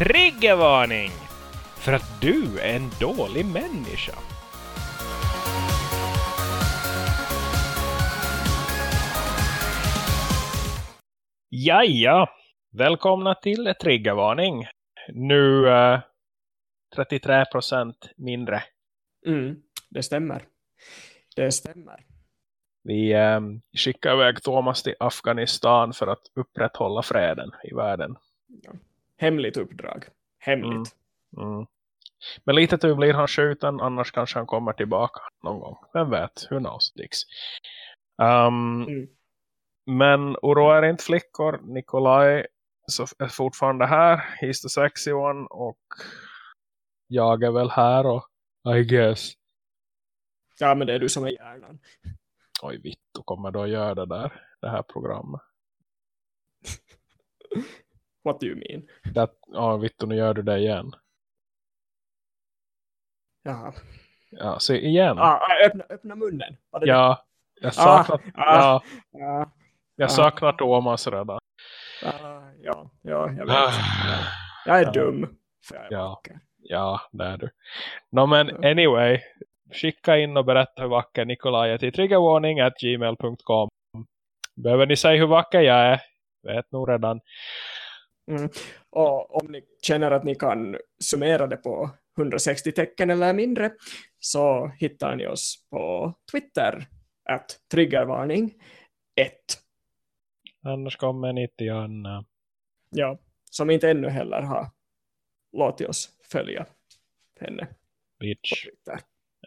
Triggervarning! För att du är en dålig människa. Jaja! Välkomna till Triggervarning. Nu uh, 33% mindre. Mm, det stämmer. Det stämmer. Vi um, skickar iväg Thomas till Afghanistan för att upprätthålla freden i världen. Ja. Hemligt uppdrag. Hemligt. Mm. Mm. Men lite tur blir han skjuten, annars kanske han kommer tillbaka någon gång. Vem vet, who knows, Dix. Um, mm. Men oroa är inte flickor. Nikolaj är fortfarande här. He's the sexy one. Och jag är väl här och I guess. Ja, men det är du som är hjärnan. Oj, Vittu kommer då göra det där. Det här programmet. What do you mean? That, ja, Vittu, nu gör du det igen. Ja. Ja, så igen. Ah, öppna, öppna munnen. Ja, jag saknar, ah, ja, ah, jag ah. saknar Thomas redan. Ah, ja, ja, jag vet. Ah. Jag är dum. Jag är ja, ja, det är du. No, men anyway, skicka in och berätta hur vacker Nikolaj är till triggerwarning.gmail.com Behöver ni säga hur vacker jag är? Vet nog redan. Mm. Och om ni känner att ni kan summera det på 160 tecken eller mindre så hittar ni oss på Twitter att triggervarning 1. Annars kommer ni till Anna. Ja, som inte ännu heller har låtit oss följa henne Bitch.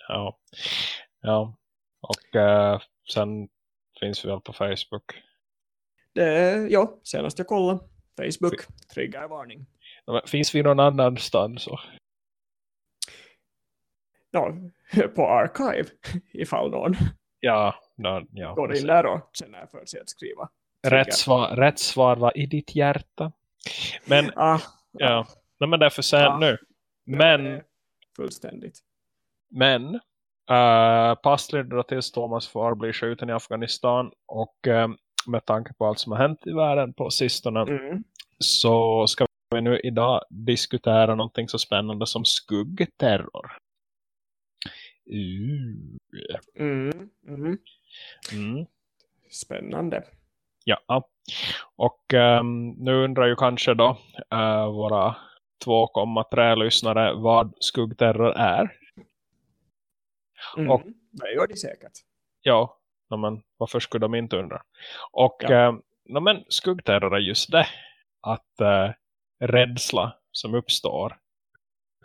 Ja. ja. Och uh, sen finns vi väl på Facebook. Det, ja, senast jag kollade. Facebook, triggervarning. Finns vi någon annanstans? Så? Ja, på Archive ifall någon ja, no, ja, går in där och känner för sig att skriva. Rätt svar, rätt svar var i ditt hjärta. Men, ah, ja. Nej, men det är för sent ah, nu. Men, fullständigt. Men, uh, passligt då tills Thomas får bli skjuten i Afghanistan och uh, med tanke på allt som har hänt i världen på sistone mm. Så ska vi nu idag diskutera någonting så spännande som skuggterror. Mm, mm. Mm. Spännande. Ja, och um, nu undrar ju kanske då uh, våra 2,3 lyssnare vad skuggterror är. Mm, och, det gör de säkert. Ja, men varför skulle de inte undra? Och ja. uh, men skuggterror är just det. Att uh, rädsla som uppstår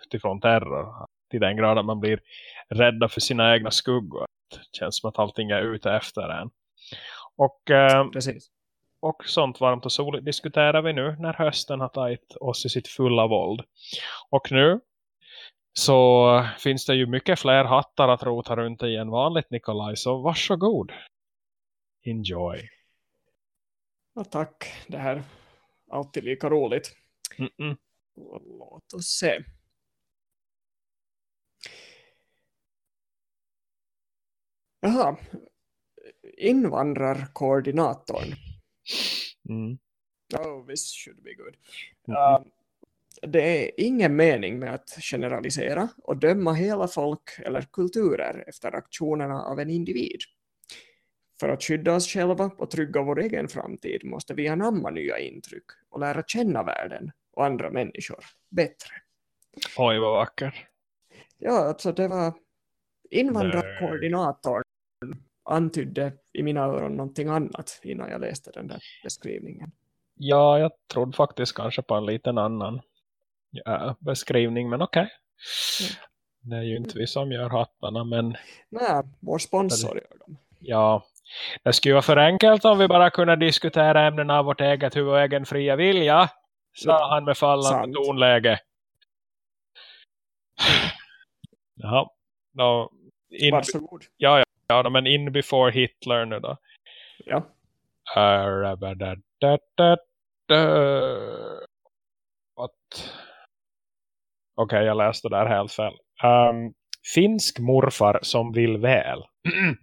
utifrån terror till den grad att man blir rädda för sina egna skuggor. Det känns som att allting är ute efter en. Och, eh, Precis. och sånt varmt och soligt diskuterar vi nu när hösten har tagit oss i sitt fulla våld. Och nu så finns det ju mycket fler hattar att rota runt i än vanligt Nikolaj. Så varsågod. Enjoy. Ja, tack. Det här är alltid lika roligt. Mm -mm. Låt oss se. Jaha, invandrarkoordinatorn. Mm. Oh, this should be good. Uh, det är ingen mening med att generalisera och döma hela folk eller kulturer efter aktionerna av en individ. För att skydda oss själva och trygga vår egen framtid måste vi anamma nya intryck och lära känna världen och andra människor bättre. Oj, vad vackert. Ja, alltså det var invandrarkoordinatorn antydde i mina öron någonting annat innan jag läste den där beskrivningen. Ja, jag trodde faktiskt kanske på en liten annan ja, beskrivning, men okej. Okay. Ja. Det är ju inte vi som gör hattarna, men... Nej, vår sponsor gör dem. Ja, det skulle vara för enkelt om vi bara kunde diskutera ämnena av vårt eget huvud och egen fria vilja, sa ja, han med fallande tonläge. Ja, då, in, Varsågod. Ja, ja. Ja, men in before Hitler nu då. Ja. Uh, What? Okej, okay, jag läste där helt fel. Um, finsk morfar som vill väl.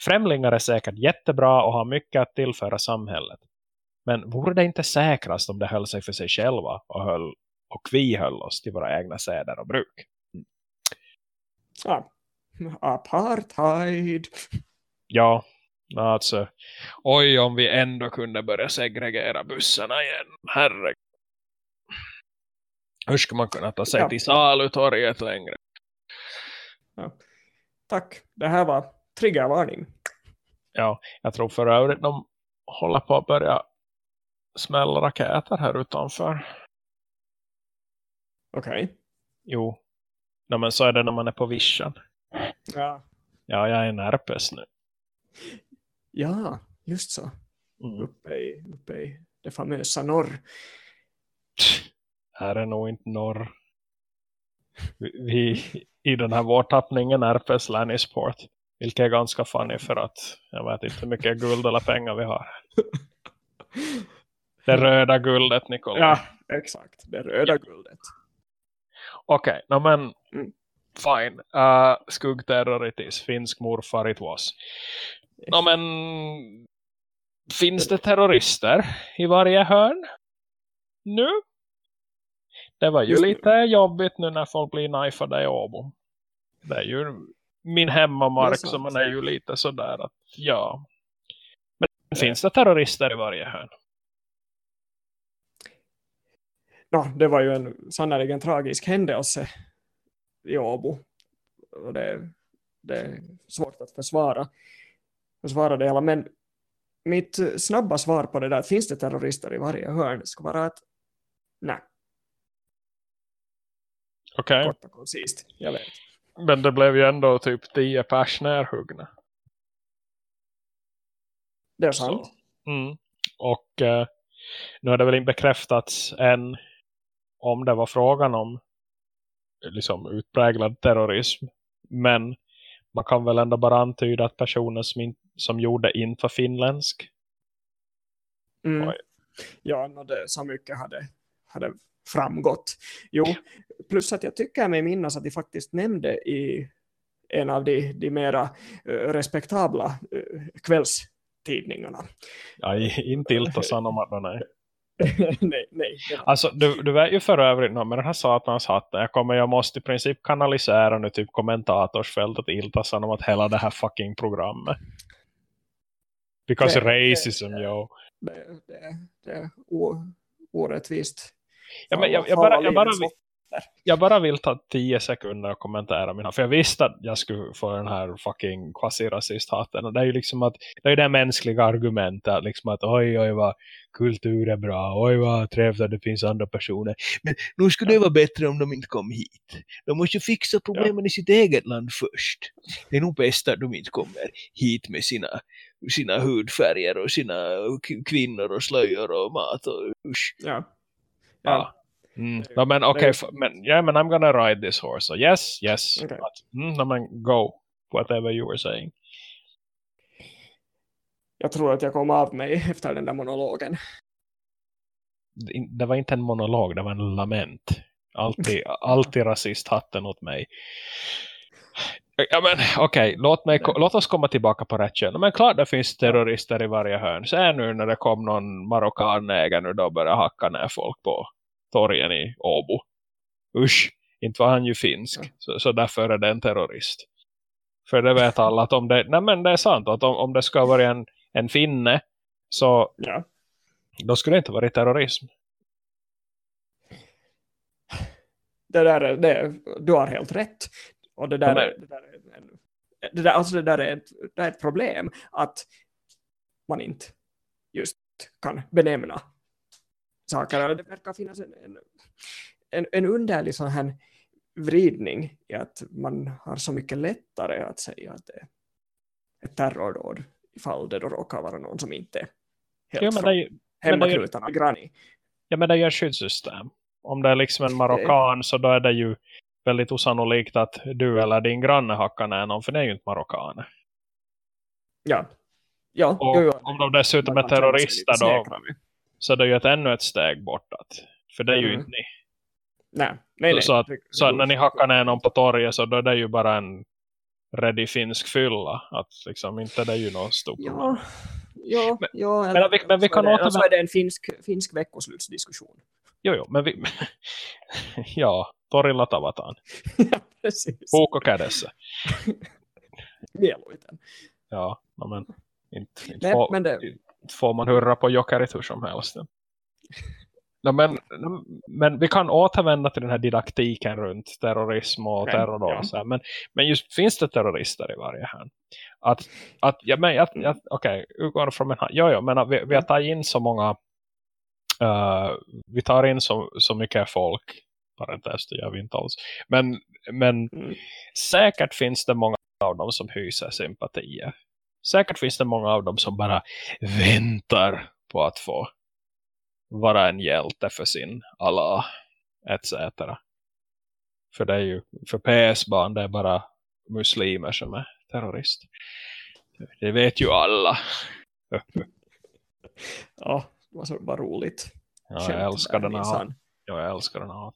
Främlingar är säkert jättebra och har mycket att tillföra samhället. Men vore det inte säkrast om det höll sig för sig själva och höll och vi höll oss till våra egna seder och bruk. Ja, apartheid. Ja, alltså oj om vi ändå kunde börja segregera bussarna igen. Herregud. Hur ska man kunna ta sig ja. till salutorget längre? Ja. Tack, det här var triggervarning. Ja, jag tror för övrigt de håller på att börja smälla raketer här utanför. Okej. Okay. Jo. No, men så är det när man är på vischan. Ja. Ja, jag är en RPS nu. Ja, just så. Mm. Uppe, i, uppe i det famösa norr. Här är nog inte norr. Vi, I den här vårtappningen RPS Lannisport. Vilket är ganska funny för att jag vet inte hur mycket guld eller pengar vi har. Det röda guldet, Nikola. Ja, exakt. Det röda ja. guldet. Okej, okay, no, men mm. fine. Uh, skuggterroritis, finsk morfar it was. No, men finns det terrorister i varje hörn? Nu? Det var ju Just lite nu. jobbigt nu när folk blir knifade i Åbo. Det är ju min hemmamark så man är ju lite sådär att ja. Men det. finns det terrorister i varje hörn? Ja, det var ju en sannoliken tragisk händelse i Åbo. Och det, det är svårt att försvara, försvara det hela. Men mitt snabba svar på det där, finns det terrorister i varje hörn, ska vara att nej. Okej. Okay. Kort och koncist, jag vet. Men det blev ju ändå typ 10 pers närhuggna. Det är sant. Mm. Och eh, nu har det väl inte bekräftats än om det var frågan om liksom utpräglad terrorism. Men man kan väl ändå bara antyda att personer som, in, som gjorde inte var finländsk. Mm. Ja, det, så mycket hade, hade framgått. Jo, plus att jag tycker mig minnas att de faktiskt nämnde i en av de, de mera uh, respektabla uh, kvällstidningarna. Ja, inte Ilta Sanomat, nej. nej, nej. Alltså, du, du vet ju för övrigt med den här satans hatten. Jag, kommer, jag måste i princip kanalisera nu typ kommentatorsfältet Ilta Sanomat hela det här fucking programmet. Because det, racism, det, yo. Det, det, det är orättvist Ja, men jag, jag, bara, jag, bara vill, jag bara vill ta tio sekunder och kommentera mina. För jag visste att jag skulle få den här fucking quasi-rasist-haten. Och det är ju liksom att det är det mänskliga argumentet. Liksom att oj oj vad kultur är bra. Oj vad trevligt att det finns andra personer. Men nu skulle det vara bättre om de inte kom hit. De måste fixa problemen ja. i sitt eget land först. Det är nog bäst att de inte kommer hit med sina sina hudfärger och sina kvinnor och slöjor och mat och usch. Ja. Ja. Mm. No, men okej, okay, men yeah, men I'm gonna ride this horse. So yes, yes. Okay. But, mm, no, men go. Whatever you were saying. Jag tror att jag kom av mig efter den där monologen. Det, det var inte en monolog, det var en lament. Alltid, alltid rasisthatten åt mig. Ja men okej, okay. låt, låt oss komma tillbaka på rätt kön. Men klart det finns terrorister i varje hörn. Så nu när det kom någon marockanägare nu då börjar hacka ner folk på torgen i Åbo. Usch, inte var han ju finsk. Ja. Så, så därför är det en terrorist. För det vet alla att om det, nej men det är sant att om, om det ska vara en, en finne så ja. då skulle det inte vara terrorism. Det där, det, du har helt rätt. Och det där, är, det där, är, det där, alltså det där är, ett, det är ett problem att man inte just kan benämna saker. Det verkar finnas en, en, en, en underlig sån här vridning i att man har så mycket lättare att säga att det är ett terrordåd ifall det då råkar vara någon som inte är helt jo, men är, hemmaknutarna granny. Ja men det är ju ett skyddssystem. Om det är liksom en marockan så då är det ju väldigt osannolikt att du eller din granne hackar ner någon, för det är ju inte marockaner. Ja. Ja, och jo, jo. om de dessutom är terrorister då, så det är ju ett ännu ett steg bortåt. För det är ju mm. inte ni. Nej, nej, nej. Så, att, så när ni hackar ner någon på torget så då är det ju bara en ready finsk fylla. Att liksom inte det är ju något stort problem. Ja, ja, men, ja men, vi, men vi kan återvända... Så är det en finsk, finsk veckoslutsdiskussion. Jo, jo, men vi... ja, torilla tavataan. ja, precis. Puukko kädessä. Mieluiten. Ja, no, men inte, inte, Nej, får, men det- får man hurra på jokerit hur som helst. No, men, men vi kan återvända till den här didaktiken runt terrorism och terror. Och så här. Men, men just finns det terrorister i varje hörn? Att, att, ja, men, att, Mm. att, okej, utgår från en hand. Jo, jo, men vi, vi tagit in så många eh, vi tar in så, så mycket folk parentes, det gör vi inte alls. Men, men Mm. säkert finns det många av dem som hyser sympatier. Säkert finns det många av dem som bara väntar på att få vara en hjälte för sin Allah etc. För det är ju för PS-barn det är bara muslimer som är terrorist. Det vet ju alla. Ja, det var så bara roligt. Ja, jag älskar den här. Ja, jag älskar den här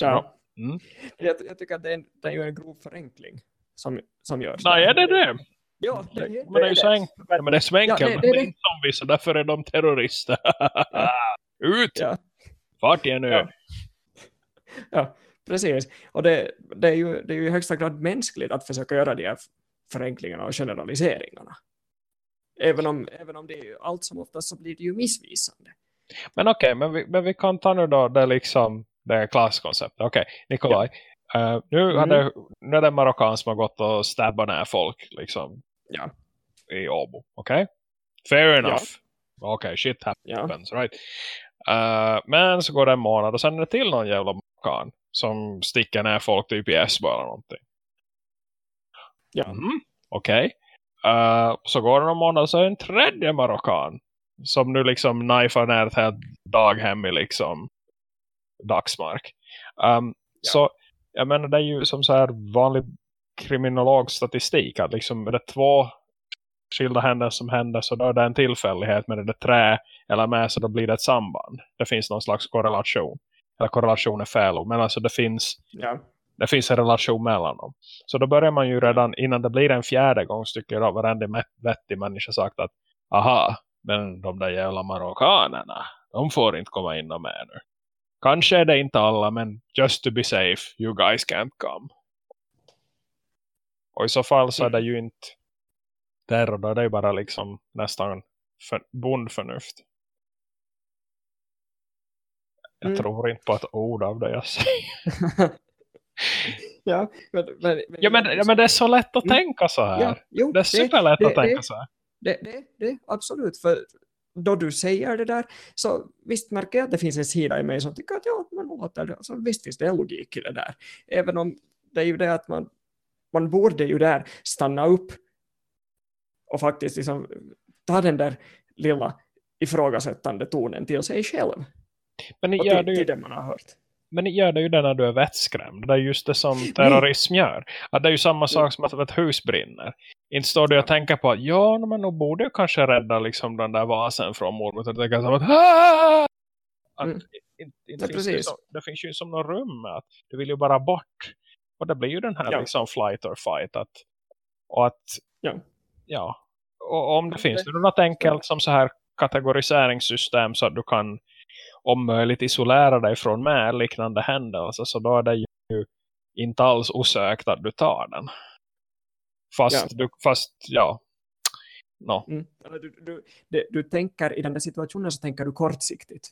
Ja. Mm. Jag, jag tycker att det är, det är en grov förenkling som, som görs. Nej, är det det? Ja, det, Det, men det är ju så enkelt. Ja, men det är så enkelt. Ja, det- det det är det. inte som vi, så därför är de terrorister. Ut! Ja. Fart igen nu. Ja. Ja, precis. Och det, det, är ju, det är ju i högsta grad mänskligt att försöka göra de här förenklingarna och generaliseringarna. Även om, även om det är ju allt som oftast så blir det ju missvisande. Men okej, men, vi, men vi kan ta nu då det liksom det är klasskonceptet. Okej, Nikolaj. eh, nu, Mm. hade, nu är det en marockan som har gått och stabbat ner folk liksom, Ja. i Åbo. Okej? Fair enough. Okej, shit Ja. happens, right? Eh, men så går det en månad och sen är det till någon jävla marockan som sticker ner folk typ i S bara någonting. Ja. Mm, Okej. Eh, så går det någon månad och så är det en tredje marockan som nu liksom knifar ner ett helt daghem i liksom dagsmark. Um, Så jag menar det är ju som så här vanlig kriminologstatistik att liksom är det två skilda händelser som händer så då är det en tillfällighet men är det trä eller med så då blir det ett samband. Det finns någon slags korrelation. Eller korrelation är fel men alltså det finns Ja. det finns en relation mellan dem. Så då börjar man ju redan innan det blir en fjärde gång tycker jag varenda vettig människa sagt att aha, men de där jävla marockanerna de får inte komma in och med nu. Kanske är det inte alla men just to be safe, you guys can't come. Och i så fall så är det ju inte terror, då är det ju bara liksom nästan för, bondförnuft. Jag Mm. tror inte på ett ord av det jag säger. ja, men, men, Ja men, ja, men det är så lätt att Mm. tänka så här. ja, jo, Det är superlätt det- att tänka det- så här. Det, det, det, absolut. För då du säger det där så visst märker jag att det finns en sida i mig som tycker att ja, man låter det. Så visst finns det en logik i det där. Även om det är ju det att man, man borde ju där stanna upp och faktiskt liksom ta den där lilla ifrågasättande tonen till sig själv. Men Och gör, till, det ju, till det man har hört. men gör det ju det när du är vettskrämd. Det är just det som terrorism gör. Att det är ju samma sak som att ett hus brinner. Inte står du och tänker på att ja, men nog borde jag kanske rädda liksom den där vasen från mormor. Och tänka som att, att Mm. inte, inte finns det, så, det finns ju som något rum att du vill ju bara bort. Och det blir ju den här Ja. liksom flight or fight. Att, och att, Ja. ja. Och om det finns det- något enkelt som så här kategoriseringssystem så att du kan om möjligt isolera dig från med liknande händelser så då är det ju inte alls osökt att du tar den. Fast, Ja. du, fast ja. No. Mm. Du, du, det, du tänker i den där situationen så tänker du kortsiktigt.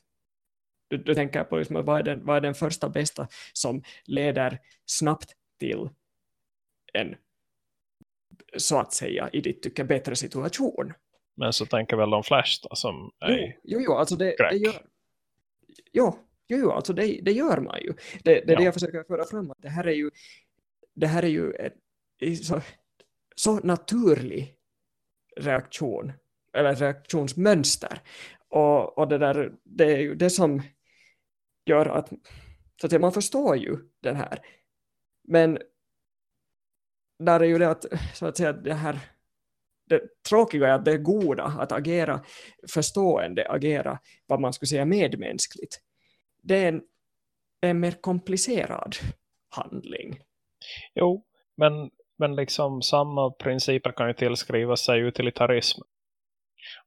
Du, du tänker på liksom, vad, är den, vad är den första bästa som leder snabbt till en så att säga i ditt tycke bättre situation. Men så tänker väl de flesta som är Jo, jo, jo alltså det, det gör jo, jo, jo alltså det, det gör man ju. Det, det är Ja. det jag försöker föra fram. Att det här är ju, det här är ju i så, så naturlig reaktion eller reaktionsmönster. Och, och det där, det är ju det som gör att, så att säga, man förstår ju den här. Men där är ju det att, så att säga, det här det tråkiga är att det är goda att agera förstående, agera vad man skulle säga medmänskligt. Det är en, en mer komplicerad handling. Jo, men, men liksom samma principer kan ju tillskrivas sig utilitarism.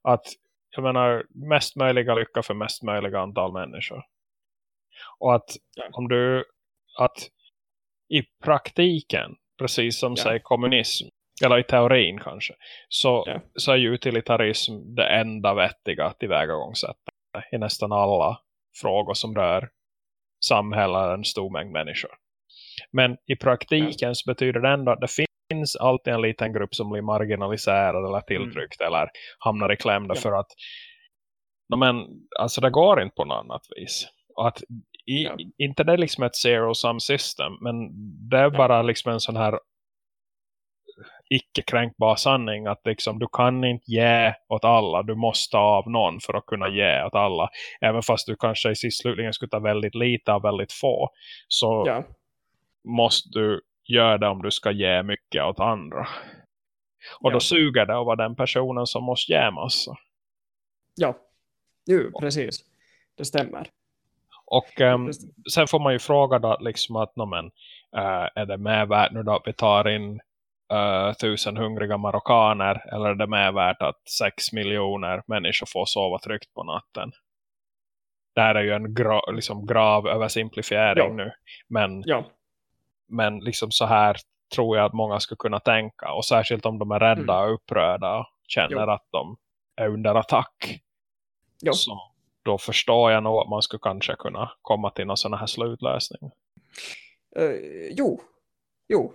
Att, jag menar, mest möjliga lycka för mest möjliga antal människor. Och att ja. om du att i praktiken, precis som ja. säg kommunism, eller i teorin kanske, så, ja. så är utilitarism det enda vettiga tillvägagångssättet i nästan alla frågor som rör samhällen en stor mängd människor. Men i praktiken så betyder det ändå att det finns alltid en liten grupp som blir marginaliserad eller tilltryckt mm. eller hamnar i kläm ja. för att men, alltså det går inte på något annat vis. Och att i, ja. inte det är liksom ett zero-sum system men det är bara liksom en sån här icke-kränkbar sanning att liksom, du kan inte ge åt alla, du måste av någon för att kunna ge åt alla. Även fast du kanske i sist slutligen skulle ta väldigt lite av väldigt få så ja. måste du göra det om du ska ge mycket åt andra. Och ja. då suger det att vara den personen som måste ge massa. Ja, jo, precis. Det stämmer. Och um, sen får man ju fråga då liksom att men, uh, är det mer värt nu då att vi tar in uh, tusen hungriga marockaner eller är det mer värt att sex miljoner människor får sova tryggt på natten? Det här är ju en gra liksom grav översimplifiering ja. nu. Men, ja. men liksom så här tror jag att många skulle kunna tänka. Och särskilt om de är rädda mm. och upprörda och känner jo. att de är under attack. Jo. Så då förstår jag nog att man skulle kanske kunna komma till någon sån här slutlösning. Uh, jo, jo,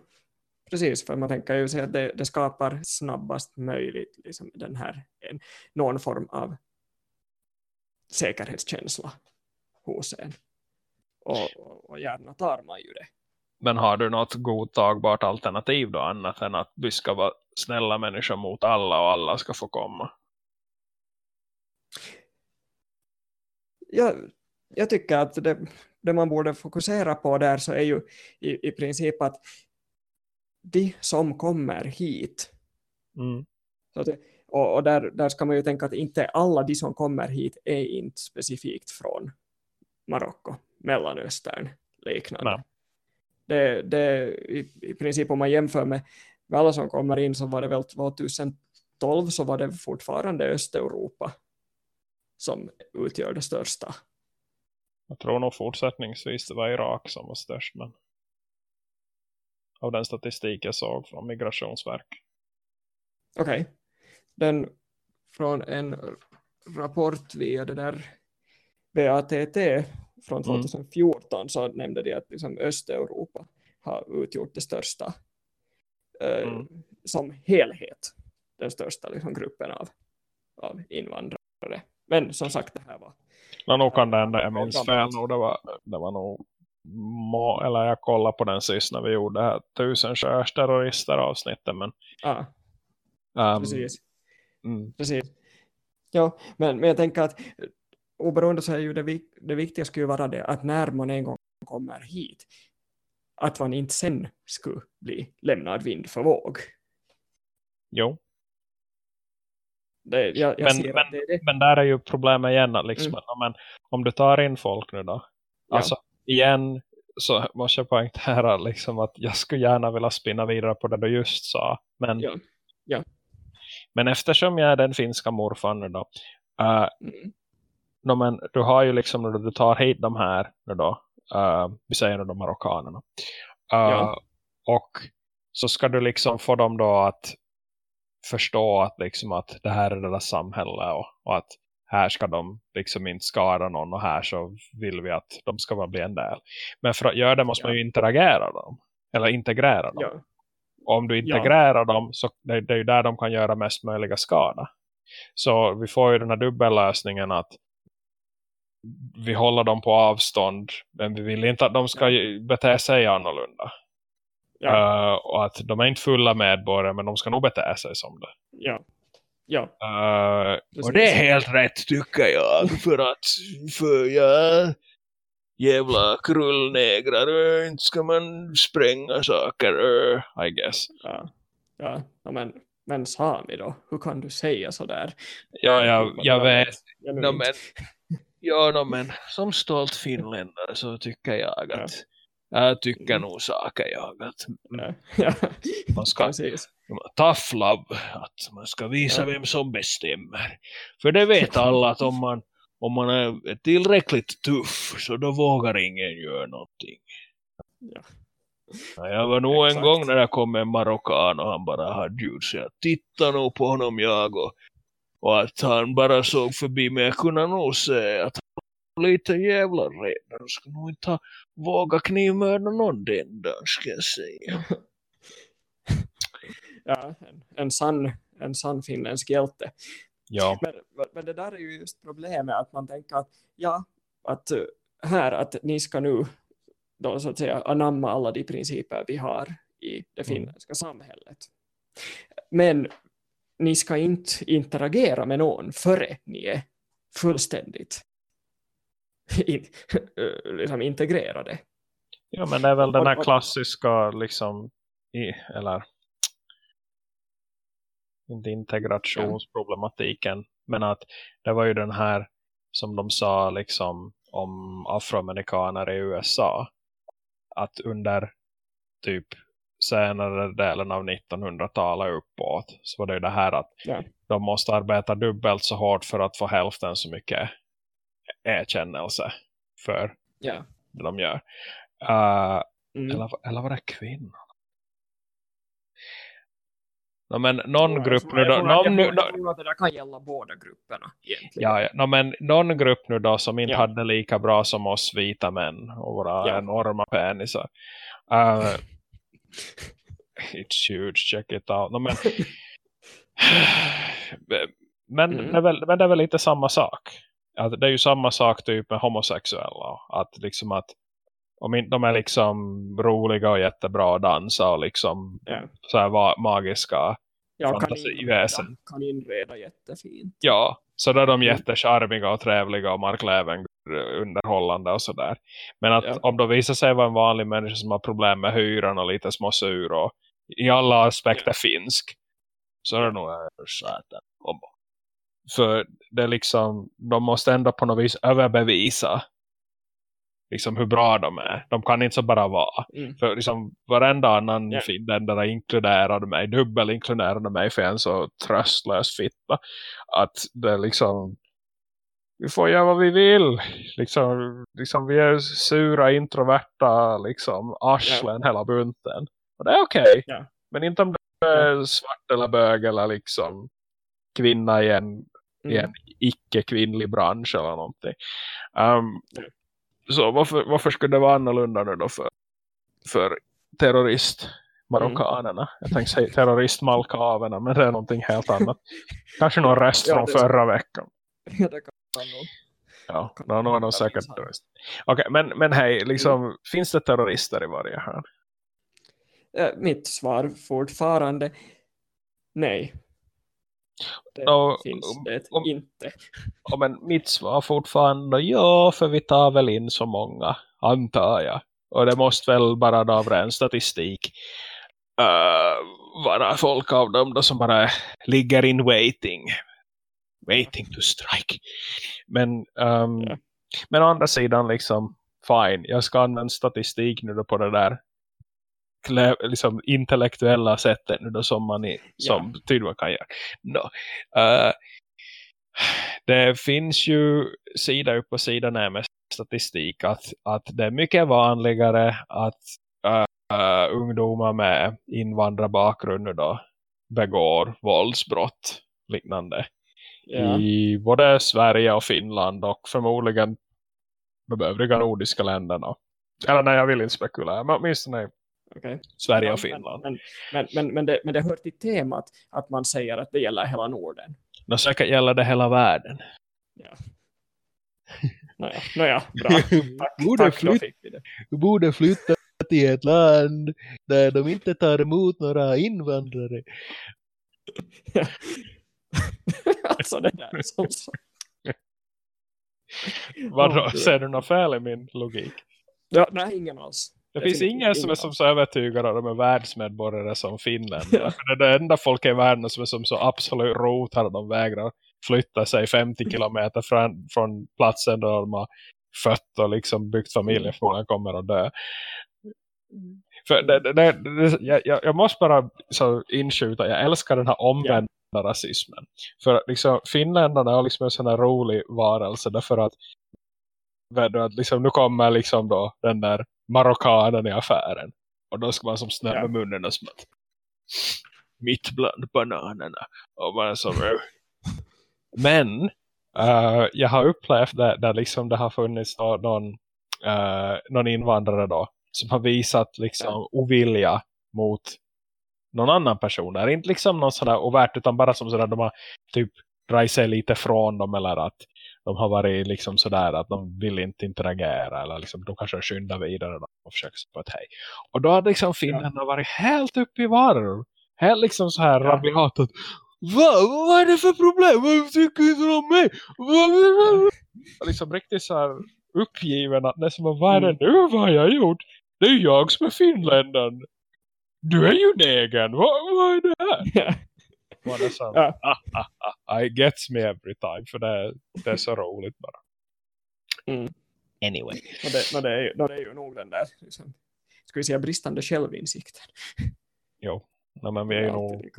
precis, för man tänker ju sig att det, det, skapar snabbast möjligt liksom den här, en, någon form av säkerhetskänsla hos en. Och, och gärna tar man ju det. Men har du något godtagbart alternativ då annat än att vi ska vara snälla människor mot alla och alla ska få komma? Jag, jag tycker att det, det man borde fokusera på där så är ju i, i princip att de som kommer hit. Mm. Att, och, och där, där ska man ju tänka att inte alla de som kommer hit är inte specifikt från Marocko, Mellanöstern, liknande. Det, det, i, I princip om man jämför med, med alla som kommer in så var det väl 2012 så var det fortfarande Östeuropa som utgör det största. Jag tror nog fortsättningsvis det var Irak som var störst men av den statistik jag såg från Migrationsverk. Okej. Okay. Den från en rapport via det där BATT från 2014 mm. så nämnde de att liksom Östeuropa har utgjort det största eh, mm. som helhet. Den största liksom, gruppen av, av invandrare. Men som sagt det här var Ja, nog kan enda jag minns fel. Nog, det, var, det var nog må, eller jag kollade på den sist när vi gjorde det här tusen terrorister avsnittet men ah, um, precis. mm. precis. Ja men, men jag tänker att oberoende så är ju det, det viktiga skulle vara det att när man en gång kommer hit att man inte sen skulle bli lämnad vind för våg. Jo det, jag, jag men, men, det, det. men där är ju problemet igen liksom, mm. men, om du tar in folk nu då ja. alltså igen så måste jag poängtera liksom att jag skulle gärna vilja spinna vidare på det du just sa. Men, ja. Ja. men eftersom jag är den finska morfan nu då. Uh, mm. no, men du har ju liksom när du tar hit de här nu då. Uh, vi säger nu de marockanerna. Uh, ja. Och så ska du liksom få dem då att förstå att, liksom att det här är deras samhälle och, och att här ska de liksom inte skada någon och här så vill vi att de ska vara bli en del. Men för att göra det måste ja. man ju interagera dem. Eller integrera dem. Ja. Om du integrerar ja. dem så det, det är ju där de kan göra mest möjliga skada. Så vi får ju den här dubbellösningen att vi håller dem på avstånd men vi vill inte att de ska bete sig annorlunda. Ja. Uh, och att de är inte fulla medborgare men de ska nog bete sig som det. Ja, Ja. Uh, och det är helt rätt tycker jag. För att för jag jävla krullnegrar inte ska man spränga saker I guess. Ja, ja. men, men Sami då, hur kan du säga sådär? Ja, jag, jag vet. No, men, ja, no, men som stolt finländare så tycker jag att jag tycker mm. nog saker jag att man ska tough love att man ska visa ja. vem som bestämmer för det vet alla att om man om man är tillräckligt tuff så då vågar ingen göra någonting. Ja. Ja, jag var nog Exakt. en gång när det kom en marockan och han bara hade ljud så jag tittade nog på honom jag och, och att han bara såg förbi men jag kunde nog se att lite jävla rädd. Han skulle nog inte ha våga knivmörda någon den dagen ska jag säga. Ja, en, en, sann, en sann finländsk hjälte. Ja, Men, men det där är ju just problemet att man tänker att ja, att eh, här att ni ska nu då så att säga anamma alla de principer vi har i det Mm. finländska samhället. Men ni ska inte interagera med någon före ni är fullständigt in, liksom integrerade. ja men det är väl den här klassiska liksom i, eller inte integrationsproblematiken men att det var ju den här som de sa liksom om afroamerikaner i USA att under typ senare delen av 1900-talet uppåt så var det ju det här att Ja. de måste arbeta dubbelt så hårt för att få hälften så mycket erkännelse för Ja. det de gör. Uh, Mm. eller, eller var det kvinnor? No, men någon Jag grupp nu då, någon, jag tror- jag tror att det där kan gälla båda grupperna egentligen. ja, ja, no, men någon grupp nu då som inte Ja. hade lika bra som oss vita män och våra Ja. enorma penisar. Uh, it's huge, check it out. No, men men, Mm. det väl, men det är väl lite samma sak. Att det är ju samma sak typ med homosexuella. Att liksom att om inte de är liksom roliga och jättebra att dansa och liksom Ja. så här magiska Ja, fantasiväsen. inreda, kan inreda jättefint. Ja, så där är de Mm. jättecharmiga och trevliga och Mark Levengood underhållande och sådär. Men att Ja. om de visar sig vara en vanlig människa som har problem med hyran och lite små sur och i alla aspekter finsk så är det nog en satan. Om- För det är liksom, de måste ändå på något vis överbevisa liksom hur bra de är. De kan inte så bara vara. Mm. För liksom varenda annan Ja. finländare inkluderade mig, dubbel inkluderade mig för en så tröstlös fitta. Att det är liksom, vi får göra vad vi vill. Liksom, liksom vi är sura, introverta, liksom arslen hela bunten. Och det är okej. Ja. Men inte om du är svart eller bög eller liksom kvinna i en, i Mm. en icke-kvinnlig bransch eller någonting. Um, så varför, varför skulle det vara annorlunda nu då för, för terrorist marockanerna? Jag tänkte säga terroristmalkaverna men det är någonting helt annat. Kanske någon rest Ja, från förra veckan. Ja, det kan nog. Ja, kan- någon, någon säkert terrorist. Okej, men, men hej, liksom, Mm. finns det terrorister i varje hörn? Eh, Mitt svar fortfarande nej. Det Nå, finns det om- inte. Ja, men mitt svar fortfarande ja, för vi tar väl in så många, antar jag. Och det måste väl bara då av ren statistik uh, vara folk av dem då som bara ligger in waiting. Waiting to strike. Men, um, Ja. men å andra sidan liksom, fine. Jag ska använda statistik nu då på det där klä, liksom intellektuella sättet nu då som man i, som tydligen kan göra. No. Uh, det finns ju sida upp och sida ner med statistik att, att det är mycket vanligare att uh, ungdomar med invandrarbakgrund nu då begår våldsbrott liknande Ja. i både Sverige och Finland och förmodligen de övriga nordiska länderna. Eller nej, jag vill inte spekulera, men åtminstone okej. Sverige och Finland. Men, men, men, men, det, men det hör till temat att man säger att det gäller hela Norden. Nå säkert gäller det hela världen. Ja. Nåja, nåja bra. Tack, Borde tack då flytta- fick vi det. Du borde flytta till ett land där de inte tar emot några invandrare. alltså det där som så. Gud. ser du något fel i min logik? Ja, nej, ingen alls. Det finns ingen som är som så övertygad av de är världsmedborgare som Finland. Ja. Det är det enda folk i världen som är som så absolut rotar de vägrar flytta sig 50 kilometer från, från platsen där de har fött och liksom byggt familj för de kommer att dö. För det, det, det, jag, jag- måste bara så inskjuta, jag älskar den här omvända rasismen. För liksom, finländarna är liksom en sån här rolig varelse därför att, att liksom, nu kommer liksom då den där marockanen i affären. Och då ska man som snälla ja. munnen och smätt. Mitt bland bananerna. Och man är så Men uh, jag har upplevt det, där liksom det har funnits någon, uh, någon invandrare då som har visat liksom ovilja mot någon annan person. Det är inte liksom någon sådär ovärt utan bara som sådär de har typ dragit sig lite från dem eller att de har varit liksom sådär att de vill inte interagera eller liksom de kanske skyndar vidare och försöker på ett hej. Och då har liksom finnarna ja. varit helt uppe i varv. Helt liksom så här ja. rabiat att Va? Vad är det för problem? Vad tycker du om mig? Liksom riktigt så här uppgiven att nästan vad är det mm. nu? Vad har jag gjort? Det är jag som är finländaren. Du är ju negan. Vad, vad är det här? Var det så? Ja. Ah, I gets me every time. För det, det är så roligt bara. Mm. Anyway. Och det, och det, är, och det är ju nog den där liksom, ska vi säga bristande självinsikten. Jo. Nej, men vi är ju nog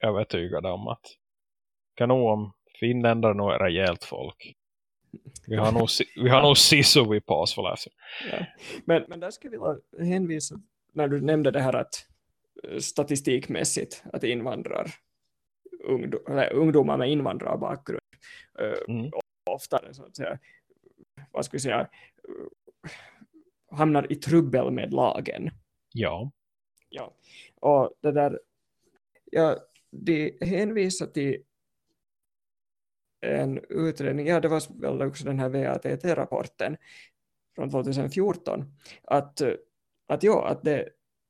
övertygade om att kanon om finländare nog är rejält folk. Vi har nog, vi har nog siso vid paus för. Ja. Men, men där ska vi hänvisa när du nämnde det här att eh, statistikmässigt att invandrar ungdom, eller, ungdomar med invandrarbakgrund eh, mm. oftare så att säga vad ska vi säga hamnar i trubbel med lagen. Ja. Ja. Och det där ja, de hänvisar till en utredning, ja det var väl också den här VATT-rapporten från 2014, att, att, ja, att det,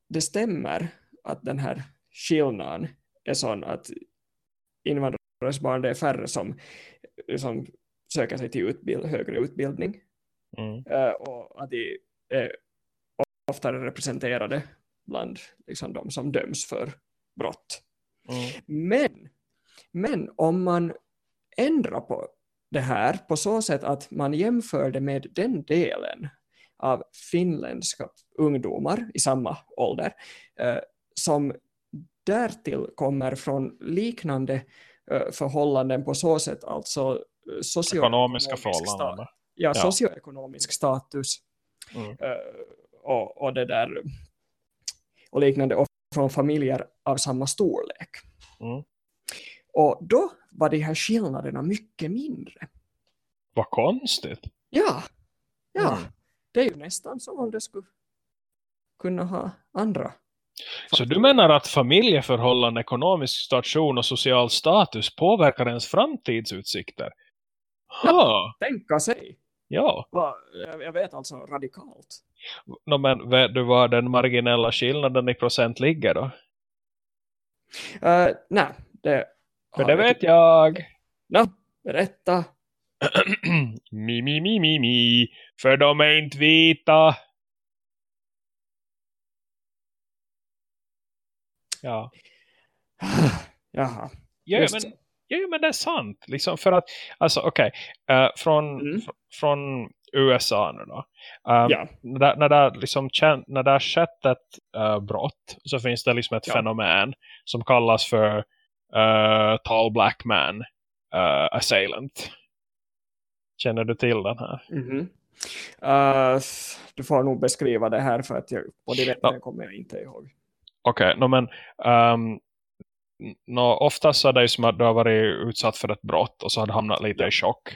det stämmer att den här skillnaden är sån att invandrares barn det är färre som, som söker sig till utbild, högre utbildning mm. uh, och att de är oftare representerade bland liksom, de som döms för brott. Mm. Men, men om man ändra på det här på så sätt att man jämför det med den delen av finländska ungdomar i samma ålder eh, som därtill kommer från liknande eh, förhållanden på så sätt alltså eh, socioekonomiska förhållanden. Ja, ja, socioekonomisk status mm. eh, och, och det där och liknande och från familjer av samma storlek. Mm. Och då var de här skillnaderna mycket mindre. Vad konstigt. Ja, ja. Mm. Det är ju nästan som om det skulle kunna ha andra. Så du menar att familjeförhållanden, ekonomisk station och social status påverkar ens framtidsutsikter? Ja, tänka sig. Ja. Jag vet alltså radikalt. No, men vet du vad den marginella skillnaden i procent ligger då? Uh, nej, det för det vet jag. Nå, berätta. mi, mi, mi, mi, mi. För de är inte vita. Ja. Jaha. Ja, men, ja, men det är sant. Liksom för att, alltså okej, okay, uh, eh, från, mm. från USA nu då. Um, ja. när, när, det liksom, när det har skett ett uh, brott så finns det liksom ett ja. fenomen som kallas för uh, tall black man uh, assailant. Känner du till den här? Mm -hmm. uh, du får nog beskriva det här för att jag, på direkt no. kommer jag inte ihåg. Okej, okay, no, men um, no, oftast är det som att du har varit utsatt för ett brott och så har du hamnat lite i chock.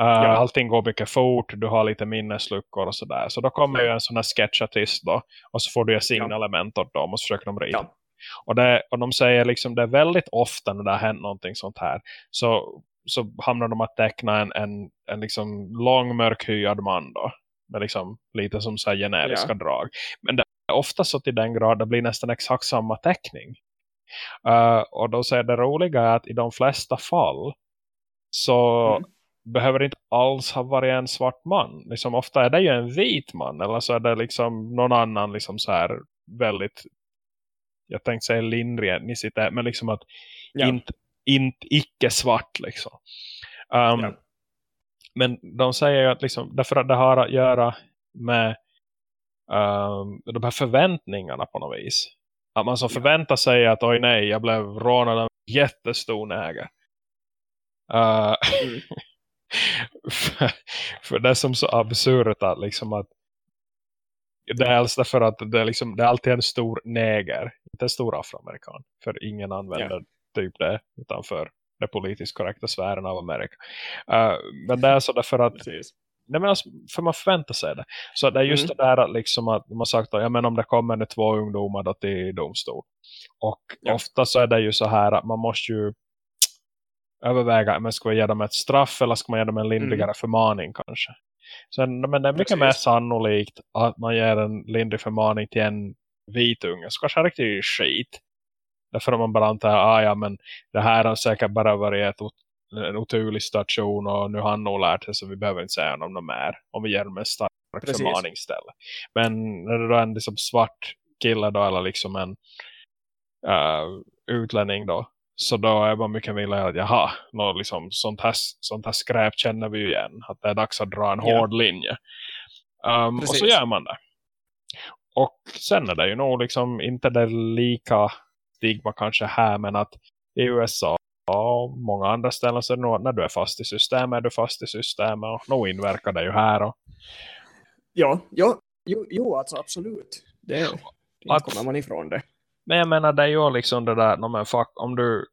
Uh, ja. Allting går mycket fort, du har lite minnesluckor och sådär. Så då kommer ju en sån här sketchartist då och så får du ge signalement ja. åt dem och så försöker de rita. Ja. Och, det, och de säger liksom det är väldigt ofta när det har hänt någonting sånt här så, så hamnar de att teckna en, en, en liksom lång mörkhyad man då. Med liksom lite som så generiska ja. drag. Men det ofta så till den grad det blir nästan exakt samma teckning. Uh, och då säger det roliga att i de flesta fall så mm. behöver det inte alls ha varit en svart man. Liksom, ofta är det ju en vit man eller så är det liksom någon annan liksom så här väldigt jag tänkte säga lindrig etnicitet, men liksom att ja. inte, inte icke-svart liksom. Um, ja. Men de säger att liksom, därför att det har att göra med um, de här förväntningarna på något vis. Att man så förväntar sig att oj nej, jag blev rånad av jättestor näger. Uh, mm. för, för det är som så absurt att liksom att det är helst därför att det är, liksom, det är alltid en stor neger, inte en stor afroamerikan. För ingen använder yeah. typ det utanför det politiskt korrekta sfären av Amerika. Uh, men det är så därför att Precis. Nej, men alltså, för man förväntar sig det. Så det är just mm. det där att, liksom att man sagt att ja, men om det kommer nu två ungdomar då till domstol. Och ja. ofta så är det ju så här att man måste ju överväga men ska man ge dem ett straff eller ska man ge dem en lindrigare mm. förmaning kanske. Så, men det är mycket Precis. mer sannolikt att man ger en lindrig förmaning till en vit unge. Så kanske riktigt skit. Därför om man bara antar ah, ja, men det här har säkert bara varit ett, en oturlig station och nu har han nog lärt sig så vi behöver inte säga honom mer. Om vi ger dem en stark Precis. förmaning istället. Men när det då är en liksom svart kille då eller liksom en uh, utlänning då så då är man mycket villig att jaha, något liksom, sånt, här, sånt här skräp känner vi ju igen. Att det är dags att dra en ja. hård linje. Um, och så gör man det. Och sen är det ju nog liksom inte det lika stigma kanske här men att i USA och många andra ställen så det nog, när du är fast i systemet är du fast i systemet och nog inverkar det ju här. Och... Ja, ja jo, jo alltså absolut. Det, det att, kommer man ifrån det. Men jag menar det är ju liksom det där, men fuck, om du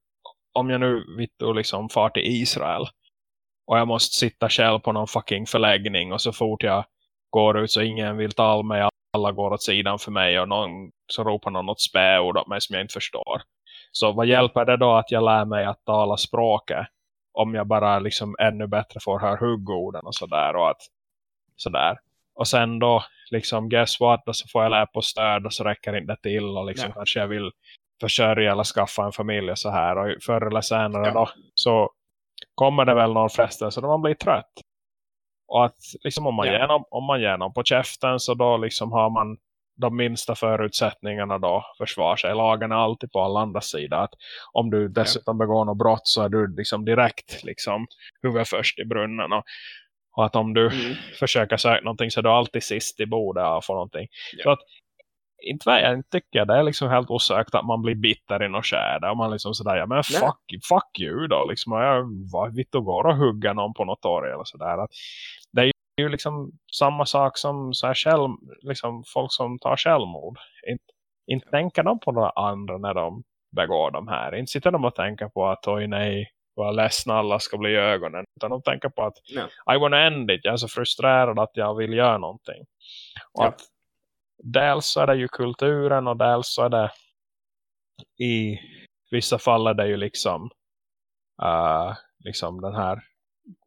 om jag nu vitt liksom far till Israel och jag måste sitta själv på någon fucking förläggning och så fort jag går ut så ingen vill tala mig alla går åt sidan för mig och någon, så ropar någon något späord åt mig som jag inte förstår. Så vad hjälper det då att jag lär mig att tala språket om jag bara liksom ännu bättre får höra huggorden och sådär och att sådär. Och sen då liksom guess what då så får jag lära på stöd och så räcker inte till och liksom ja. kanske jag vill försörja eller skaffa en familj och så här och förr eller senare ja. då så kommer det väl någon frestelse då man blir trött. Och att liksom om man, ja. ger, om man ger någon på käften så då liksom har man de minsta förutsättningarna då försvar sig. Lagen är alltid på alla andra sidor. Att om du dessutom begår något brott så är du liksom direkt liksom huvud först i brunnen. Och, och att om du mm. försöker söka någonting så är du alltid sist i bordet får någonting. Ja. Så att inte vad jag tycker det är liksom helt osökt att man blir bitter i något skärde och man liksom sådär, ja men fuck, fuck you då liksom, jag var vitt och går och hugga någon på något torg eller sådär att det är ju liksom samma sak som så här själv, liksom folk som tar självmord inte, inte tänker de på några andra när de begår de här, inte sitter de och tänker på att oj nej vad ledsna alla ska bli i ögonen. Utan de tänker på att ja. I wanna end it. Jag är så frustrerad att jag vill göra någonting. Och ja. att dels så är det ju kulturen och dels så är det i vissa fall är det ju liksom uh, liksom den här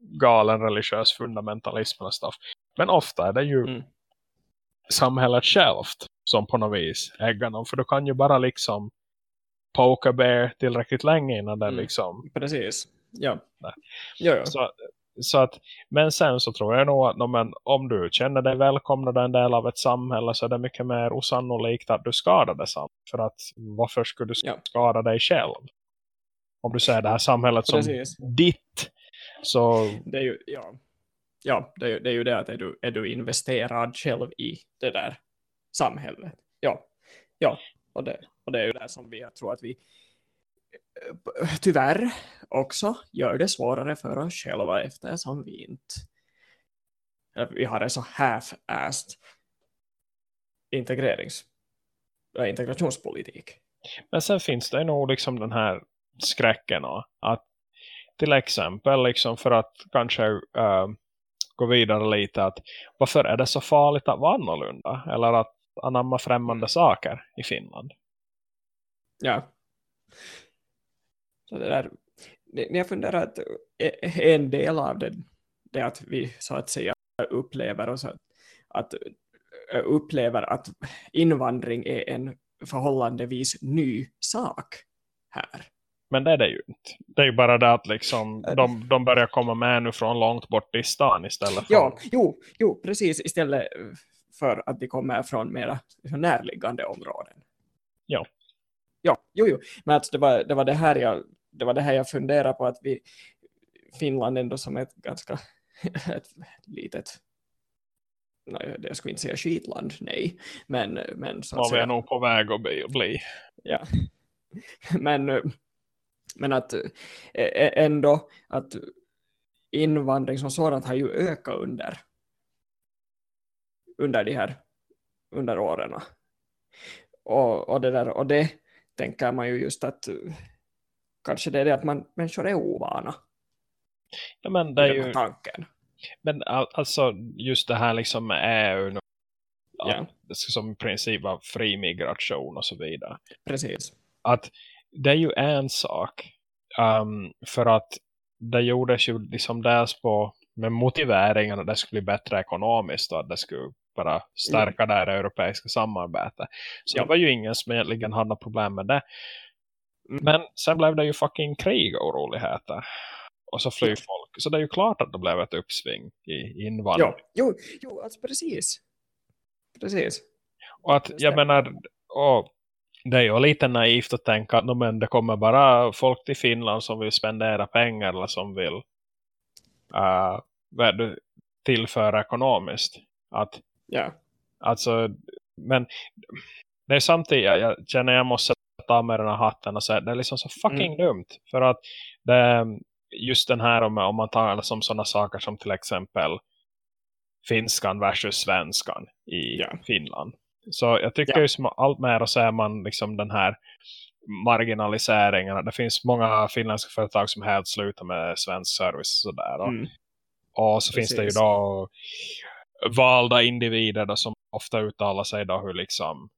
galen religiös fundamentalismen och stuff. Men ofta är det ju mm. samhället självt som på något vis äggar dem. För du kan ju bara liksom poka bear tillräckligt länge innan det mm. liksom... Precis, ja. ja, ja. Så, så att, men sen så tror jag nog att men, om du känner dig välkomnad en del av ett samhälle så är det mycket mer osannolikt att du skadar det samhället. För att varför skulle du ja. skada dig själv? Om du ser det här samhället som Precis. ditt. Så... Det är ju, ja. Ja, det är, det är ju det att är du, är du investerad själv i det där samhället. Ja, ja. Och det, och det är ju det som vi, jag tror att vi tyvärr också gör det svårare för oss själva eftersom vi inte vi har en så half-assed integrerings integrationspolitik. Men sen finns det nog liksom den här skräcken att till exempel liksom för att kanske uh, gå vidare lite att varför är det så farligt att vara annorlunda eller att anamma främmande saker i Finland? Ja, så det där, jag funderar att en del av det, det att vi så att säga upplever oss att, att upplever att invandring är en förhållandevis ny sak här. Men det är det ju inte. Det är ju bara det att liksom, de, de börjar komma med nu från långt bort i stan istället för... Ja, jo, jo, precis. Istället för att de kommer från mera närliggande områden. Ja. Ja, jo, jo. Men alltså det, var, det var det här jag det var det här jag funderade på att vi Finland ändå som ett ganska ett litet nej, jag skulle inte säga skitland, nej. Men, men så att säga, vi är nog på väg att bli. Ja. Men, Men att ändå att invandring som sådant har ju ökat under under de här under åren. Och, och, det där, och det tänker man ju just att kanske det är det att man, människor är ovana. Ja, men det är ju... Tanken. Men alltså just det här liksom EU ja. det ska som i princip vara fri migration och så vidare. Precis. Att det är ju en sak um, för att det gjordes ju liksom dels på med motiveringen att det skulle bli bättre ekonomiskt och att det skulle bara stärka mm. det europeiska samarbetet. Så ja. det var ju ingen som egentligen hade något problem med det. Mm. Men sen blev det ju fucking krig och oroligheter. Och så flyr folk. Så det är ju klart att det blev ett uppsving i invandring. Ja, jo, jo alltså precis. Precis. Och att, jag menar, och det är ju lite naivt att tänka att men det kommer bara folk till Finland som vill spendera pengar eller som vill uh, tillföra ekonomiskt. Att, ja. Alltså, men det är samtidigt, jag känner jag måste ta med den här hatten och säga det är liksom så fucking mm. dumt. För att det, just den här om, om man talar som sådana saker som till exempel finskan versus svenskan i ja. Finland. Så jag tycker ja. ju som allt mer så är man liksom den här marginaliseringen. Det finns många finländska företag som helt slutar med svensk service och sådär. Mm. Och så Precis. finns det ju då valda individer då, som ofta uttalar sig då hur liksom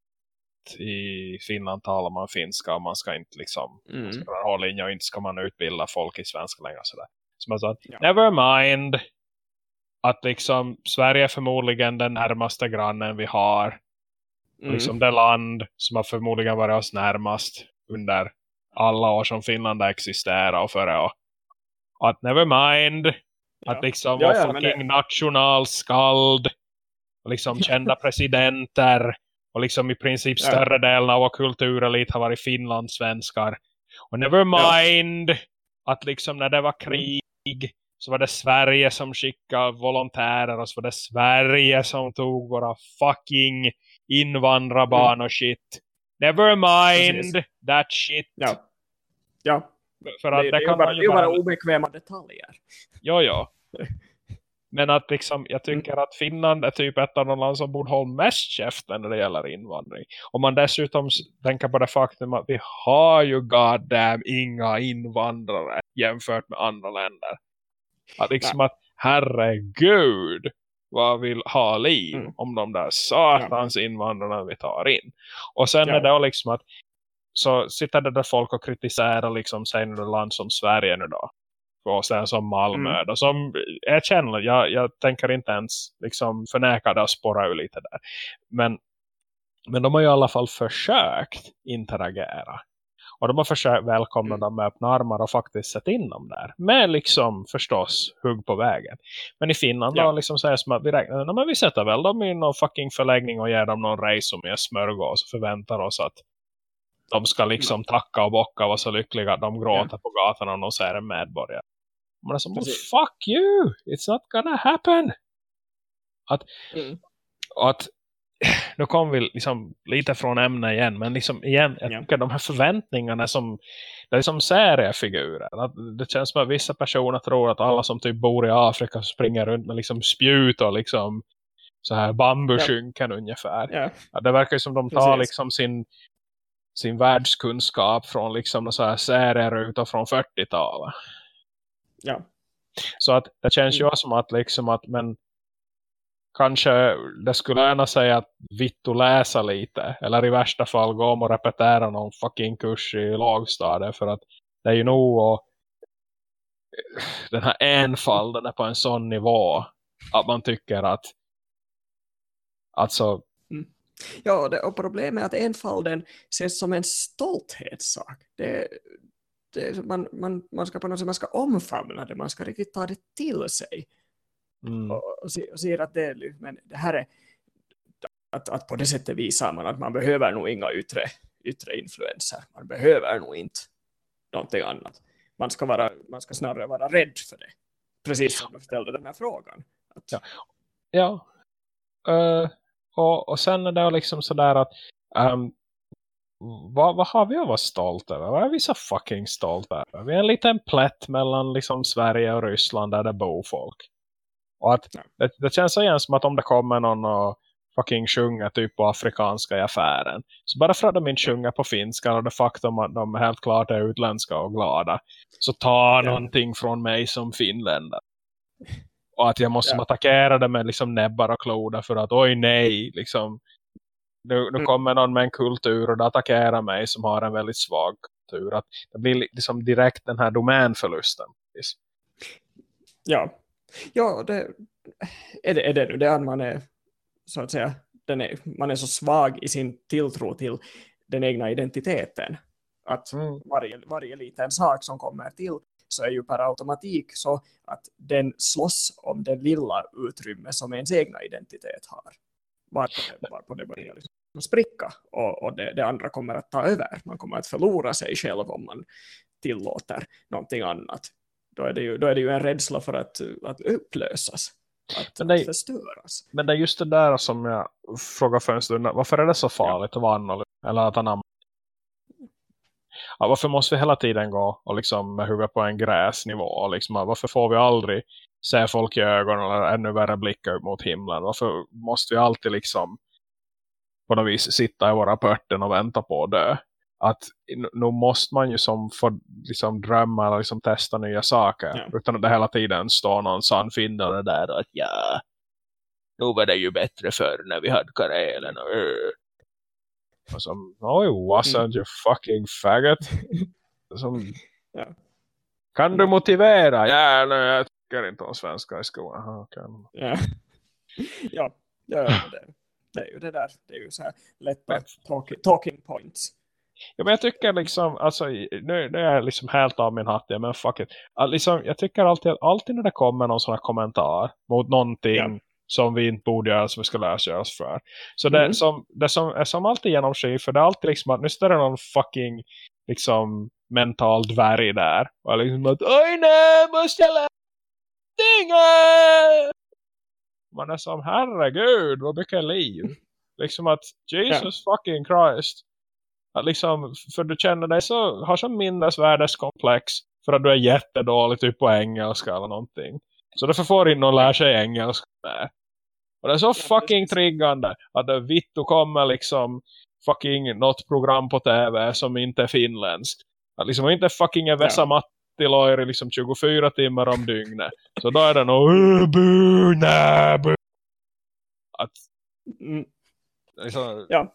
i Finland talar man finska och man ska inte liksom mm. ska hålla in och inte ska man utbilda folk i svenska längre sådär. Så man sa, ja. never mind att liksom Sverige är förmodligen den närmaste grannen vi har. Mm. Liksom det land som har förmodligen varit oss närmast under alla år som Finland existerar och före och att never mind ja. att liksom ja, ja, fucking det... nationalskald och liksom kända presidenter och liksom i princip större delen av vår kulturelit har varit finlandssvenskar. Och never mind att liksom när det var krig så var det Sverige som skickade volontärer och så var det Sverige som tog våra fucking invandrarbarn och shit. Never mind Precis. that shit. Ja. Ja. För att det, det, det kan bara, ju bara obekväma detaljer. Ja, ja. Men att liksom, jag mm. tycker att Finland är typ ett av de land som borde hålla mest käften när det gäller invandring. Om man dessutom tänker på det faktum att vi har ju goddamn inga invandrare jämfört med andra länder. Att liksom ja. att herregud vad vill ha liv mm. om de där satans ja. invandrarna vi tar in. Och sen ja. är det liksom att så sitter det där folk och kritiserar liksom säg nu land som Sverige nu då. Och sen som Malmö mm. då, som jag känner, jag, jag tänker inte ens liksom förneka det och spåra ur lite där. Men, men de har ju i alla fall försökt interagera. Och de har försökt välkomna mm. dem med öppna armar och faktiskt sett in dem där. Med liksom förstås hugg på vägen. Men i Finland ja. då liksom säger som att vi räknar, men vi sätter väl dem i någon fucking förläggning och ger dem någon race med smörgås och förväntar oss att de ska liksom mm. tacka och bocka och vara så lyckliga att de gråter ja. på gatan om de ser en medborgare. Man är som, fuck you! It's not gonna happen! Att, mm. att nu kom vi liksom lite från ämne igen. Men liksom igen, jag tycker de här förväntningarna som det är som seriefigurer. Att det känns som att vissa personer tror att alla som typ bor i Afrika springer runt med liksom spjut och liksom så här bambuskynken ja. ungefär. Ja. Ja, det verkar som de tar Precis. liksom sin sin världskunskap från liksom så här serierutor från 40-talet. Ja. Så att det känns ju mm. som att liksom att men kanske det skulle gärna säga att Vittu läsa lite. Eller i värsta fall gå om och repetera någon fucking kurs i lagstadiet. För att det är ju nog och eh, den här enfalden är på en sån nivå att man tycker att alltså mm. Ja, det, och problemet är att enfalden ses som en stolthetssak. Det, det, man, man, man ska på något sätt man ska omfamna det, man ska riktigt ta det till sig. Mm. Och, och, och ser att det, men det här är att, att på det sättet visar man att man behöver nog inga yttre, yttre influenser. Man behöver nog inte någonting annat. Man ska, vara, man ska snarare vara rädd för det. Precis som jag ställde den här frågan. Att... Ja, ja. Uh, och, och sen är det liksom sådär att um, vad, vad har vi att vara stolta över? Vad är vi så fucking stolta över? Vi är en liten plätt mellan liksom Sverige och Ryssland där det bor folk. Och att det, det känns igen som att om det kommer någon och fucking sjunga typ på afrikanska i affären. Så bara för att de inte sjunger på finska och det faktum att de helt klart är utländska och glada. Så ta ja. någonting från mig som finländare. Och att jag måste ja. attackera det med liksom näbbar och kloda för att oj nej, liksom nu, nu mm. kommer någon med en kultur och attackerar mig som har en väldigt svag kultur. Att det blir liksom direkt den här domänförlusten. Ja, ja det, är, det, är det nu det att man är så att säga, är, man är så svag i sin tilltro till den egna identiteten. Att mm. varje, varje liten sak som kommer till så är ju per automatik så att den slåss om det lilla utrymme som ens egna identitet har. Varpå varpå det börjar liksom spricka och, och det, det, andra kommer att ta över. Man kommer att förlora sig själv om man tillåter någonting annat. Då är det ju, då är det ju en rädsla för att, att upplösas att, men det, att förstöras. Men det är just det där som jag frågar för en stund. Varför är det så farligt ja. att vara annorlunda? Eller att anamma? Ja, varför måste vi hela tiden gå och liksom huvudet på en gräsnivå? Liksom, varför får vi aldrig se folk i ögonen eller ännu värre blicka upp mot himlen? Varför måste vi alltid liksom på något vis sitta i våra pörten och vänta på att dö? Att nu måste man ju som få liksom drömma eller liksom testa nya saker. Ja. Utan att det hela tiden står någon sannfindare där och att ja, nu var det ju bättre förr när vi hade karelen och. Och som, oj, wasn't mm. you fucking faggot? som, ja. Kan du motivera? Ja, nej, jag tycker inte om svenska i skolan. Aha, kan. Ja, ja, ja det, det, är ju det där. Det är ju så här lätta talking, talking points. Ja, men jag tycker liksom, alltså, nu, nu är jag liksom helt av min hatt, men fuck it. Liksom, jag tycker alltid, alltid när det kommer någon sån här kommentar mot någonting ja. som vi inte borde göra, som vi ska läsa oss för. Så mm. det, som, det som är som alltid genomskyr, för det är alltid liksom att nu står det någon fucking liksom mental dvärg där. Och liksom att, oj nej, måste jag läsa Man är som, herregud, vad mycket liv. Liksom att, Jesus ja. fucking Christ. Att liksom, för du känner dig så, har som minnesvärdeskomplex för att du är jättedålig typ på engelska eller någonting. Så därför får in och lär sig engelska där. Och det är så fucking triggande att det vitt och kommer liksom fucking något program på tv som inte är finländskt. Att liksom inte fucking är Vesa ja. Matti liksom 24 timmar om dygnet. Så då är det nog att mm. liksom, ja.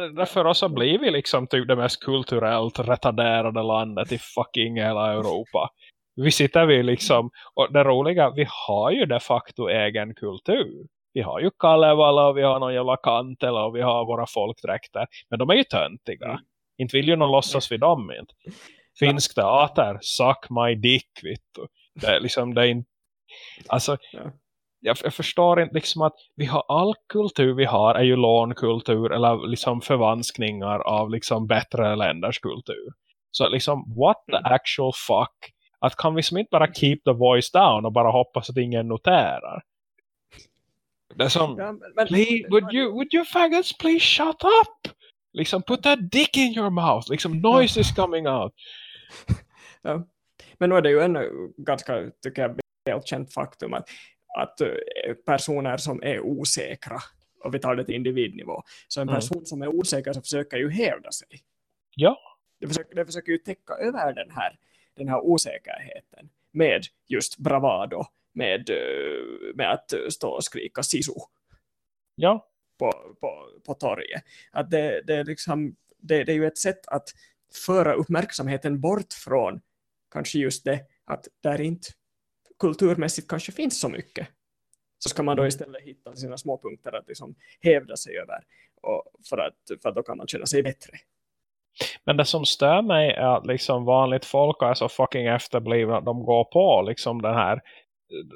Men därför också blir vi liksom typ det mest kulturellt retarderade landet i fucking hela Europa. Vi sitter vi liksom, och det roliga, vi har ju de facto egen kultur. Vi har ju Kalevala och vi har någon jävla Kantela och vi har våra folkdräkter. Men de är ju töntiga. Mm. Inte vill ju någon låtsas vid dem inte. Finsk teater, suck my dick, vittu. Det är liksom, det är inte... Alltså, ja jag, jag, förstår inte liksom att vi har all kultur vi har är ju lånkultur eller liksom förvanskningar av liksom bättre länders kultur. Så liksom, what the mm. actual fuck? Att kan vi som inte bara keep the voice down och bara hoppas att ingen noterar? Det är som, ja, men, please, would, you, would you faggots please shut up? Liksom, put that dick in your mouth. Liksom, noise is coming out. Ja. Men nu är det ju en ganska, tycker jag, välkänt faktum att att eh, personer som är osäkra och vi tar det till individnivå. Så en mm. person mm. som är osäker så försöker ju hävda sig. Ja. Det försöker, det försöker ju täcka över den här, den här osäkerheten med just bravado, med, eh, med att stå och skrika sisu. Ja. På, på, på torget. Att det, det, är liksom, det, det är ju ett sätt att föra uppmärksamheten bort från kanske just det att där inte kulturmässigt kanske finns så mycket så ska man då mm. istället hitta sina små punkter att liksom hävda sig över och för, att, för att då kan man känna sig bättre. Men det som stör mig är att liksom vanligt folk är så fucking efterblivna att de går på liksom den här,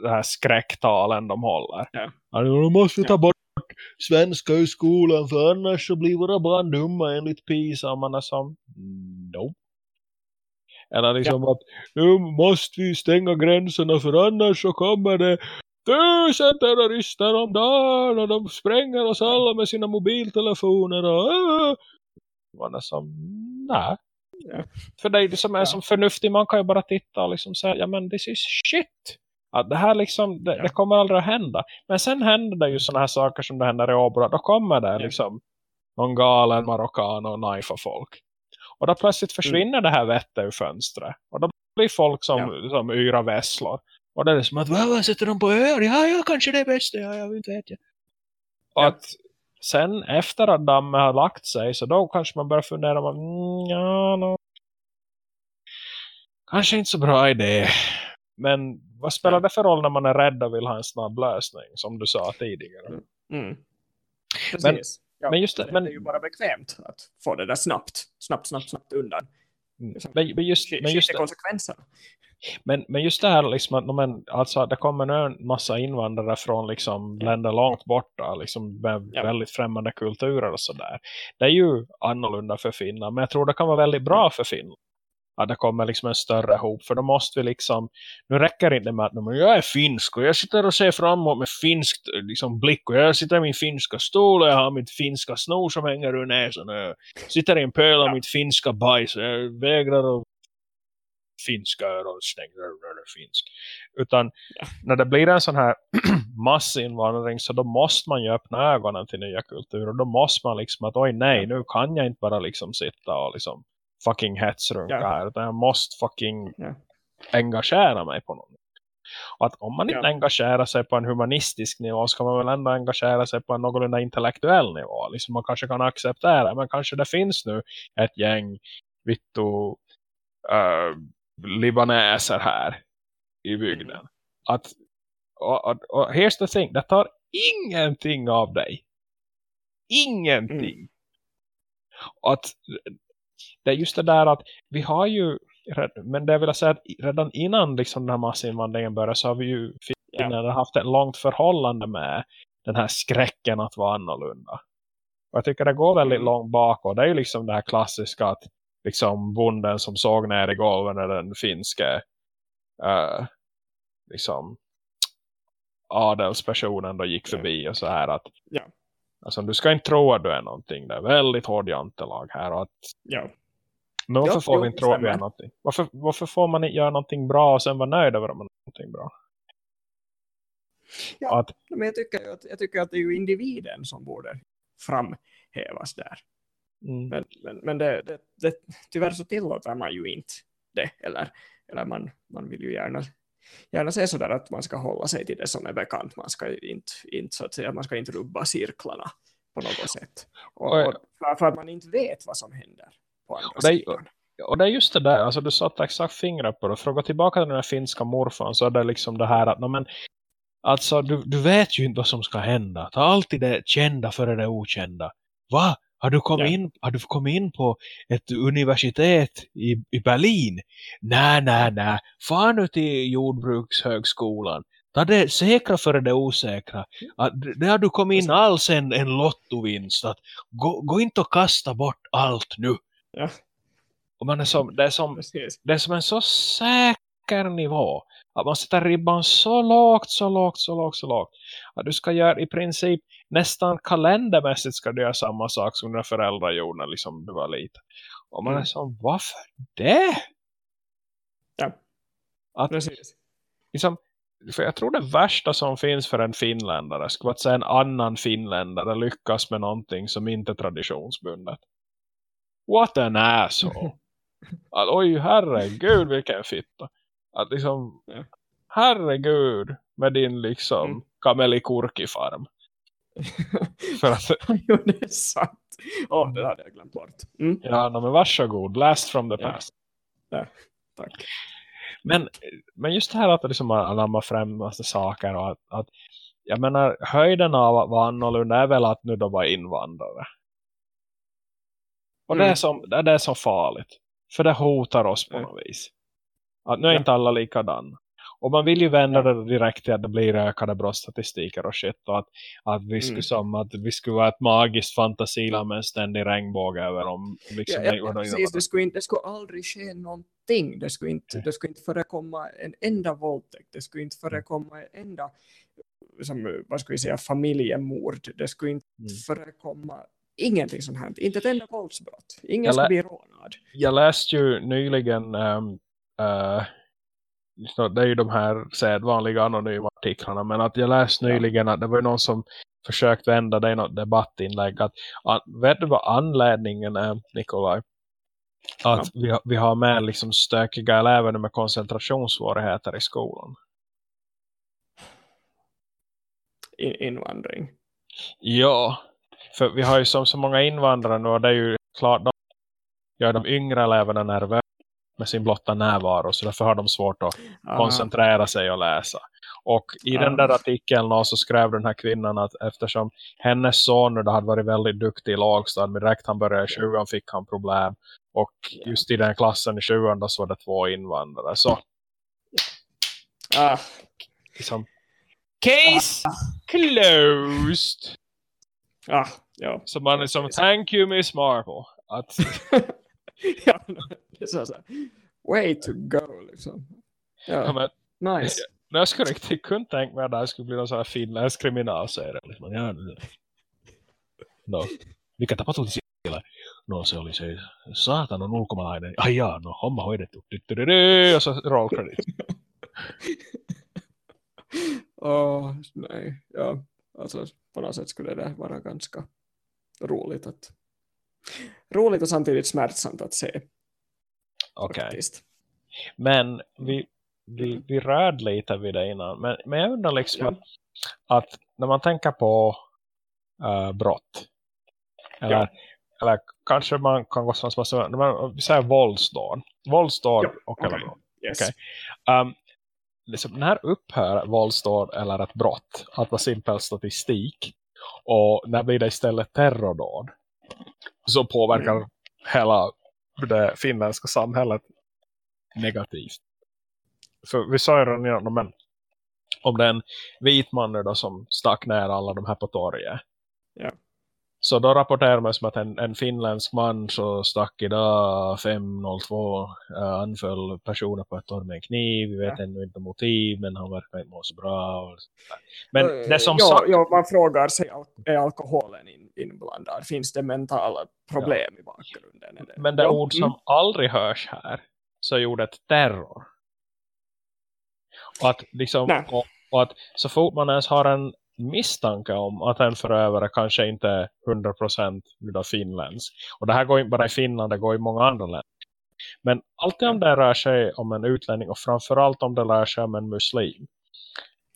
den här skräcktalen de håller. Ja. Alltså, de måste ta bort svenska i skolan för annars så blir våra barn dumma enligt PISA. Man är som, nope. Eller liksom ja. att nu måste vi stänga gränserna för annars så kommer det tusen terrorister om dagen och de spränger oss alla med sina mobiltelefoner och, äh. Man är som, nej. Ja. För dig som är Ja. som förnuftig, man kan ju bara titta och liksom säga, ja men this is shit. Att det här liksom, det, Ja. det kommer aldrig att hända. Men sen händer det ju såna här saker som det händer i Åbro. Då kommer det liksom någon galen marockan och knifar folk. Och då plötsligt försvinner det här vettet ur fönstret. Och då blir folk som, som yra vässlor. Och det är som att, vad sätter de på öar? Ja, ja, kanske det är bäst. Ja, jag vet inte. Och Ja. att sen efter att dammen har lagt sig så då kanske man börjar fundera om, mm, ja, no. kanske inte så bra idé. Men vad spelar Ja. det för roll när man är rädd och vill ha en snabb lösning som du sa tidigare? Mm. Men- Precis. Ja, men just det, det, men- är ju bara bekvämt att få det där snabbt, snabbt, snabbt, snabbt undan. Mm. Liksom, Men, men, just, men, just det, konsekvenserna. men, men just det här liksom att men, alltså, det kommer nu en massa invandrare från liksom, Ja. länder långt borta liksom, med Ja. väldigt främmande kulturer och sådär. Det är ju annorlunda för Finland men jag tror det kan vara väldigt bra för Finland. Att det kommer liksom en större hop för då måste vi liksom nu räcker det inte med att jag är finsk och jag sitter och ser framåt med finskt liksom, blick och jag sitter i min finska stol och jag har mitt finska snor som hänger ur näsan och jag sitter i en pöl av mitt finska bajs och jag vägrar att finska öronstänger eller finsk. Utan Ja. när det blir en sån här massinvandring så då måste man ju öppna ögonen till nya kulturer. Då måste man liksom att oj nej, nu kan jag inte bara liksom sitta och liksom fucking hetsrunka Ja. här. Utan jag måste fucking Ja. engagera mig på något. Och att om man inte Ja. engagerar sig på en humanistisk nivå så kan man väl ändå engagera sig på en någorlunda intellektuell nivå. Liksom man kanske kan acceptera, men kanske det finns nu ett gäng vittu uh, libaneser här i bygden. Att, och, och, och here's the thing, det tar ingenting av dig. Ingenting. Mm. Att det är just det där att vi har ju men det vill jag säga att redan innan liksom den här massinvandringen började så har vi ju. Finland haft ett långt förhållande med den här skräcken att vara annorlunda. Och jag tycker det går väldigt Mm. långt bakåt. Det är ju liksom det här klassiska att liksom bonden som såg ner i golven när den finske uh, liksom adelspersonen då gick förbi och så här att Ja. alltså, du ska inte tro att du är någonting. Det är väldigt hård jantelag här och att Ja. Men varför Ja, får vi inte är någonting? Varför, varför får man inte göra någonting bra och sen vara nöjd över om man gör någonting bra? Ja. Att, Men jag tycker, att, jag tycker att det är ju individen som borde framhävas där. mm, Men, men, men det, det, det, tyvärr så tillåter man ju inte det. Eller, eller man, man vill ju gärna, gärna säga sådär att man ska hålla sig till det som är bekant. Man ska inte, inte, så att säga, man ska inte rubba cirklarna på något sätt. Och- och för, för att man inte vet vad som händer på andra Och det är- sidan. och det är just det där, alltså du satte exakt fingret på det. Gå tillbaka till den här finska morfan så är det liksom det här att, no, men, alltså du, du vet ju inte vad som ska hända. Ta alltid det kända före det okända. Va? Har du kommit, Ja. in, har du kommit in på ett universitet i, i Berlin? Nej, nej, nej. Fan nu till jordbrukshögskolan. Ta det säkra före det osäkra. Att, det har du kommit in alls en, en lottovinst. Att, gå, gå inte och kasta bort allt nu. Ja, Och man är som, det, är som, precis. det är som en så säker nivå. Att man sätter ribban så lågt, så lågt, så lågt, så lågt. Att du ska göra i princip nästan kalendermässigt ska du göra samma sak som dina föräldrar gjorde när liksom du var liten. Och man är Mm. som, varför det? Ja, Att, precis. liksom, för jag tror det värsta som finns för en finländare skulle vara att se en annan finländare lyckas med någonting som inte är traditionsbundet. What an asshole. Att, oj, herregud vilken fitta. Att liksom, Ja. herregud med din liksom Mm. kamelikurkifarm. För att, jo, det är sant. Åh, det hade jag glömt bort. Mm. ja, no, men varsågod, last from the Ja. past. Tack. Men, men just det här att liksom anamma främmaste saker och att, att jag menar, höjden av att vara annorlunda är väl att nu då vara invandrare. Och det, är Mm. som, det är som farligt. För det hotar oss på Mm. något vis. Att nu är Ja. inte alla likadana. Och man vill ju vända det direkt till att det blir ökade brottsstatistiker och shit. Och att, att, vi skulle, Mm. som, att vi skulle vara ett magiskt fantasiland med en ständig regnbåge över om liksom, Ja, det- ja, precis, det, skulle inte, det skulle aldrig ske någonting. Det skulle, inte, det skulle inte förekomma en enda våldtäkt. Det skulle inte förekomma en enda som, vad ska vi säga, familjemord. Det skulle inte Mm. förekomma ingenting som hänt. Inte ett enda våldsbrott. Ingen ska bli rånad. Jag läste ju nyligen um, uh, det är ju de här sedvanliga anonyma artiklarna men att jag läste nyligen att det var någon som försökt vända i något debattinlägg att, att vet du vad anledningen är Nikolaj? Att ja. vi, har, vi har med liksom stökiga elever med koncentrationssvårigheter i skolan. In invandring. Ja, för vi har ju som så många invandrare nu och det är ju klart de gör de yngre eleverna nervösa med sin blotta närvaro så därför har de svårt att ah. koncentrera sig och läsa. Och i ah. den där artikeln så skrev den här kvinnan att eftersom hennes son då hade varit väldigt duktig i lagstad men direkt han började i 20 fick han problem och just i den klassen i 20 så var det två invandrare så ah. liksom, case ah. closed ah, ja. så man är som thank you Miss Marple att ja, det är så, så way to go liksom. Ja, ja men, nice. Jag, jag skulle riktigt kunna tänka mig att det skulle bli någon sån här finländsk kriminalserie. Liksom. Ja, no. Mikä tapahtui siellä? No se oli se saatanan ulkomaalainen. Ai jaa, no homma hoidettu. Och så roll credit. oh, nej. Ja, alltså på något sätt skulle det vara ganska roligt att roligt och samtidigt smärtsamt att se. Okej. Okay. Men vi, vi, vi rörde lite vid det innan. Men, men jag undrar liksom ja. att, att, när man tänker på uh, brott. Eller, ja. eller kanske man kan gå som man vi säger våldsdåd. Våldsdåd ja. och okay. eller brott. Yes. Okay. Um, liksom, när upphör våldsdåd eller ett brott att vara simpel statistik och när blir det istället terrordåd som påverkar mm. hela det finländska samhället negativt. För vi sa ju redan men om det är en vit man då som stack ner alla de här på torget. Ja. Så då rapporterar man som att en, en finländsk man så stack idag 502 uh, anföll personer på ett torg med en kniv. Vi vet ja. ännu inte motiv men han verkar inte må så bra. Men uh, det som ja, ja, man frågar sig, är alkoholen in, inblandad? Finns det mentala problem ja. i bakgrunden? Det? Men det ja. ord som mm. aldrig hörs här så gjorde ett terror. Och att, liksom, och, och att så fort man ens har en misstanke om att en förövare kanske inte är 100% av finländsk. Och det här går inte bara i Finland, det går i många andra länder. Men alltid om det rör sig om en utlänning och framförallt om det rör sig om en muslim.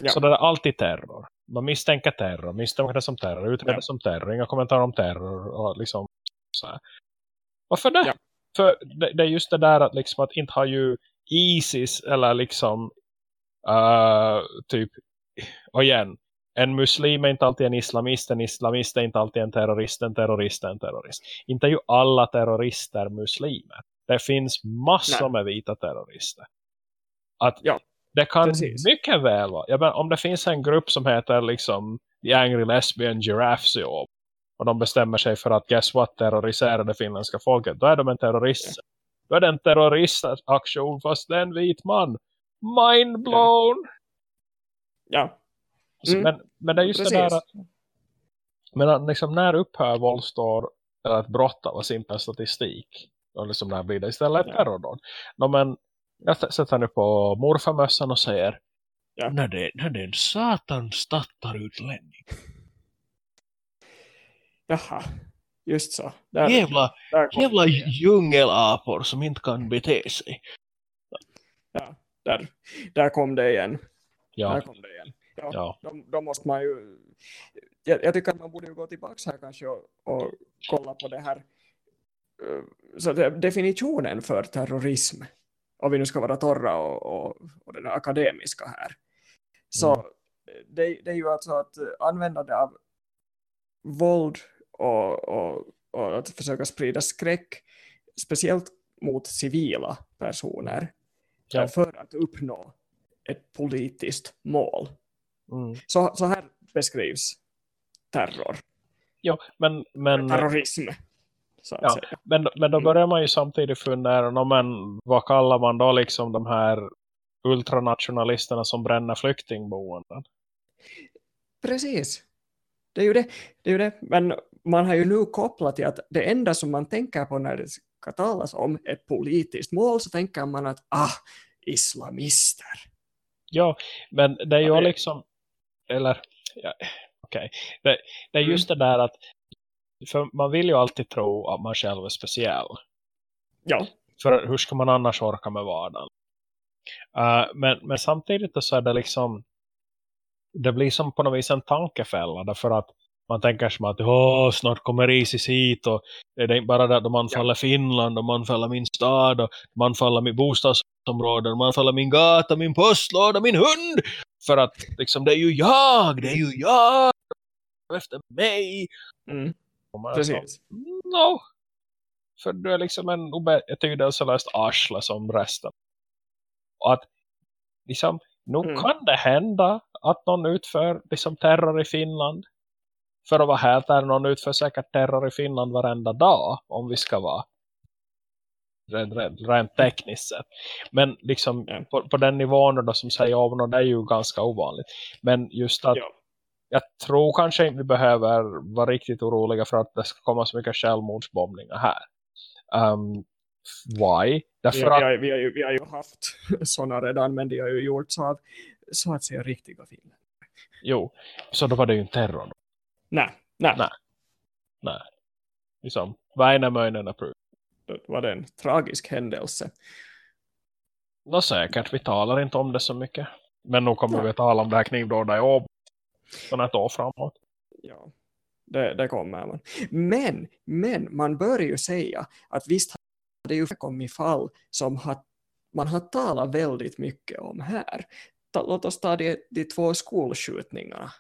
Ja. Så det är alltid terror. Man misstänker terror, misstänker det som terror, utreder ja. som terror, inga kommentarer om terror och liksom så här. Varför det? Ja. För det, det, är just det där att liksom att inte ha ju ISIS eller liksom uh, typ och igen en muslim är inte alltid en islamist, en islamist är inte alltid en terrorist, en terrorist är en terrorist. Inte ju alla terrorister muslimer. Det finns massor Nej. med vita terrorister. Att ja, det kan precis. mycket väl vara, ja, men om det finns en grupp som heter liksom The Angry Lesbian Giraffes i år, och de bestämmer sig för att guess what, terrorisera det finländska folket, då är de en terrorist. Ja. Då är det en terroristaktion fast det är en vit man. Mind blown! Ja, mm. men, men det är just Precis. det där att, men liksom när upphör våldsdåd eller ett brott av simpel statistik och liksom när blir det istället ja. terrordåd no, men jag sätter nu på morfarmössan och säger ja. när, det, när det är en satan stattar-utlänning jaha just så där, jävla, där jävla djungelapor som inte kan bete sig ja, där, där kom det igen ja. där kom det igen ja, ja. Då, då, måste man ju jag, jag, tycker att man borde ju gå tillbaka här kanske och, och kolla på det här så det, definitionen för terrorism om vi nu ska vara torra och, och, och den akademiska här så mm. det, det, är ju alltså att användande av våld och, och, och att försöka sprida skräck speciellt mot civila personer ja. för att uppnå ett politiskt mål. Mm. Så, så här beskrivs terror. Ja, men, men, Terrorism. ja, men, men då mm. börjar man ju samtidigt fundera, men vad kallar man då liksom de här ultranationalisterna som bränner flyktingboenden? Precis. det är ju det. det, är ju det. Men man har ju nu kopplat till att det enda som man tänker på när det ska talas om ett politiskt mål så tänker man att ah, islamister. Ja, men det är ju ja, det... liksom eller, ja, okej okay. det, det, är just mm. det där att för man vill ju alltid tro att man själv är speciell. Ja. För hur ska man annars orka med vardagen? Uh, men, men samtidigt så är det liksom det blir som på något vis en tankefälla därför att man tänker som att Åh, snart kommer Isis hit och det är bara det att de anfaller ja. Finland och man faller min stad och man faller min bostadsområde man faller min gata, min postlåda, min hund för att liksom det är ju jag, det är ju jag efter mig mm. Precis. Så, no. För du är liksom en obetydelselöst arsle som resten. Och att liksom, nu mm. kan det hända att någon utför liksom terror i Finland. För att vara helt ärlig, någon utför säkert terror i Finland varenda dag. Om vi ska vara rent, rent, rent tekniskt sett. Men liksom ja. på, på, den nivån då som säger om det är ju ganska ovanligt. Men just att ja. jag tror kanske inte vi behöver vara riktigt oroliga för att det ska komma så mycket självmordsbombningar här. Um, why? Därför vi, att... vi, har, vi, har ju, vi har ju haft sådana redan men de har ju gjorts av så att säga riktiga filmer. Jo, så då var det ju en terror. Då. Nej, nej. Nej. Nej. Liksom, Väinämöinen approved. Var det en tragisk händelse. Nå säkert, vi talar inte om det så mycket. Men nu kommer ja. vi att tala om det här knivdådet i år. Från ett år framåt. Ja, det, det kommer man. Men, men man bör ju säga att visst har det ju kommit fall som har, man har talat väldigt mycket om här. Låt oss ta de, de två skolskjutningarna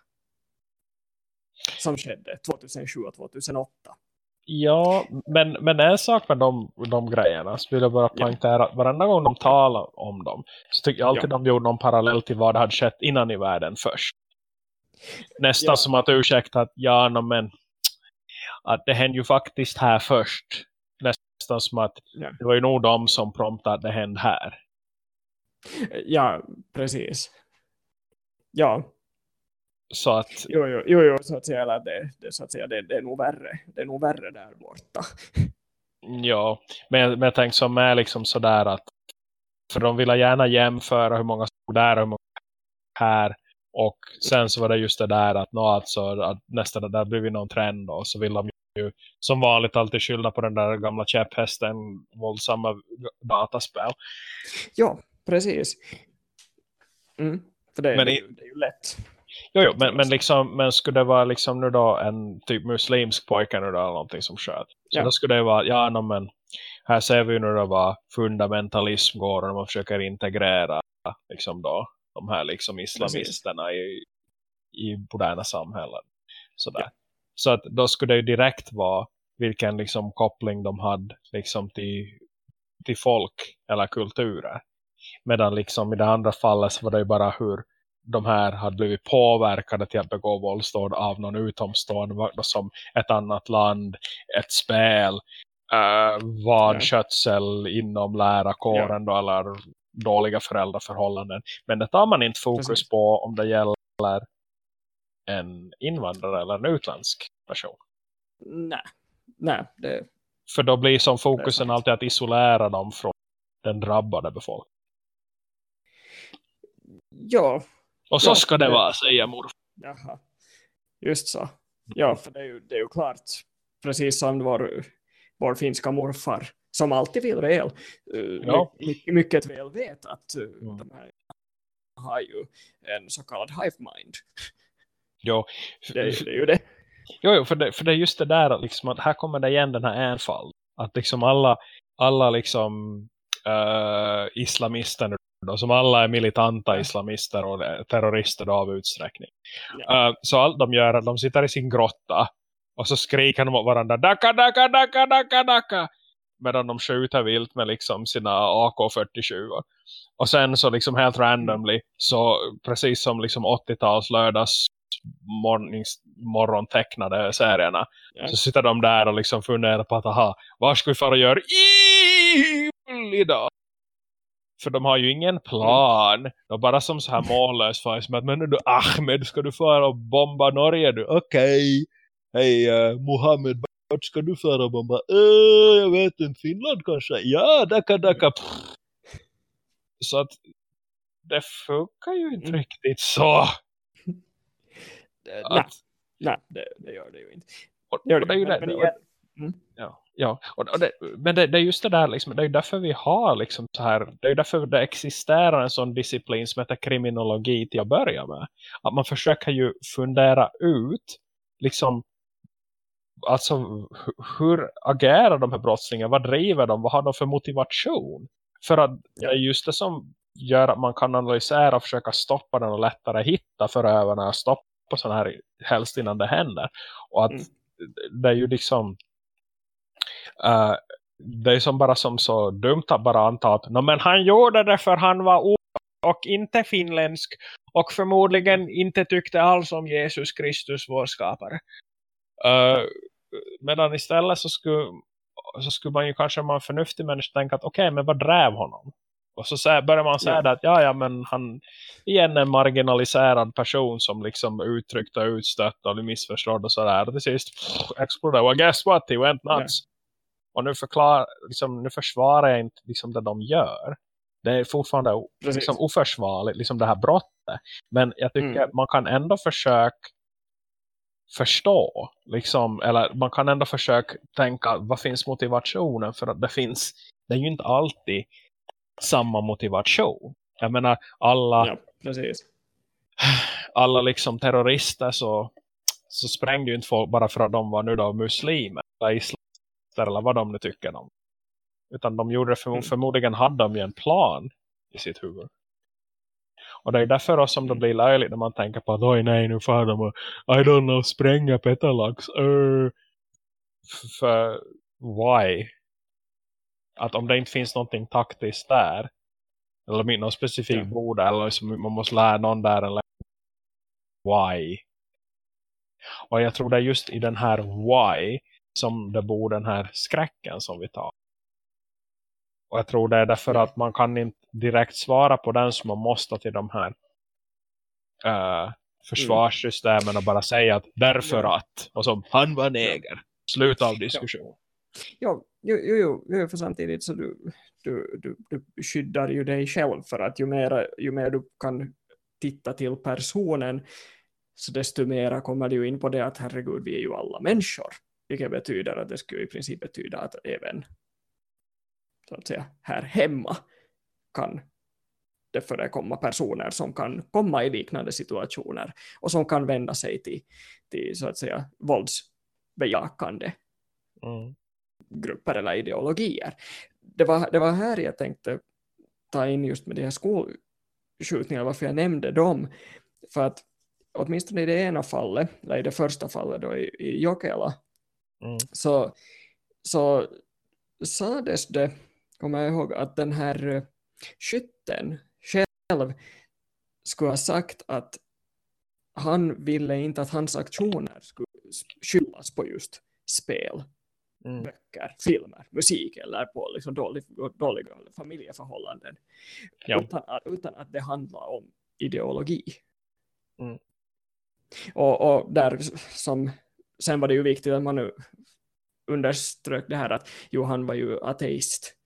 som skedde 2007 och 2008. Ja, men, men en sak med de, de grejerna så vill jag bara poängtera att varenda gång de talar om dem så tycker jag alltid ja. de gjorde någon parallell till vad det hade skett innan i världen först. Nästan ja. som att ursäkta att ja, no, men att det hände ju faktiskt här först. Nästan som att ja. det var ju nog de som promptade att det hände här. Ja, precis. Ja, så att... Jo, jo, jo, jo så att säga, eller det, det, så att säga, det, det, är nog värre. Det är nog värre där borta. Ja, men, men jag tänker som är liksom sådär att för de vill gärna jämföra hur många stod där och hur många här. Och sen så var det just det där att, no, alltså, att nästan det där blev någon trend och så vill de ju som vanligt alltid skylla på den där gamla käpphästen våldsamma dataspel. Ja, precis. Mm, för det, Men i, det är ju lätt. Jo, jo men, men, liksom, men skulle det vara liksom nu då en typ muslimsk pojke nu då eller någonting som sköt. Så ja. då skulle det vara, ja no, men här ser vi nu då vad fundamentalism går och man försöker integrera liksom då de här liksom islamisterna i, i moderna samhällen. Sådär. Ja. Så att då skulle det ju direkt vara vilken liksom koppling de hade liksom till, till folk eller kulturer. Medan liksom i det andra fallet så var det ju bara hur de här hade blivit påverkade till att begå våldsdåd av någon utomstående som ett annat land, ett spel, uh, vadskötsel ja. inom lärarkåren ja. eller dåliga föräldraförhållanden. Men det tar man inte fokus Precis. på om det gäller en invandrare eller en utländsk person. Nej, nej. Det... För då blir som fokusen alltid att isolera dem från den drabbade befolkningen. Ja, och så ja, ska det, det vara, säger morfar. Jaha, just så. Ja, för det är ju, det är ju klart, precis som vår, vår finska morfar, som alltid vill väl, uh, ja. mycket, mycket väl vet att mm. de här har ju en så kallad hive mind. Jo. Det, det är ju det. Jo, jo för, det, för det är just det där liksom, att här kommer det igen den här enfald. Att liksom alla, alla liksom uh, islamister då, som alla är militanta islamister och terrorister då, av utsträckning. Ja. Uh, så allt de gör är att de sitter i sin grotta och så skriker de åt varandra Daka, daka, daka, daka, daka medan de skjuter vilt med liksom sina AK-47 och sen så liksom helt randomly så precis som liksom 80-tals lördags mornings, morgontecknade serierna yeah. så sitter de där och liksom funderar på att aha, vad ska vi fara göra i idag För de har ju ingen plan. De bara som så här mållös för som att men du Ahmed ska du föra och bomba Norge du? Okej. Okay. Hej uh, Mohammed vart ska du föra och bomba? Uh, jag vet inte, Finland kanske. Ja, daka daka. Så att det funkar ju inte mm. riktigt så. Nej, nej det, det, gör det ju inte. Och, det, det, är ju det. Mm. Ja, ja. Och, och det, men det, det, är just det där, liksom, det är därför vi har liksom så här, det är därför det existerar en sån disciplin som heter kriminologi till att börja med. Att man försöker ju fundera ut liksom alltså hur agerar de här brottslingarna? Vad driver de? Vad har de för motivation? För att det är just det som gör att man kan analysera och försöka stoppa den och lättare hitta förövarna och stoppa sådana här helst innan det händer. Och att mm. det är ju liksom uh, det är som bara som så dumt att bara anta att men han gjorde det för han var och inte finländsk och förmodligen inte tyckte alls om Jesus Kristus vår skapare. Uh, medan istället så skulle, så skulle man ju kanske vara en förnuftig människa tänka att okej, okay, men vad dräv honom? Och så börjar man säga ja. att ja, ja, men han igen en marginaliserad person som liksom uttryckt och utstött och missförstådd och sådär. Och till sist exploderar. Och guess what? He went nuts. Och nu, förklar, liksom, nu försvarar jag inte liksom, det de gör. Det är fortfarande liksom, oförsvarligt, liksom det här brottet. Men jag tycker mm. man kan ändå försöka förstå. Liksom, eller man kan ändå försöka tänka vad finns motivationen för att det finns, det är ju inte alltid samma motivation. Jag menar alla ja, alla liksom terrorister så, så sprängde ju inte folk bara för att de var nu då muslimer eller eller vad de nu tycker om. Utan de gjorde det för, mm. förmodligen hade de ju en plan i sitt huvud. Och det är därför också som det blir löjligt när man tänker på att oj nej nu får de I don't know spränga petalax. Uh, för why? Att om det inte finns någonting taktiskt där eller någon specifik ja. bord eller liksom man måste lära någon där eller why? Och jag tror det är just i den här why som det bor den här skräcken som vi tar. Och jag tror det är därför att man kan inte direkt svara på den som man måste till de här uh, försvarssystemen och bara säga att därför att och så han var neger. Slut av diskussion. Ja, jo, jo, jo, för samtidigt så du, du, du, du skyddar ju dig själv för att ju mer, ju mer du kan titta till personen så desto mer kommer du in på det att herregud vi är ju alla människor. Vilket betyder att det skulle i princip betyda att även så att säga, här hemma kan det förekomma personer som kan komma i liknande situationer och som kan vända sig till, till så att säga våldsbejakande mm. grupper eller ideologier. Det var, det var här jag tänkte ta in just med de här skolskjutningarna, varför jag nämnde dem. För att åtminstone i det ena fallet, eller i det första fallet då i, i Jokela, mm. så, så sades det kommer jag ihåg att den här eh, skytten själv skulle ha sagt att han ville inte att hans aktioner skulle skyllas på just spel, mm. böcker, filmer, musik eller på liksom dålig, dåliga familjeförhållanden. Ja. Utan, utan att det handlar om ideologi. Mm. Och, och, där som sen var det ju viktigt att man nu underströk det här att jo, han var ju ateist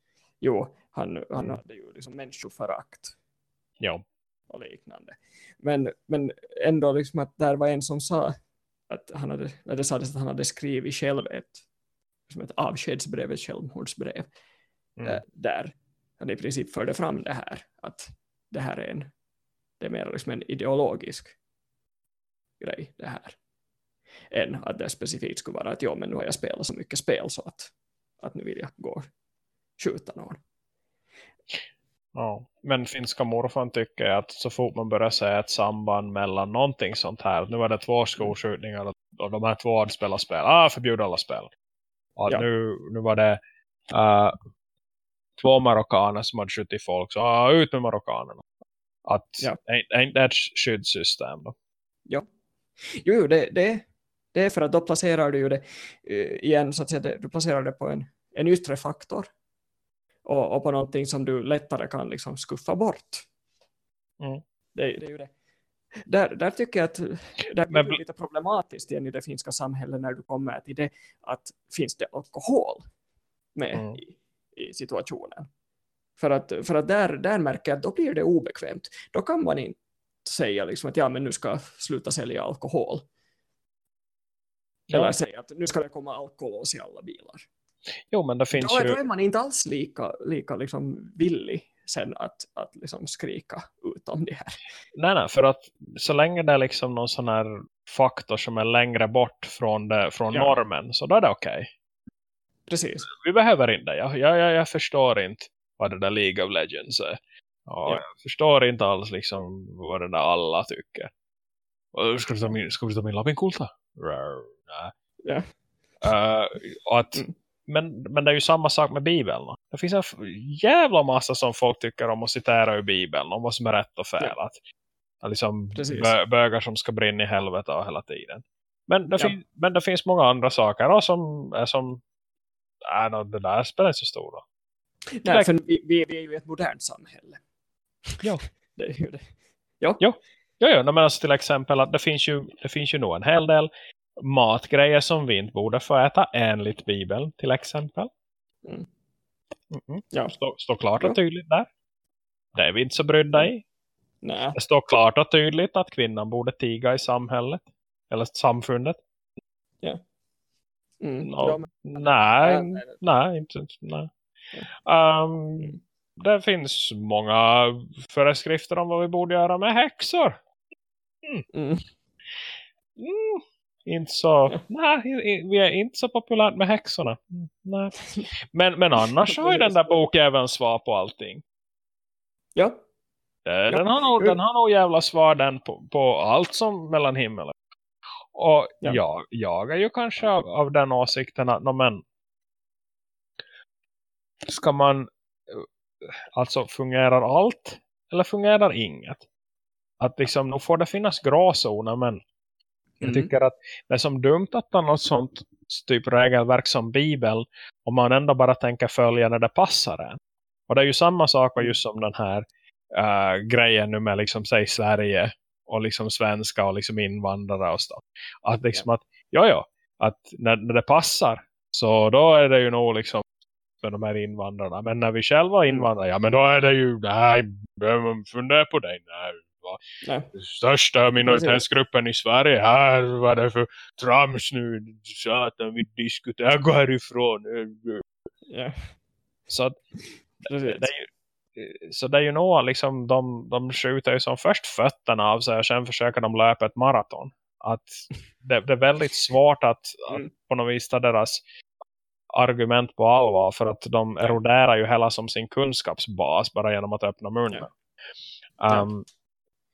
jo, han, han mm. hade ju liksom människoförakt. Ja. Och liknande. Men, men ändå liksom att där var en som sa att han hade, det sades att han hade skrivit själv ett, som ett avskedsbrev, ett självmordsbrev. Mm. Eh, där han i princip förde fram det här. Att det här är en, det är mer liksom en ideologisk grej det här. Än att det specifikt skulle vara att ja, men nu har jag spelat så mycket spel så att, att nu vill jag gå skjuta någon. Ja, men finska morfan tycker att så fort man börjar säga ett samband mellan någonting sånt här. Nu var det två skolskjutningar och de här två hade spelat spel. Ah, förbjuda alla spel. Och ja. nu, nu var det uh, två marockaner som hade skjutit folk. Så ah, ut med marockanerna. Att, ja. är inte ett skyddssystem då? Ja. Jo det, det, det är för att då placerar du ju det uh, igen så att säga, det, du placerar det på en, en yttre faktor och, och på någonting som du lättare kan liksom skuffa bort. Mm. Det, det är ju det. Där, där tycker jag att det Men- är lite problematiskt igen i det finska samhället när du kommer till det att finns det alkohol med Mm. i, i situationen. För att, för att där, där märker jag att då blir det obekvämt. Då kan man inte säga liksom att ja, men nu ska sluta sälja alkohol. Ja. Eller säga att nu ska det komma alkohol i alla bilar. Jo, men det finns Då, ju... då är man inte alls lika, lika liksom villig sen att, att liksom skrika ut om det här. Nej, nej, för att så länge det är liksom någon sån här faktor som är längre bort från, det, från Ja. normen så då är det okej. Precis. Vi behöver inte. Jag, jag, jag, jag förstår inte vad det där League of Legends är. Ja, Ja. Jag förstår inte alls liksom vad det där alla tycker. Ska du ta min, ska du ta min labbinkulta? Rar. Ja. Och att, Mm. men, men det är ju samma sak med Bibeln. Det finns en jävla massa som folk tycker om att citera ur Bibeln. Om vad som är rätt och fel. Att, att liksom bö, bögar som ska brinna i helvete och hela tiden. Men det, Ja. men det finns många andra saker och som är som äh, no, det där spelar inte så stor roll. Nej, för vi, vi, vi är ju ett modernt samhälle. Ja. Det är ju det. Ja. Ja, ja men alltså till exempel att det finns ju, det finns ju nog en hel del matgrejer som vi inte borde få äta enligt Bibeln till exempel. Mm. Mm Ja. Står, står klart Ja. och tydligt där. Det är vi inte så brydda i. Nej. Det står klart och tydligt att kvinnan borde tiga i samhället. Eller samfundet. Mm. Ja, Ja, men, nej, nej, nej. inte, nej. Um, Mm. det finns många föreskrifter om vad vi borde göra med häxor. Mm. Mm, inte så, nej, vi är inte så populärt med häxorna. Mm, nej. Men, men annars har ju den där bokäven svar på allting. ja. Eh, Den, har nog, den har nog jävla svar den på, på allt som mellan himmel och och Ja. jag, jag är ju kanske av, av den åsikten att no, men, ska man eh, alltså fungerar allt eller fungerar inget? Att liksom, nu får det finnas gråzoner men jag Mm. tycker att det är som dumt att ha något sånt typ regelverk som Bibeln om man ändå bara tänker följa när det passar en. Och det är ju samma sak just som den här eh, grejen nu med liksom säg Sverige och liksom svenska och liksom invandrare och så. Att liksom att, ja ja, att när, när det passar så då är det ju nog liksom för de här invandrarna. Men när vi själva är invandrare, ja men då är det ju, nej, fundera på det? Nej, va? Nej. Största minoritetsgruppen i Sverige, här vad är det för trams nu? Satan, vi diskuterar, gå härifrån. Ja. Så Precis. det är ju, så det är ju nog liksom de, de skjuter ju som först fötterna av sig och sen försöker de löpa ett maraton. Att det, det är väldigt svårt att, Mm. att på något vis ta deras argument på allvar för att de eroderar ju hela som sin kunskapsbas bara genom att öppna munnen. Ja. Um,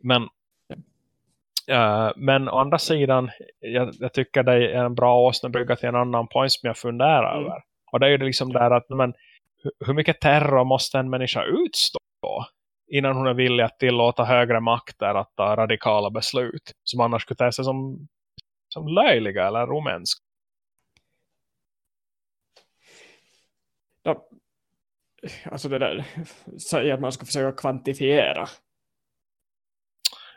men uh, men å andra sidan jag, jag tycker det är en bra åsnebrygga till en annan point som jag funderar Mm. över. Och det är ju liksom där att men, hu- hur mycket terror måste en människa utstå innan hon är villig att tillåta högre makter att ta radikala beslut som annars skulle te sig som, som löjliga eller romanska. Ja. Alltså det där, säger att man ska försöka kvantifiera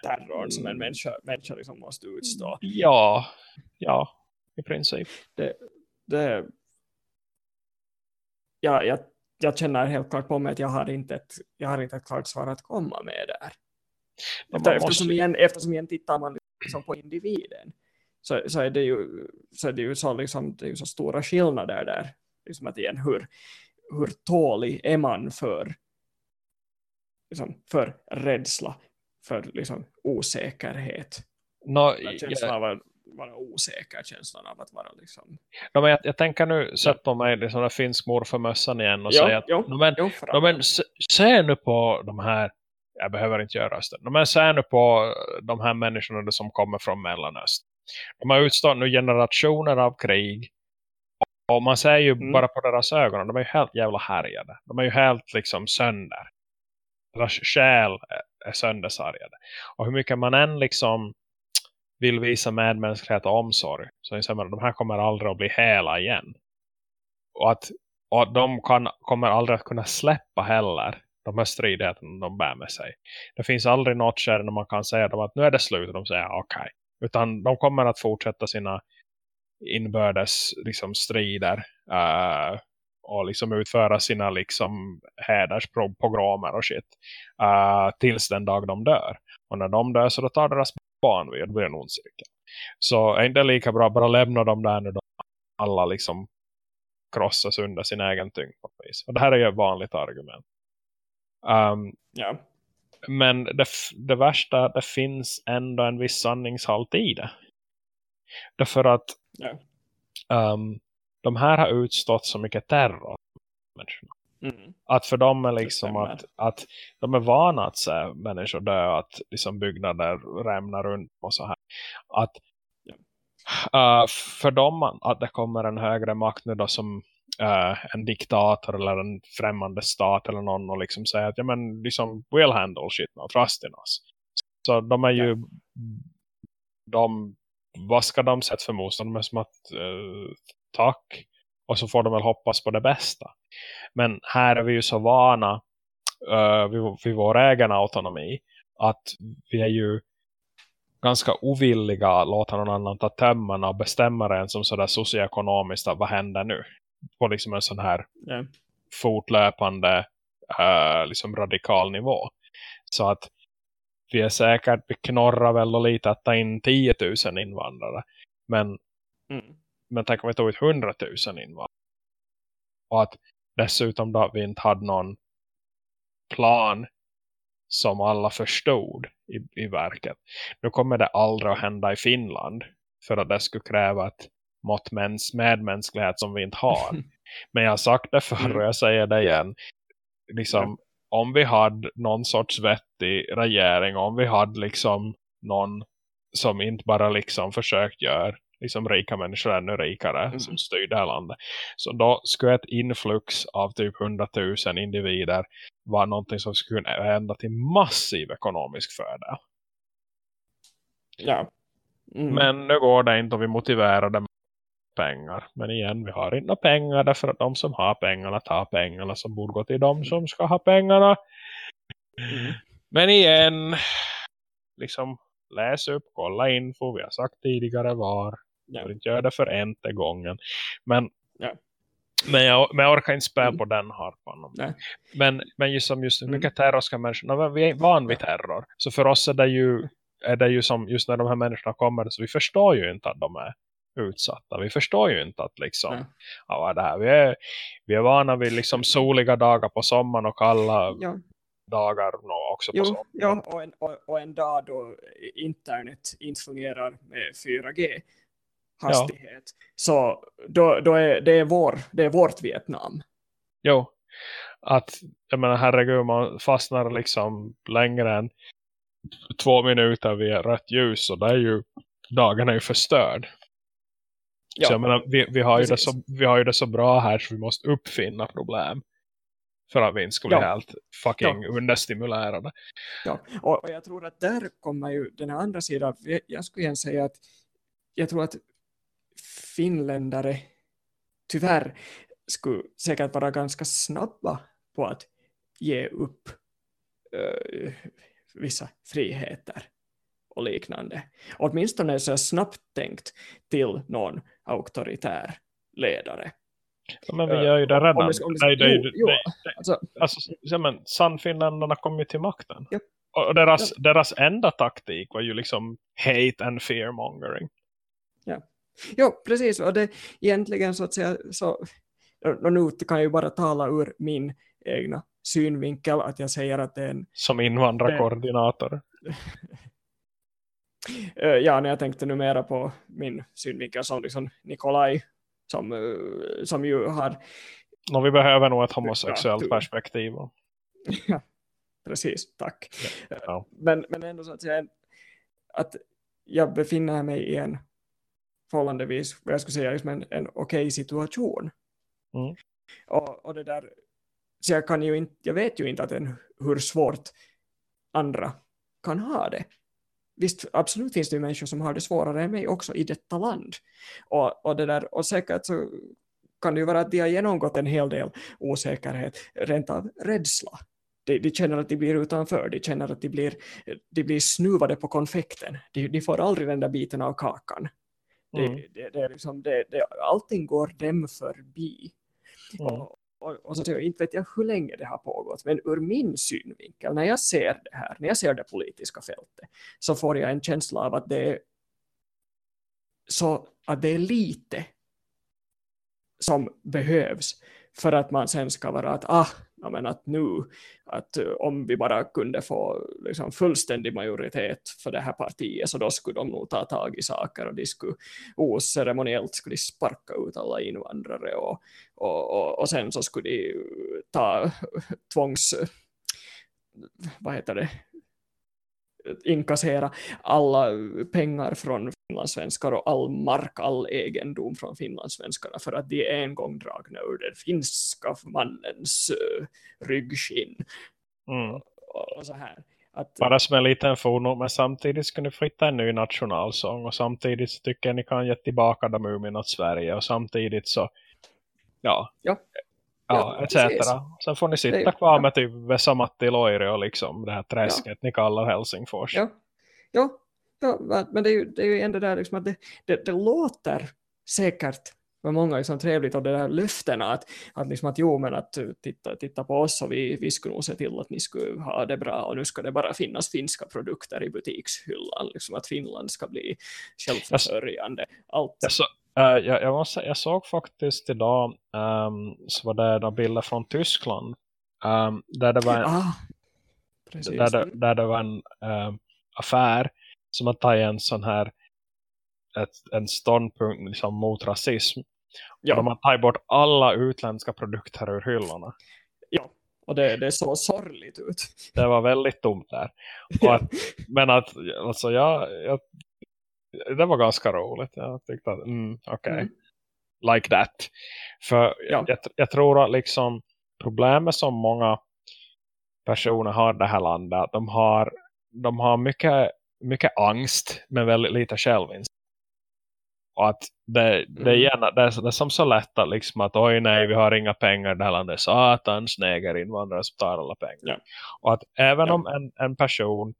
terrorn som en Mm. människa, människa liksom måste utstå. Ja, ja, i princip. det, ja, jag, jag känner helt klart på mig att jag har inte ett, jag har inte ett klart svar att komma med där. Efter, måste- eftersom, igen, eftersom igen tittar man liksom på individen så, så är det ju så, är det ju så, liksom, det är ju så stora skillnader där. Liksom att igen, hur, hur tålig är man för, liksom, för rädsla, för liksom, osäkerhet. Den Känslan av att vara osäker, känslan av att vara liksom... Ja, men jag, jag tänker nu sätta på mig liksom den finsk morförmössan igen och Ja, säga att ja, "Nå, men, Jo, men se, se nu på de här jag behöver inte göra rösten. nå, Men se nu på de här människorna som kommer från Mellanöstern. De har utstått nu generationer av krig. Och man ser ju Mm. bara på deras ögon. De är ju helt jävla härjade. De är ju helt liksom sönder. Deras själ är- söndersargade. Och hur mycket man än liksom vill visa medmänsklighet och omsorg. Så inser man att de här kommer aldrig att bli hela igen. Och att och de kan, kommer aldrig att kunna släppa heller de här stridigheterna de bär med sig. Det finns aldrig något skär när man kan säga dem att nu är det slut och de säger okej. Okay. Utan de kommer att fortsätta sina inbördes liksom, strider uh, och liksom utföra sina liksom hädersprogramer och shit uh, tills den dag de dör. Och när de dör så då tar deras barn vid och det blir en ond cirkel. Så är inte lika bra bara lämna dem där nu då alla liksom krossas under sin egen tyngd på vis. Och det här är ju ett vanligt argument. Um, ja. Men det, det värsta, det finns ändå en viss sanningshalt i det. Därför att ja. um, de här har utstått så mycket terror. Mm. Att för dem är liksom att, att de är vana att se människor dö, att liksom byggnader rämnar runt och så här. Att uh, för dem att det kommer en högre makt nu då som uh, en diktator eller en främmande stat eller någon och liksom säger att ja men liksom we'll handle shit now, trust in us. Så de är ju ja. de, vad ska de sätta för motstånd? De är som att uh, tack och så får de väl hoppas på det bästa. Men här är vi ju så vana uh, vid, vid vår egen autonomi att vi är ju ganska ovilliga att låta någon annan ta tömmarna och bestämma det som sådär socioekonomiskt vad händer nu? På liksom en sån här yeah. fortlöpande uh, liksom radikal nivå. Så att vi är säkert, vi knorrar väl lite att ta in 10 000 invandrare. Men, mm. Men tänk om vi tog ut 100 000 invandrare. Och att dessutom då vi inte hade någon plan som alla förstod i, i verket. Nu kommer det aldrig att hända i Finland för att det skulle kräva ett mått mäns medmänsklighet som vi inte har. Men jag har sagt det förr mm. och jag säger det igen. Liksom, om vi hade någon sorts vettig regering, om vi hade liksom någon som inte bara liksom försökt göra liksom rika människor ännu rikare mm. som styr det här landet. Så då skulle ett influx av typ 100 000 individer vara någonting som skulle ändra till massiv ekonomisk fördel. Ja. Mm. Men nu går det inte och vi motiverar det med pengar. Men igen, vi har inte pengar därför att de som har pengarna tar pengarna som borde gå till de som ska ha pengarna. Mm. Men igen, liksom läs upp, kolla info. Vi har sagt tidigare var. Jag vill inte göra det för ente gången. Men, ja. men, jag, men jag orkar inte spela mm. på den harpan. Men, men just som just mm. mycket terror ska människor, vi är van vid terror. Så för oss är det ju, är det ju som just när de här människorna kommer så vi förstår ju inte att de är utsatta. Vi förstår ju inte att liksom, ja. ja, det här, vi, är, vi är vana vid liksom soliga dagar på sommaren och kalla ja. dagar också på jo, sommaren. Ja, och en, och, och en dag då internet inte fungerar med 4G hastighet. Ja. Så då, då är det, är vår, det är vårt Vietnam. Jo, att jag menar herregud man fastnar liksom längre än två minuter vid rött ljus och det är ju dagen är ju förstörd. Ja. Så jag menar, vi, vi, har ju det så, vi har ju det så bra här så vi måste uppfinna problem. För att vi inte skulle ja. bli helt fucking ja. understimulerade. Ja, och, och, jag tror att där kommer ju den andra sidan. Jag skulle igen säga att jag tror att finländare tyvärr skulle säkert vara ganska snabba på att ge upp uh, vissa friheter och liknande. Åtminstone så snabbt tänkt till någon auktoritär ledare. Ja, men vi gör ju det redan. Om vi, om vi, nej, nej, jo, jo, nej, alltså, alltså, ja, men Sannfinländarna kom ju till makten. Ja. Och deras, ja. deras enda taktik var ju liksom hate and fear mongering. Jo, precis. Och det egentligen så att säga så, och nu kan jag ju bara tala ur min egna synvinkel att jag säger att det är en... Som invandrarkoordinator. Eh, ja, när jag tänkte numera på min synvinkel som liksom Nikolaj som, eh, som ju har... No, vi behöver nog ett homosexuellt perspektiv. Ja, precis, tack. Ja. Men, men ändå så att säga att jag befinner mig i en förhållandevis, vad jag skulle säga, liksom en, en okej okay situation. Mm. Och, och det där, så jag kan ju inte, jag vet ju inte att en, hur svårt andra kan ha det. Visst, absolut finns det ju människor som har det svårare än mig också i detta land. Och, och, det där, och säkert så kan det ju vara att de har genomgått en hel del osäkerhet, rent av rädsla. De, de känner att de blir utanför, de känner att de blir, de blir snuvade på konfekten. De, de får aldrig den där biten av kakan. Mm. Det, det, det, är liksom, det, det, allting går dem förbi. Mm. Och, och, och, så inte vet jag hur länge det har pågått, men ur min synvinkel, när jag ser det här, när jag ser det politiska fältet, så får jag en känsla av att det är, så, att det är lite som behövs för att man sen ska vara att ah, men att nu, att uh, om vi bara kunde få liksom, fullständig majoritet för det här partiet så då skulle de nog ta tag i saker och de skulle oceremoniellt skulle de sparka ut alla invandrare och, och, och, och sen så skulle de ta tvångs vad heter det inkassera alla pengar från finlandssvenskar och all mark, all egendom från finlandssvenskarna för att de är en gång dragna ur den finska mannens uh, ryggskinn. Mm. Och, och, så här. Att, Bara som en liten fornot, men samtidigt ska ni få hitta en ny nationalsång och samtidigt så tycker jag ni kan ge tillbaka dem ur åt Sverige och samtidigt så ja, ja. Ja, etc. Sen får ni sitta det, kvar med typ Vesamatti Loire och liksom det här träsket ja. ni kallar Helsingfors. Ja, ja, ja men det är ju, det är ju ändå där liksom att det, det, det låter säkert för många liksom trevligt och det där löftena att, att, liksom att jo men att titta, titta på oss och vi, vi skulle nog se till att ni skulle ha det bra och nu ska det bara finnas finska produkter i butikshyllan liksom att Finland ska bli självförsörjande allt. Jag, så, Uh, jag, jag, måste, jag såg faktiskt idag um, så var det några bilder från Tyskland um, där det var en, ah, där, det, där det var en um, affär som har tagit en sån här ett, en ståndpunkt liksom, mot rasism. Ja. de har tagit bort alla utländska produkter ur hyllorna. Ja, och det, det så sorgligt ut. Det var väldigt tomt där. Att, men att alltså, jag, jag det var ganska roligt. Jag tyckte att, mm, okej. Okay. Mm. Like that. För ja. jag, jag, tror att liksom problemet som många personer har i det här landet, att de har, de har mycket, mycket angst men väldigt lite självinsikt. Och att det, det, är, gärna, det, är, det är som så lätt att liksom att oj nej vi har inga pengar i det här landet. Satans negerinvandrare som tar alla pengar. Ja. Och att även ja. om en, en person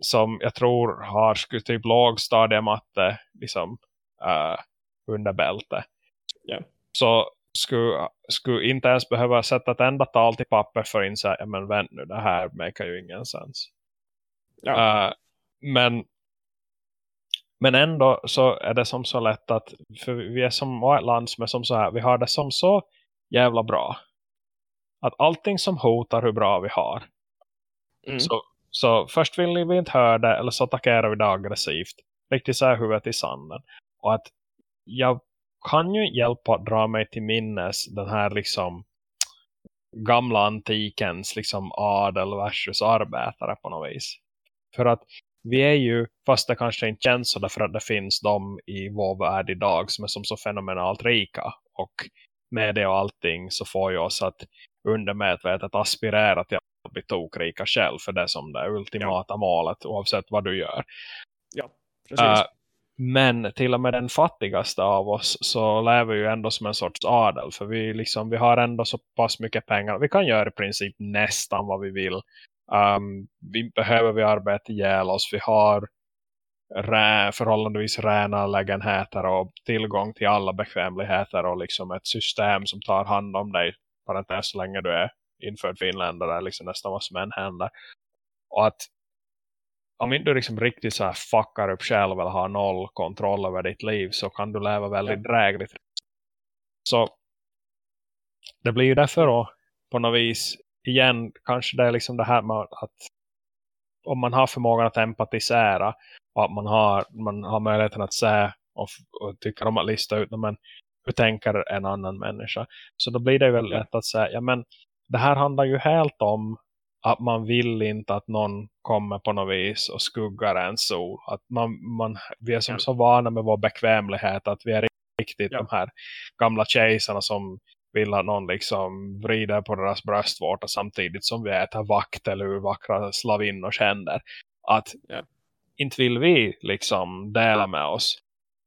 som jag tror har typ lågstadiematte liksom uh, under bälte. Yeah. Så skulle, skulle inte ens behöva sätta ett enda tal till papper för att inse, ja men vänt nu, det här makar ju ingen sens. Ja. Uh, men men ändå så är det som så lätt att för vi är som ett land som är som så här, vi har det som så jävla bra. Att allting som hotar hur bra vi har mm. så så först vill vi inte höra det eller så attackerar vi det aggressivt. Riktigt så här huvudet i sanden. Och att jag kan ju hjälpa att dra mig till minnes den här liksom gamla antikens liksom adel versus arbetare på något vis. För att vi är ju, fast det kanske inte känns så därför att det finns de i vår värld idag som är som så fenomenalt rika och med det och allting så får ju oss att undermedvetet aspirera till bli tokrika själv för det som det ultimata ja. målet oavsett vad du gör. Ja, precis. Uh, men till och med den fattigaste av oss så lever ju ändå som en sorts adel. För vi, liksom, vi har ändå så pass mycket pengar. Vi kan göra i princip nästan vad vi vill. Um, vi behöver vi arbeta ihjäl oss. Vi har rä, förhållandevis räna lägenheter och tillgång till alla bekvämligheter och liksom ett system som tar hand om dig. Bara inte så länge du är inför finländare liksom nästan vad som än händer. Och att om inte du liksom riktigt så här fuckar upp själv eller har noll kontroll över ditt liv så kan du leva väldigt ja. drägligt. Så det blir ju därför då på något vis igen kanske det är liksom det här med att om man har förmågan att empatisera och att man har, man har möjligheten att se och, och tycker om att lista ut men hur tänker en annan människa så då blir det väldigt lätt att säga ja men det här handlar ju helt om att man vill inte att någon kommer på något vis och skuggar en sol. Att man, man, vi är som ja. så vana med vår bekvämlighet att vi är riktigt ja. de här gamla kejsarna som vill att någon liksom vrider på deras bröstvårta samtidigt som vi äter vakt eller vackra slavinnors händer. Att ja. inte vill vi liksom dela med oss.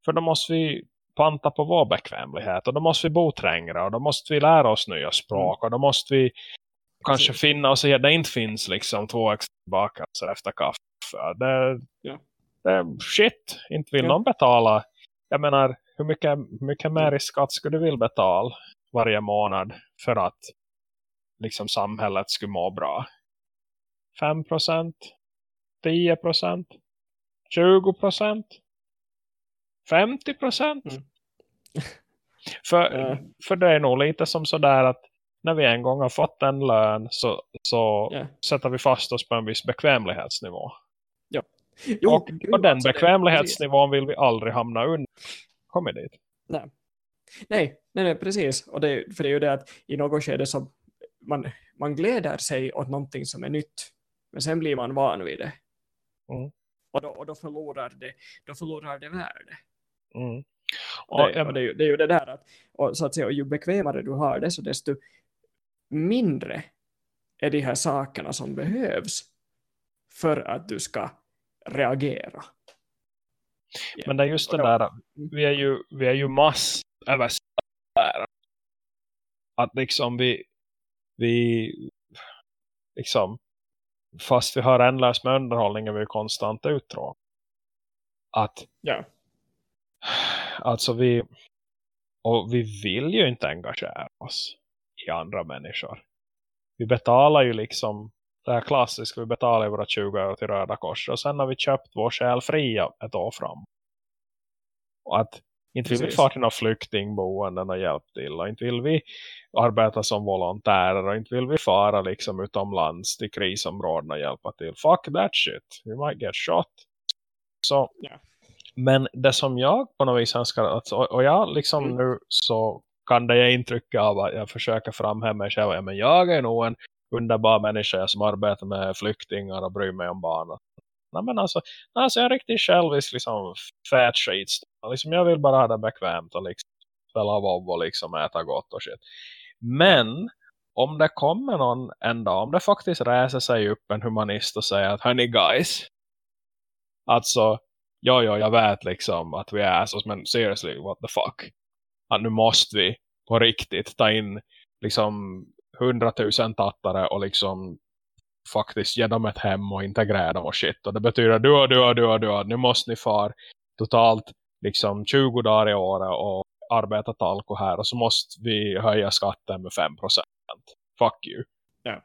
För då måste vi panta på vår bekvämlighet och då måste vi bo trängre och då måste vi lära oss nya språk mm. och då måste vi kanske Precis. finna oss i att det inte finns liksom två extra bakelser efter kaffe. Det, ja. det är shit, inte vill ja. någon betala. Jag menar, hur mycket, mycket mer i skatt skulle du vilja betala varje månad för att liksom samhället skulle må bra? 5%? 10%? 20%? 50%? Mm. för, uh. för det är nog lite som sådär att när vi en gång har fått en lön så, så yeah. sätter vi fast oss på en viss bekvämlighetsnivå. Ja. Jo, och, och den alltså bekvämlighetsnivån vill vi aldrig hamna under. Kom dit. Nej. Nej, nej, nej, precis. Och det, för det är ju det att i något skede så man, man gläder sig åt någonting som är nytt. Men sen blir man van vid det. Mm. Och, då, och då, förlorar det, då förlorar det värde. Mm. Och, det, och det, det, är ju det där att, och så att säga, ju bekvämare du har det så desto mindre är de här sakerna som behövs för att du ska reagera. Men det är just det där, vi är ju, vi är ju mass över att liksom vi, vi liksom fast vi har ändlös med underhållning är vi konstant uttråk. Att ja. Alltså vi och vi vill ju inte engagera oss i andra människor. Vi betalar ju liksom det här klassiska, vi betalar våra 20 euro till Röda Kors och sen har vi köpt vår själ fria ett år fram. Och att inte vill Precis. vi fara till några flyktingboenden och hjälpa till. Och inte vill vi arbeta som volontärer. Och inte vill vi fara liksom utomlands till krisområden och hjälpa till. Fuck that shit. You might get shot. Så, yeah. Men det som jag på något vis önskar. Alltså, och jag liksom mm. nu så kan det ge intryck av att jag försöker framhäva mig själv. Ja, men jag är nog en underbar människa som arbetar med flyktingar och bryr mig om barn. Nej, men alltså, alltså jag är riktigt självisk liksom fat shades. Liksom, jag vill bara ha det bekvämt och liksom spela WoW och liksom äta gott och shit. Men om det kommer någon en dag, om det faktiskt räser sig upp en humanist och säger att hörni guys, alltså, ja, ja, jag vet liksom att vi är assholes, men seriously, what the fuck? Att nu måste vi på riktigt ta in liksom hundratusen tattare och liksom faktiskt ge dem ett hem och integrera dem och shit. Och det betyder du och du och du och du och nu måste ni far totalt liksom 20 dagar i året och arbeta talko här och så måste vi höja skatten med 5%. Fuck you. Yeah.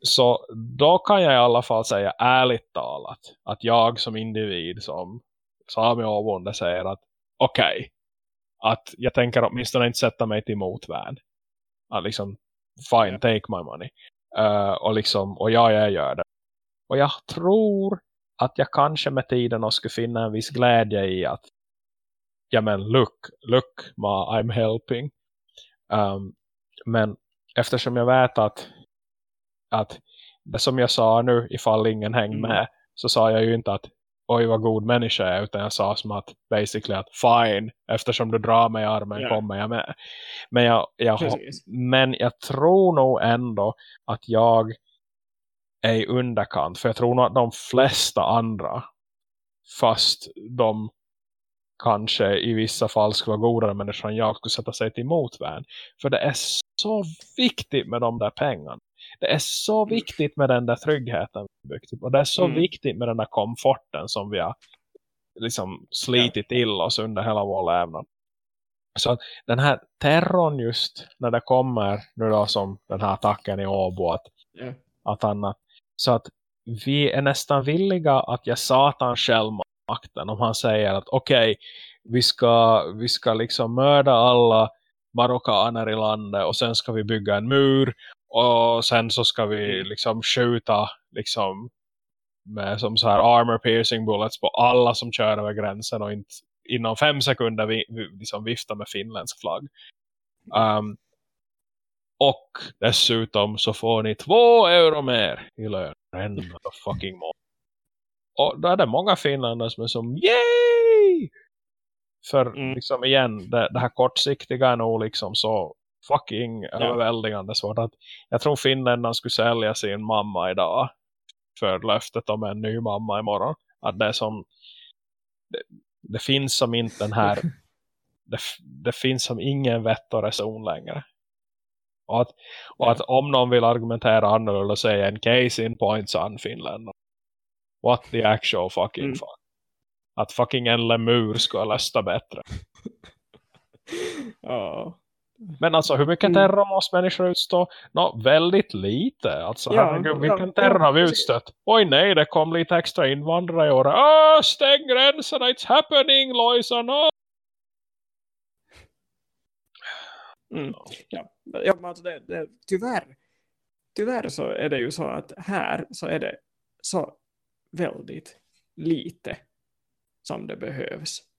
Så då kan jag i alla fall säga ärligt talat att jag som individ som Sami Åbonde säger att okej, okay, att jag tänker åtminstone inte sätta mig till motvärn. Att liksom, fine, take my money. Uh, och liksom, och ja, jag gör det. Och jag tror att jag kanske med tiden skulle finna en viss glädje i att ja men look, look ma, I'm helping. Um, men eftersom jag vet att, att det som jag sa nu, ifall ingen hängde mm. med, så sa jag ju inte att oj vad god människa är, utan jag sa som att basically att fine, eftersom du drar mig i armen yeah. kommer jag med. Men jag, jag, men jag tror nog ändå att jag är i underkant, för jag tror nog att de flesta andra fast de kanske i vissa fall skulle vara godare människor än jag skulle sätta sig till motvärn. För det är så viktigt med de där pengarna. Det är så mm. viktigt med den där tryggheten byggt. Och det är så mm. viktigt med den där komforten som vi har liksom slitit till oss under hela vår lävnad. Så att den här terrorn just när det kommer nu då som den här attacken i Åbo att, yeah. att annat. Så att vi är nästan villiga att ge satan självmakten om han säger att okej, okay, vi ska, vi ska liksom mörda alla marockaner i landet och sen ska vi bygga en mur och sen så ska vi mm. liksom skjuta liksom med som så här armor piercing bullets på alla som kör över gränsen och inte inom fem sekunder vi, vi liksom vifta med finländsk flagg. Um, och dessutom så får ni två euro mer i lön. Enda fucking mål. Och då är det många finländare som är som yay! För mm. liksom igen, det, det här kortsiktiga är nog liksom så fucking ja. överväldigande svårt. Att jag tror finländarna skulle sälja sin mamma idag för löftet om en ny mamma imorgon. Att det som det, det finns som inte den här det, det finns som ingen vett och reson längre. Och att, och att om någon vill argumentera annorlunda och säga en case in point son Finland. What the actual fucking mm. fuck. Att fucking en lemur ska lästa bättre. ja. Men alltså hur mycket mm. terror måste människor utstå? Nå, väldigt lite. Alltså ja, herregud, vilken ja, terror har vi utstött? Oj nej, det kom lite extra invandrare i år. Ah, stäng gränserna, it's happening, Loisa, no! Mm. Ja, ja men alltså det, det, tyvärr, tyvärr så är det ju så att här så är det så väldigt lite som det behövs.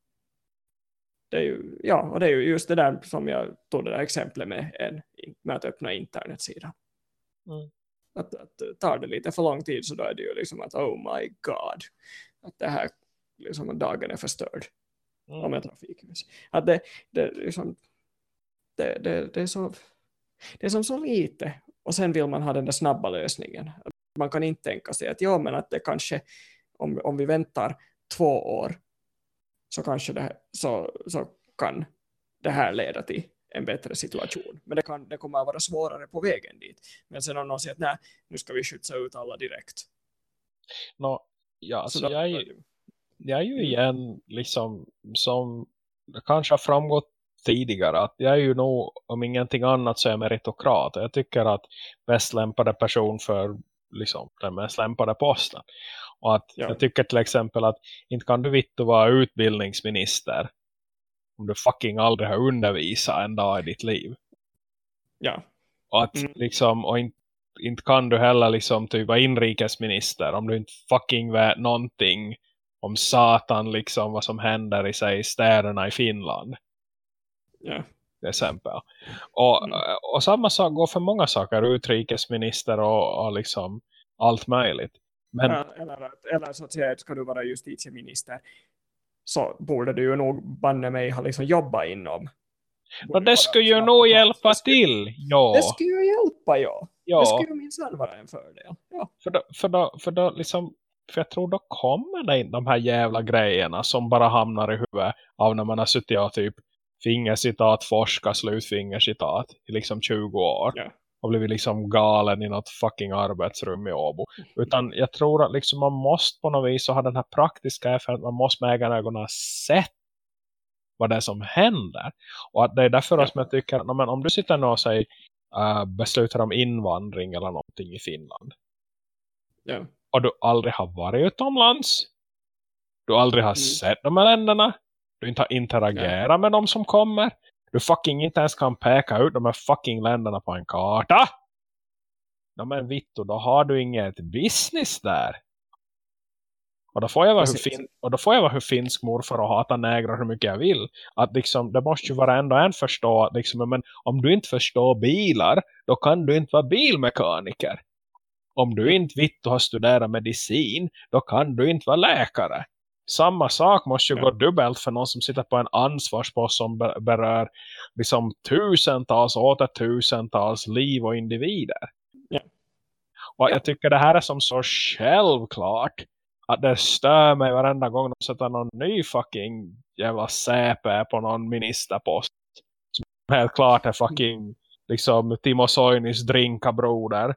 Det är ju, ja, och det är ju just det där som jag tog det där exemplet med, en, med att öppna internetsidan. Mm. Att, att tar det lite för lång tid så då är det ju liksom att oh my god, att det här liksom dagen är förstörd. Mm. Om jag trafikljus. Att det, det, liksom, det, det, det, är så, det är som så lite och sen vill man ha den där snabba lösningen. Man kan inte tänka sig att ja men att det kanske om, om vi väntar två år så kanske det, så, så kan det här leda till en bättre situation. Men det, kan, det kommer att vara svårare på vägen dit. Men sen om någon säger att nej, nu ska vi skjutsa ut alla direkt. No, ja, alltså så jag, är jag är ju mm. igen liksom som kanske har framgått tidigare att jag är ju nog om ingenting annat så är jag meritokrat. Jag tycker att bäst lämpade person för liksom, den mest lämpade posten. Och att ja. jag tycker till exempel att inte kan du vitt vara utbildningsminister om du fucking aldrig har undervisat en dag i ditt liv. Ja. Och att mm. liksom, och inte, inte kan du heller liksom typ vara inrikesminister om du inte fucking vet någonting om satan liksom vad som händer i sig städerna i Finland. Ja. Till exempel. Och, mm. och samma sak går för många saker, utrikesminister och, och liksom allt möjligt. Men... Eller, eller så att säga, ska du vara justitieminister så borde du ju nog banne mig ha liksom jobbat inom. Och det skulle ju nog hjälpa till, ja. Det skulle ju hjälpa, ja. ja. Det skulle ju minsann vara en fördel. Ja. För, då, för, då, för då liksom för jag tror då kommer det in de här jävla grejerna som bara hamnar i huvudet av när man har suttit och typ fingercitat, forska, slutfingercitat i liksom 20 år. Ja har blivit liksom galen i något fucking arbetsrum i Åbo. Utan jag tror att liksom man måste på något vis ha den här praktiska erfarenheten. Man måste med egna ögonen sett vad det är som händer. Och att det är därför ja. som jag tycker att men om du sitter nu och säger, uh, beslutar om invandring eller någonting i Finland. Ja. Och du aldrig har varit utomlands. Du aldrig har mm. sett de här länderna. Du inte har interagerat ja. med dem som kommer du fucking inte ens kan peka ut de här fucking länderna på en karta. Ja, men Vitto, då har du inget business där. Och då får jag vara, hur, fin och då får jag vara hur finsk morfar och hata nägrar hur mycket jag vill. Att liksom, det måste ju vara ändå en förstå. Liksom, men om du inte förstår bilar, då kan du inte vara bilmekaniker. Om du inte vitt har studerat medicin, då kan du inte vara läkare samma sak måste ju ja. gå dubbelt för någon som sitter på en ansvarspost som berör liksom tusentals och åter tusentals liv och individer. Ja. Och jag tycker det här är som så självklart att det stör mig varenda gång de sätter någon ny fucking jävla CP på någon ministerpost. Som helt klart är fucking liksom Timo Soinis drinkabroder.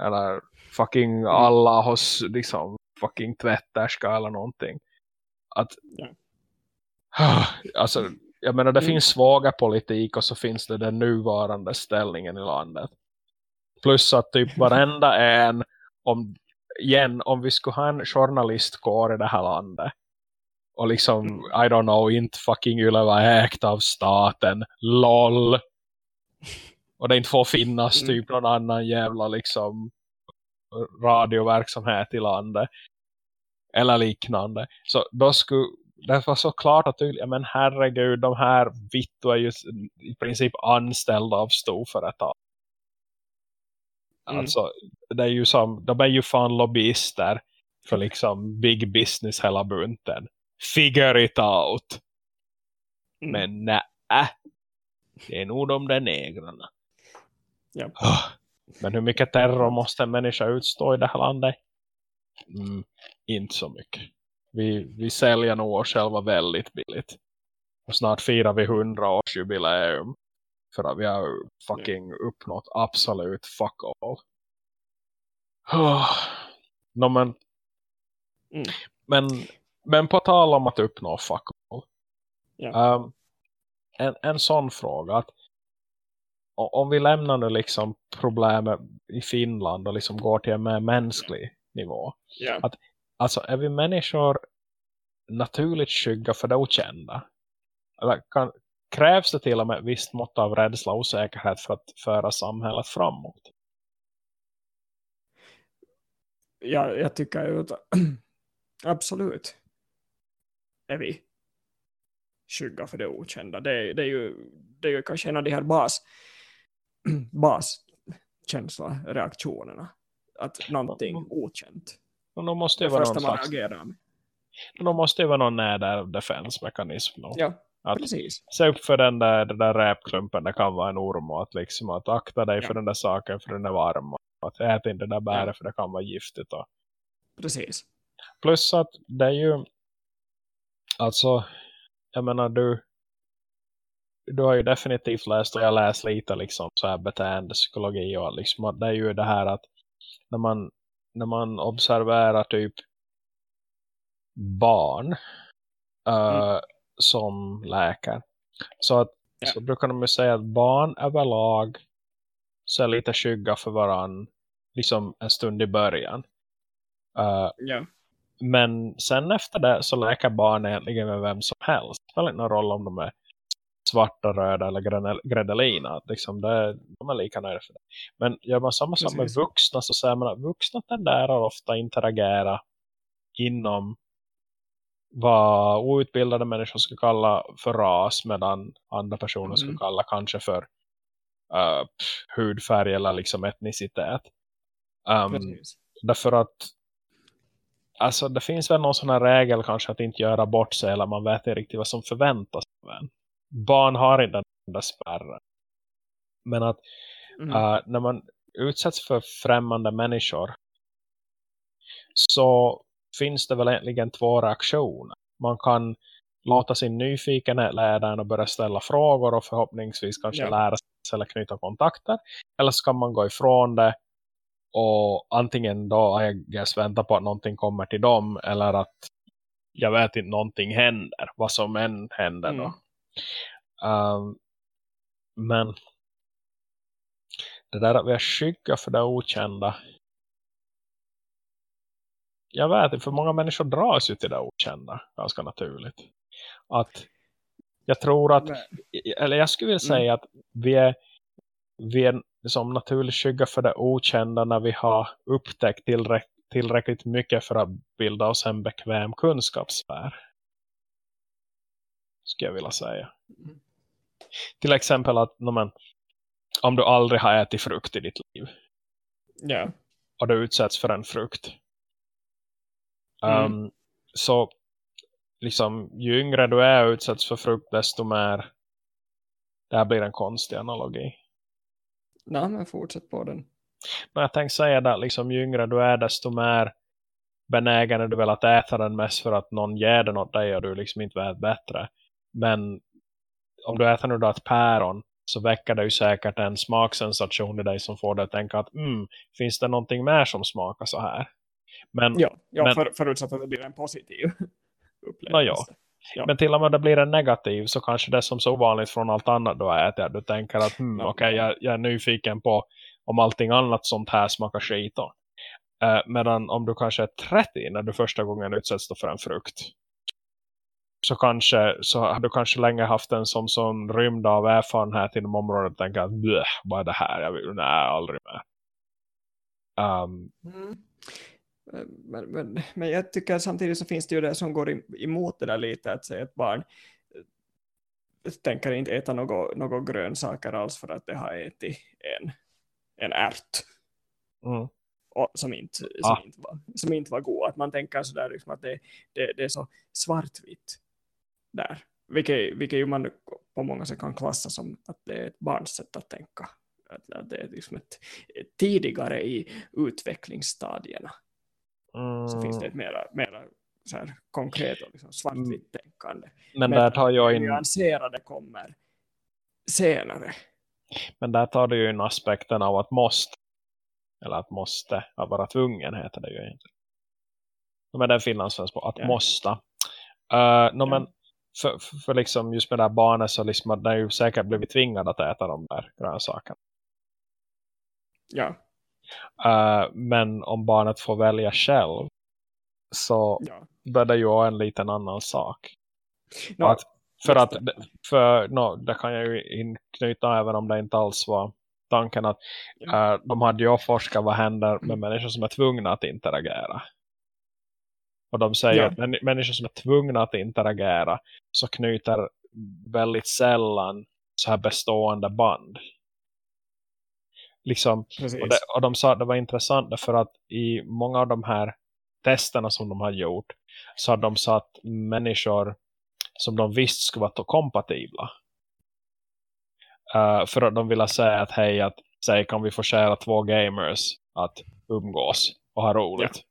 Eller fucking mm. alla hos liksom fucking tvätterska eller någonting. Att alltså, jag menar det mm. finns svaga politik och så finns det den nuvarande ställningen i landet. Plus att typ varenda en om, igen, om vi skulle ha en journalistkår i det här landet och liksom, mm. I don't know, inte fucking Yle var ägt av staten, lol. Och det inte får finnas mm. typ någon annan jävla liksom radioverksamhet i landet eller liknande. Så då skulle det var så klart att ja, men herregud, de här vittu är ju i princip anställda av storföretag. Mm. Alltså, det är ju som, de är ju fan lobbyister för liksom big business hela bunten. Figure it out. Mm. Men nej, det är nog de där negrarna. Ja. Men hur mycket terror måste en människa utstå i det här landet? Mm, inte så mycket. Vi, vi säljer nog oss själva väldigt billigt. Och snart firar vi 100 års jubileum. För att vi har fucking uppnått absolut fuck all. Oh. No, men, mm. men, men på tal om att uppnå fuck all. Yeah. Um, en, en sån fråga. att Om vi lämnar nu liksom problemet i Finland och liksom går till en mer mänsklig nivå. Yeah. Att, alltså är vi människor naturligt skygga för det okända? Eller kan, krävs det till och med ett visst mått av rädsla och osäkerhet för att föra samhället framåt? Ja, jag tycker ju att absolut är vi skygga för det okända. Det, det, är, ju, det är ju kanske en av de här bas, baskänsla reaktionerna. Att någonting okänt. Men då måste det vara någon slags... Då måste det vara någon nära defensmekanism. Ja, att Precis. se upp för den där, den där räpklumpen, det kan vara en orm och att, liksom, att akta dig ja. för den där saken för den är varm och att äta inte det där bäret ja. för det kan vara giftigt. Och... Precis. Plus att det är ju alltså, jag menar du du har ju definitivt läst och jag läst lite liksom så här beteendepsykologi och liksom det är ju det här att när man, när man observerar typ barn uh, mm som läkare. Så, att, ja. så brukar de ju säga att barn överlag så är lite skygga för varann liksom en stund i början. Uh, ja. Men sen efter det så läker barn egentligen med vem som helst. Det spelar ingen roll om de är svarta, röda eller gredelina. Liksom det, de är lika nöjda för det. Men gör man samma sak med vuxna så säger man att vuxna tenderar ofta interagera inom vad outbildade människor skulle kalla för ras medan andra personer mm. skulle kalla kanske för uh, hudfärg eller liksom etnicitet. Um, därför att alltså det finns väl någon sån här regel kanske att inte göra bort sig eller man vet inte riktigt vad som förväntas av en. Barn har inte den där spärren. Men att mm. uh, när man utsätts för främmande människor så finns det väl egentligen två reaktioner. Man kan låta sin nyfikenhet leda en och börja ställa frågor och förhoppningsvis kanske ja. lära sig eller knyta kontakter. Eller så kan man gå ifrån det och antingen då I guess, vänta på att någonting kommer till dem eller att jag vet inte, någonting händer. Vad som än händer då. Um, men det där att vi är skygga för det okända jag vet inte, för många människor dras ju till det okända ganska naturligt. Att jag tror att, eller jag skulle vilja mm. säga att vi är, vi är som naturligt skygga för det okända när vi har upptäckt tillräck tillräckligt mycket för att bilda oss en bekväm kunskapssfär. Skulle jag vilja säga. Mm. Till exempel att men, om du aldrig har ätit frukt i ditt liv. Ja. Och du utsätts för en frukt Mm. Um, så liksom, ju yngre du är och utsätts för frukt desto mer det här blir en konstig analogi. Nej, men fortsätt på den. Men jag tänkte säga att liksom, ju yngre du är desto mer benägen är du väl att äta den mest för att någon ger den åt dig och du liksom inte vet bättre. Men om du äter nu då ett päron så väcker det ju säkert en smaksensation i dig som får dig att tänka att mm, finns det någonting mer som smakar så här? Men, ja, ja men, för, förutsatt att det blir en positiv upplevelse. Ja. Men till och med det blir en negativ så kanske det är som så ovanligt från allt annat du äter. Du tänker att hmm, okej, okay, jag, jag, är nyfiken på om allting annat sånt här smakar skit. Då. Eh, medan om du kanske är 30 när du första gången utsätts för en frukt så kanske så har du kanske länge haft en som sån rymd av erfarenhet inom området och tänker att vad är det här? Jag vill nej, aldrig mer. Um, mm. Men, men, men jag tycker samtidigt så finns det ju det som går emot det där lite att säga att barn eh, tänker inte äta några, några grönsaker alls för att det har ätit en, en ärt. Mm. Och, som, inte, som, ah. inte var, som inte var god. Att man tänker sådär liksom att det, det, det är så svartvitt där. Vilket, vilket ju man på många sätt kan klassa som att det är ett barns sätt att tänka. Att, att det är liksom ett, tidigare i utvecklingsstadierna Mm. Så finns det ett mera, mera så här konkret och liksom svartvitt tänkande. Men där tar jag in... nyanserade kommer senare. Men där tar du ju in aspekten av att måste. Eller att måste. Att vara tvungen heter det ju egentligen. Men den finlandssvensk på att Ja. måste. Uh, no, Ja. men för, för, liksom just med det här barnet så liksom att den ju säkert blivit tvingad att äta de där grönsakerna. Ja, Uh, men om barnet får välja själv så ja. är det ju en liten annan sak. Nå, att, för att, det. för no, det kan jag ju inknyta även om det inte alls var tanken att eh, de hade ju forskat vad händer med människor som är tvungna att interagera. Och de säger Ja. att män, människor som är tvungna att interagera så knyter väldigt sällan så här bestående band. Liksom, och, det, och de sa att det var intressant därför att i många av de här testerna som de har gjort så har de satt människor som de visst skulle vara kompatibla. Uh, för att de ville säga att hej, att säg kan vi få kära två gamers att umgås och ha roligt.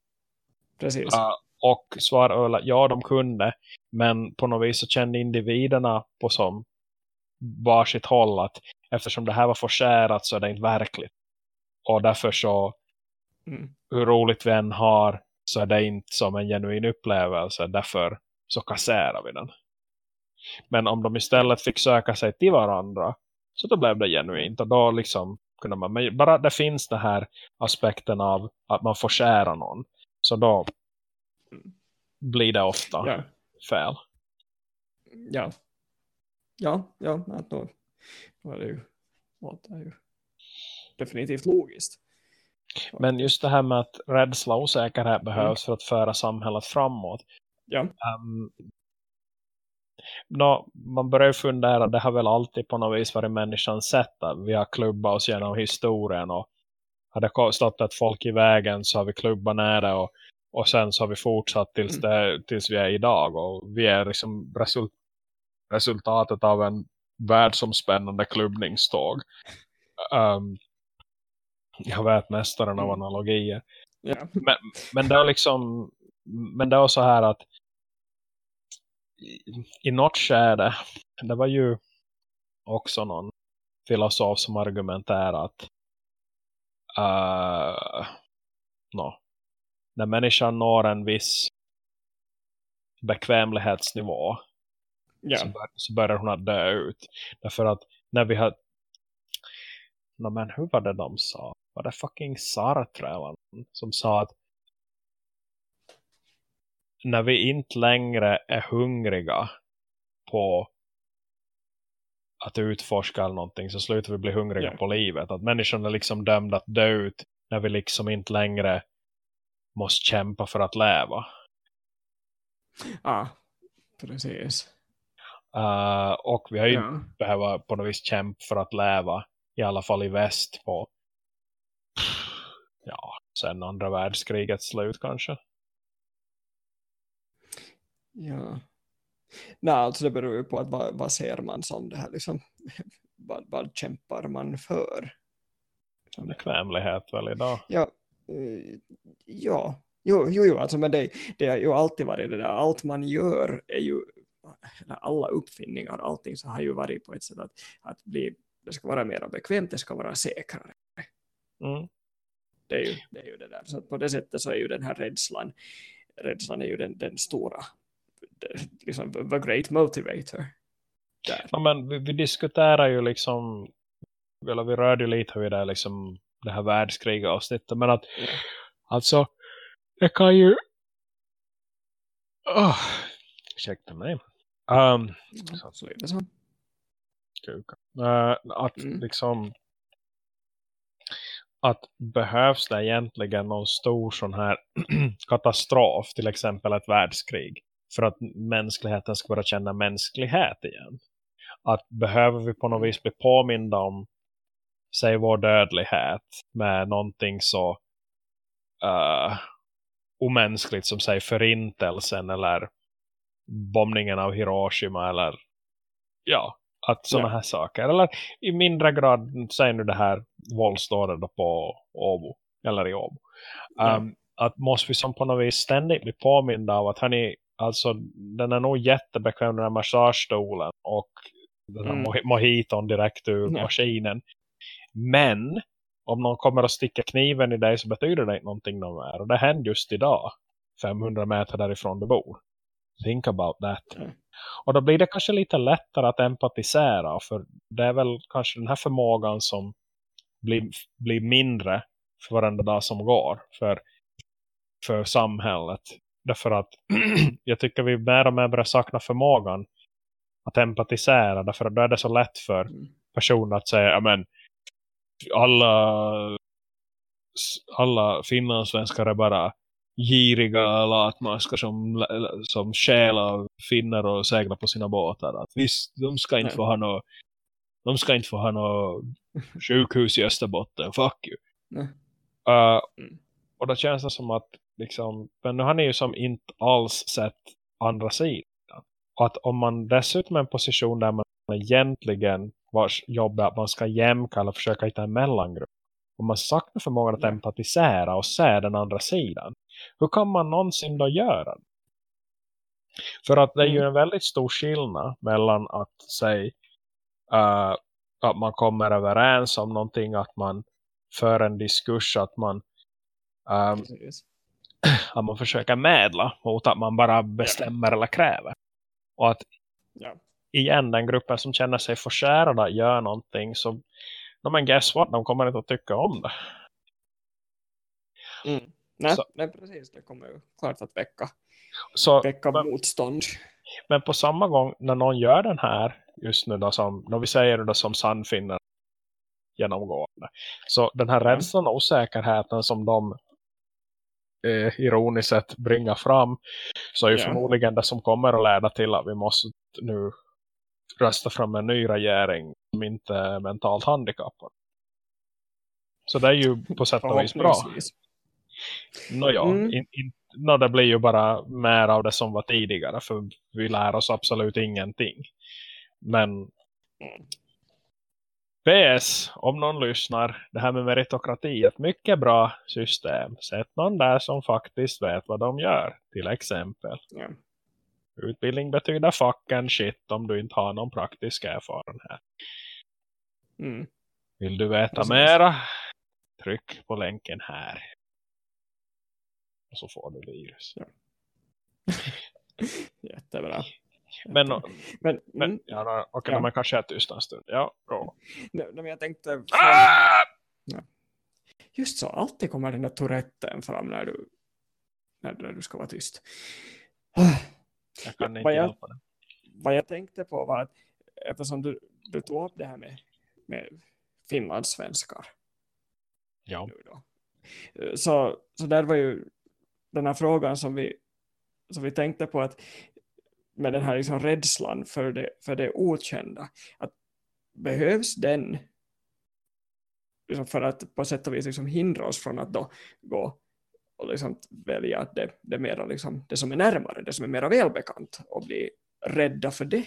precis. Uh, och svar Öla, ja de kunde men på något vis så kände individerna på som varsitt håll att eftersom det här var förskärat så är det inte verkligt. Och därför så Mm. hur roligt vi än har så är det inte som en genuin upplevelse. Därför så kasserar vi den. Men om de istället fick söka sig till varandra så då blev det genuint. Och då liksom kunde man, men bara det finns den här aspekten av att man får kära någon. Så då blir det ofta Ja. fel. Ja. Ja, ja, att då var det ju, låter ju definitivt logiskt. Men just det här med att rädsla och osäkerhet behövs för att föra samhället framåt. Ja, Um, nå, man börjar fundera, det har väl alltid på något vis varit människans sätt att vi har klubbat oss genom historien och har det stått ett folk i vägen så har vi klubbat det och, och sen så har vi fortsatt tills, det, tills vi är idag och vi är liksom result, resultatet av en världsomspännande klubbningståg. Um, jag vet mästaren av Mm. analogier ja, men, men det är liksom men det var så här att i, i något skede det var ju också någon filosof som argumenterar att uh, no, när människan når en viss bekvämlighetsnivå ja, så, bör, så börjar hon att dö ut. Därför att när vi har no, men hur var det de sa? Var det fucking Sartre eller som sa att när vi inte längre är hungriga på att utforska eller någonting så slutar vi bli hungriga Ja. på livet. Att människan är liksom dömd att dö ut när vi liksom inte längre måste kämpa för att leva. ah, precis. Uh, och vi har ju Ja, behöva på något vis kämpa för att leva i alla fall i väst på ja, sen andra världskrigets slut kanske. ja. Nej, alltså det beror ju på att vad, vad ser man som det här liksom, vad, vad kämpar man för? Bekvämlighet väl idag. Ja, ja. Jo, jo, jo alltså, men det, det har ju alltid varit det där, allt man gör är ju, alla uppfinningar, allting så har ju varit på ett sätt att, att bli, det ska vara mer bekvämt, det ska vara säkrare. Mm. Det är ju det, är ju det där. Så på det sättet så är ju den här rädslan, rädslan är ju den, den stora, det, liksom the great motivator. Där. Ja, men vi, vi diskuterar ju liksom eller vi rörde ju lite vid det liksom det här världskriget avsnittet men att alltså det kan ju oh, ursäkta mig um, Så, så är det så. kuka. Eh, att Mm. liksom att behövs det egentligen någon stor sån här katastrof, till exempel ett världskrig för att mänskligheten ska börja känna mänsklighet igen. Att behöver vi på något vis bli påminda om säg vår dödlighet med någonting så uh, omänskligt som säg förintelsen eller bombningen av Hiroshima eller ja, att sådana Ja. här saker. Eller i mindre grad, säg nu det här våldsdådet då på Åbo, eller i Åbo. Um, att måste vi som på något vis ständigt bli påminda av att han är, alltså den är nog jättebekväm den här massagestolen och den här mm. mojiton direkt ur ja. maskinen. Men om någon kommer att sticka kniven i dig så betyder det inte någonting mer. Och det hände just idag. 500 meter därifrån du bor. Think about that. Mm. Och då blir det kanske lite lättare att empatisera. För det är väl kanske den här förmågan som blir, blir mindre för varenda dag som går. För, för samhället. Därför att jag tycker vi mer och mer börjar sakna förmågan att empatisera. Därför att då är det så lätt för mm. personer att säga, men alla alla finlandssvenskar är bara giriga latmaskar som, som stjälar finnar och seglar på sina båtar. Att visst, de ska inte få ha något de ska inte få ha något sjukhus i Österbotten. Fuck you. Uh, och då känns det som att liksom, men nu har ni ju som inte alls sett andra sidan. Och att om man dessutom är i en position där man egentligen vars jobb är att man ska jämka eller försöka hitta en mellangrupp. Om man saknar förmågan att empatisera och se den andra sidan. Hur kan man någonsin då göra det? För att det är ju mm. en väldigt stor skillnad mellan att säga uh, att man kommer överens om någonting, att man för en diskurs, att man um, att man försöker medla mot att man bara bestämmer ja. eller kräver. Och att ja igen den gruppen som känner sig förskärade gör någonting så no, men guess what, de kommer inte att tycka om det. Mm. Nej, nej, precis. Det kommer ju klart att väcka, så, väcka men, motstånd. Men på samma gång när någon gör den här just nu då som, när vi säger det som sannfinner genomgående. Så den här rädslan och osäkerheten som de eh, ironiskt sett bringar fram så är ju ja. förmodligen det som kommer att leda till att vi måste nu rösta fram en ny regering som inte är mentalt handikappad. Så det är ju på sätt och vis bra. Nåja, mm. in, in, no, det blir ju bara mer av det som var tidigare för vi lär oss absolut ingenting. Men. PS, om någon lyssnar, det här med meritokrati är ett mycket bra system. Sätt någon där som faktiskt vet vad de gör, till exempel. Mm. Utbildning betyder fucking shit om du inte har någon praktisk erfarenhet. Mm. Vill du veta Precis. mera? Tryck på länken här. Och så får du virus. Ja. Jättebra. Men, men, men mm. ja, okej, ja. men kanske är tyst en stund. Ja, gå. Nej, men jag tänkte... Ah! Ja. Just så, alltid kommer den där touretten fram när du, när, när du ska vara tyst. Jag kan inte jag, hjälpa det. Vad jag tänkte på var att eftersom du, du tog upp det här med, med finlandssvenskar. Ja. Så, så där var ju den här frågan som vi, som vi tänkte på att med den här liksom rädslan för det, för det okända. Att behövs den liksom för att på sätt och vis liksom hindra oss från att då gå och liksom välja det, det, mera liksom, det som är närmare, det som är mera välbekant och bli rädda för det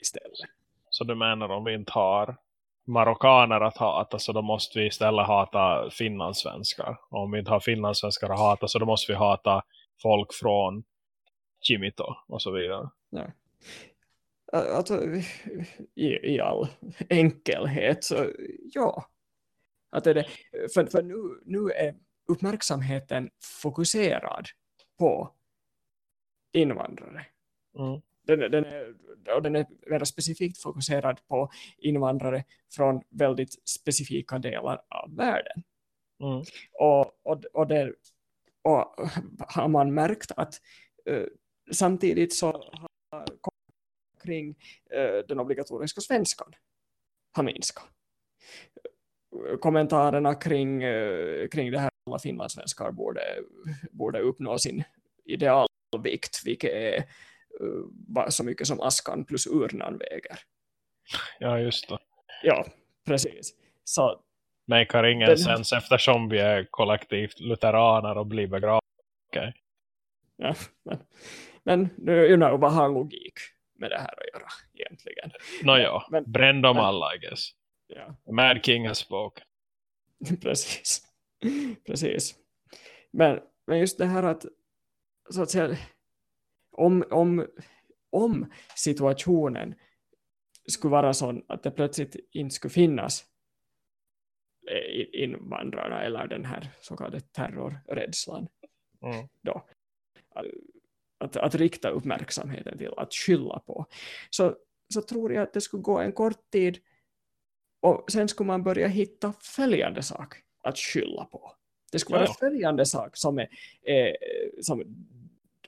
istället. Så du menar om vi inte har marockaner att hata så då måste vi istället hata finlandssvenskar. Och om vi inte har finlandssvenskar att hata så då måste vi hata folk från Kimito och så vidare. Ja. Alltså, i, i all enkelhet så ja. Att det, för, för nu, nu är uppmärksamheten fokuserad på invandrare. Mm. Den, den, är, och den är mer specifikt fokuserad på invandrare från väldigt specifika delar av världen. Mm. Och, och, och, det, och har man märkt att uh, samtidigt så har kring uh, den obligatoriska svenskan har minskat. Kommentarerna kring, uh, kring det här alla finlandssvenskar borde, borde uppnå sin idealvikt, vilket är uh, bara så mycket som askan plus urnan väger. Ja, just det. Ja, precis. Så Makar ingen den... sens eftersom vi är kollektivt lutheraner och blir begravda. Okay. Ja, men, men you know, vad har logik med det här att göra egentligen? Nåja, no, bränn dem alla, I guess. Ja. Mad King has spoken. Precis. Precis. Men, men just det här att så att säga om, om, om situationen skulle vara sån att det plötsligt inte skulle finnas invandrarna eller den här så kallade terrorrädslan mm. då, att, att rikta uppmärksamheten till, att skylla på så, så tror jag att det skulle gå en kort tid och sen skulle man börja hitta följande sak att skylla på. Det skulle vara ja. följande sak som, är, eh, som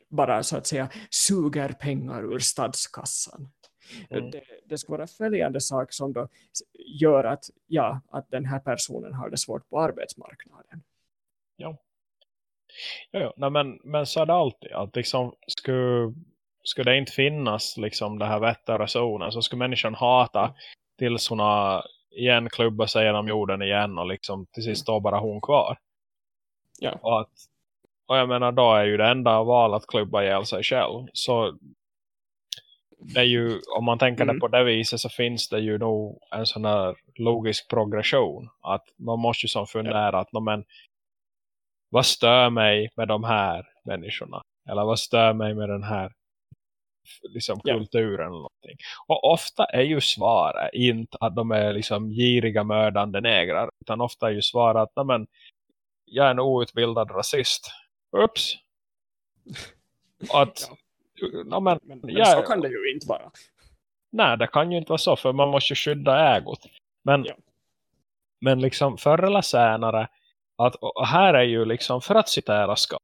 bara så att säga suger pengar ur statskassan. Mm. Det, det ska vara följande sak som då gör att, ja, att den här personen har det svårt på arbetsmarknaden. Ja. Ja, ja. Nej, men, men så är det alltid. Att liksom, skulle, skulle det inte finnas liksom, det här vettiga zonen så skulle människan hata tills hon har igen klubba sig genom jorden igen och liksom till sist står bara hon kvar. Ja. Och, att, och jag menar då är ju det enda val att klubba ihjäl sig själv. Så det är ju, om man tänker mm. det på det viset så finns det ju nog en sån här logisk progression. Att man måste ju som fundera ja. att men, vad stör mig med de här människorna? Eller vad stör mig med den här liksom ja. kulturen eller någonting. Och ofta är ju svaret inte att de är liksom giriga mördande negrar. Utan ofta är ju svaret att men, jag är en outbildad rasist. Ups! Att, ja. men, men, men jag, så kan det ju inte vara. Nej, det kan ju inte vara så. För man måste ju skydda ägot. Men, ja. men liksom förr eller senare. Att, och här är ju liksom, för att citera ska.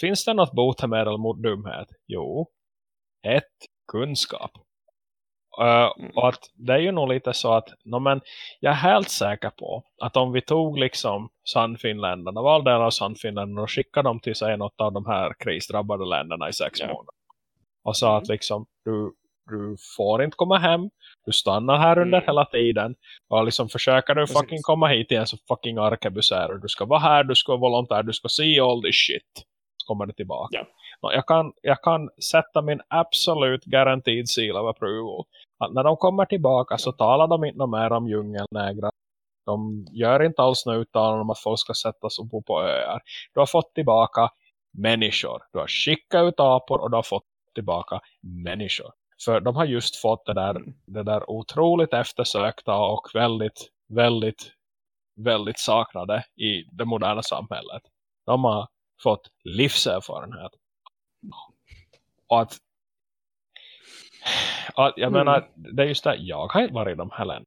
Finns det något botemedel mot dumhet? Jo. Ett, kunskap. Uh, och att det är ju nog lite så att no, men jag är helt säker på att om vi tog liksom Sannfinländarna, valdelar av Sannfinländarna och skickade dem till sig något av de här krisdrabbade länderna i sex yeah. månader. Och sa mm. att liksom du, du får inte komma hem, du stannar här under mm. hela tiden och liksom försöker du fucking komma hit igen så fucking arkebuserar. Du ska vara här, du ska vara volontär, du ska see all this shit kommer det tillbaka. Ja. Jag, kan, jag kan sätta min absolut guaranteed seal of approval. Att när de kommer tillbaka så talar de inte mer om djungelnägrar. De gör inte alls några uttalanden om att folk ska sättas upp på öar. Du har fått tillbaka människor. Du har skickat ut apor och du har fått tillbaka människor. För de har just fått det där, mm. det där otroligt eftersökta och väldigt, väldigt, väldigt saknade i det moderna samhället. De har fått livserfarenhet. Och att, att jag mm. menar, det är just det, jag har inte varit i de här länderna.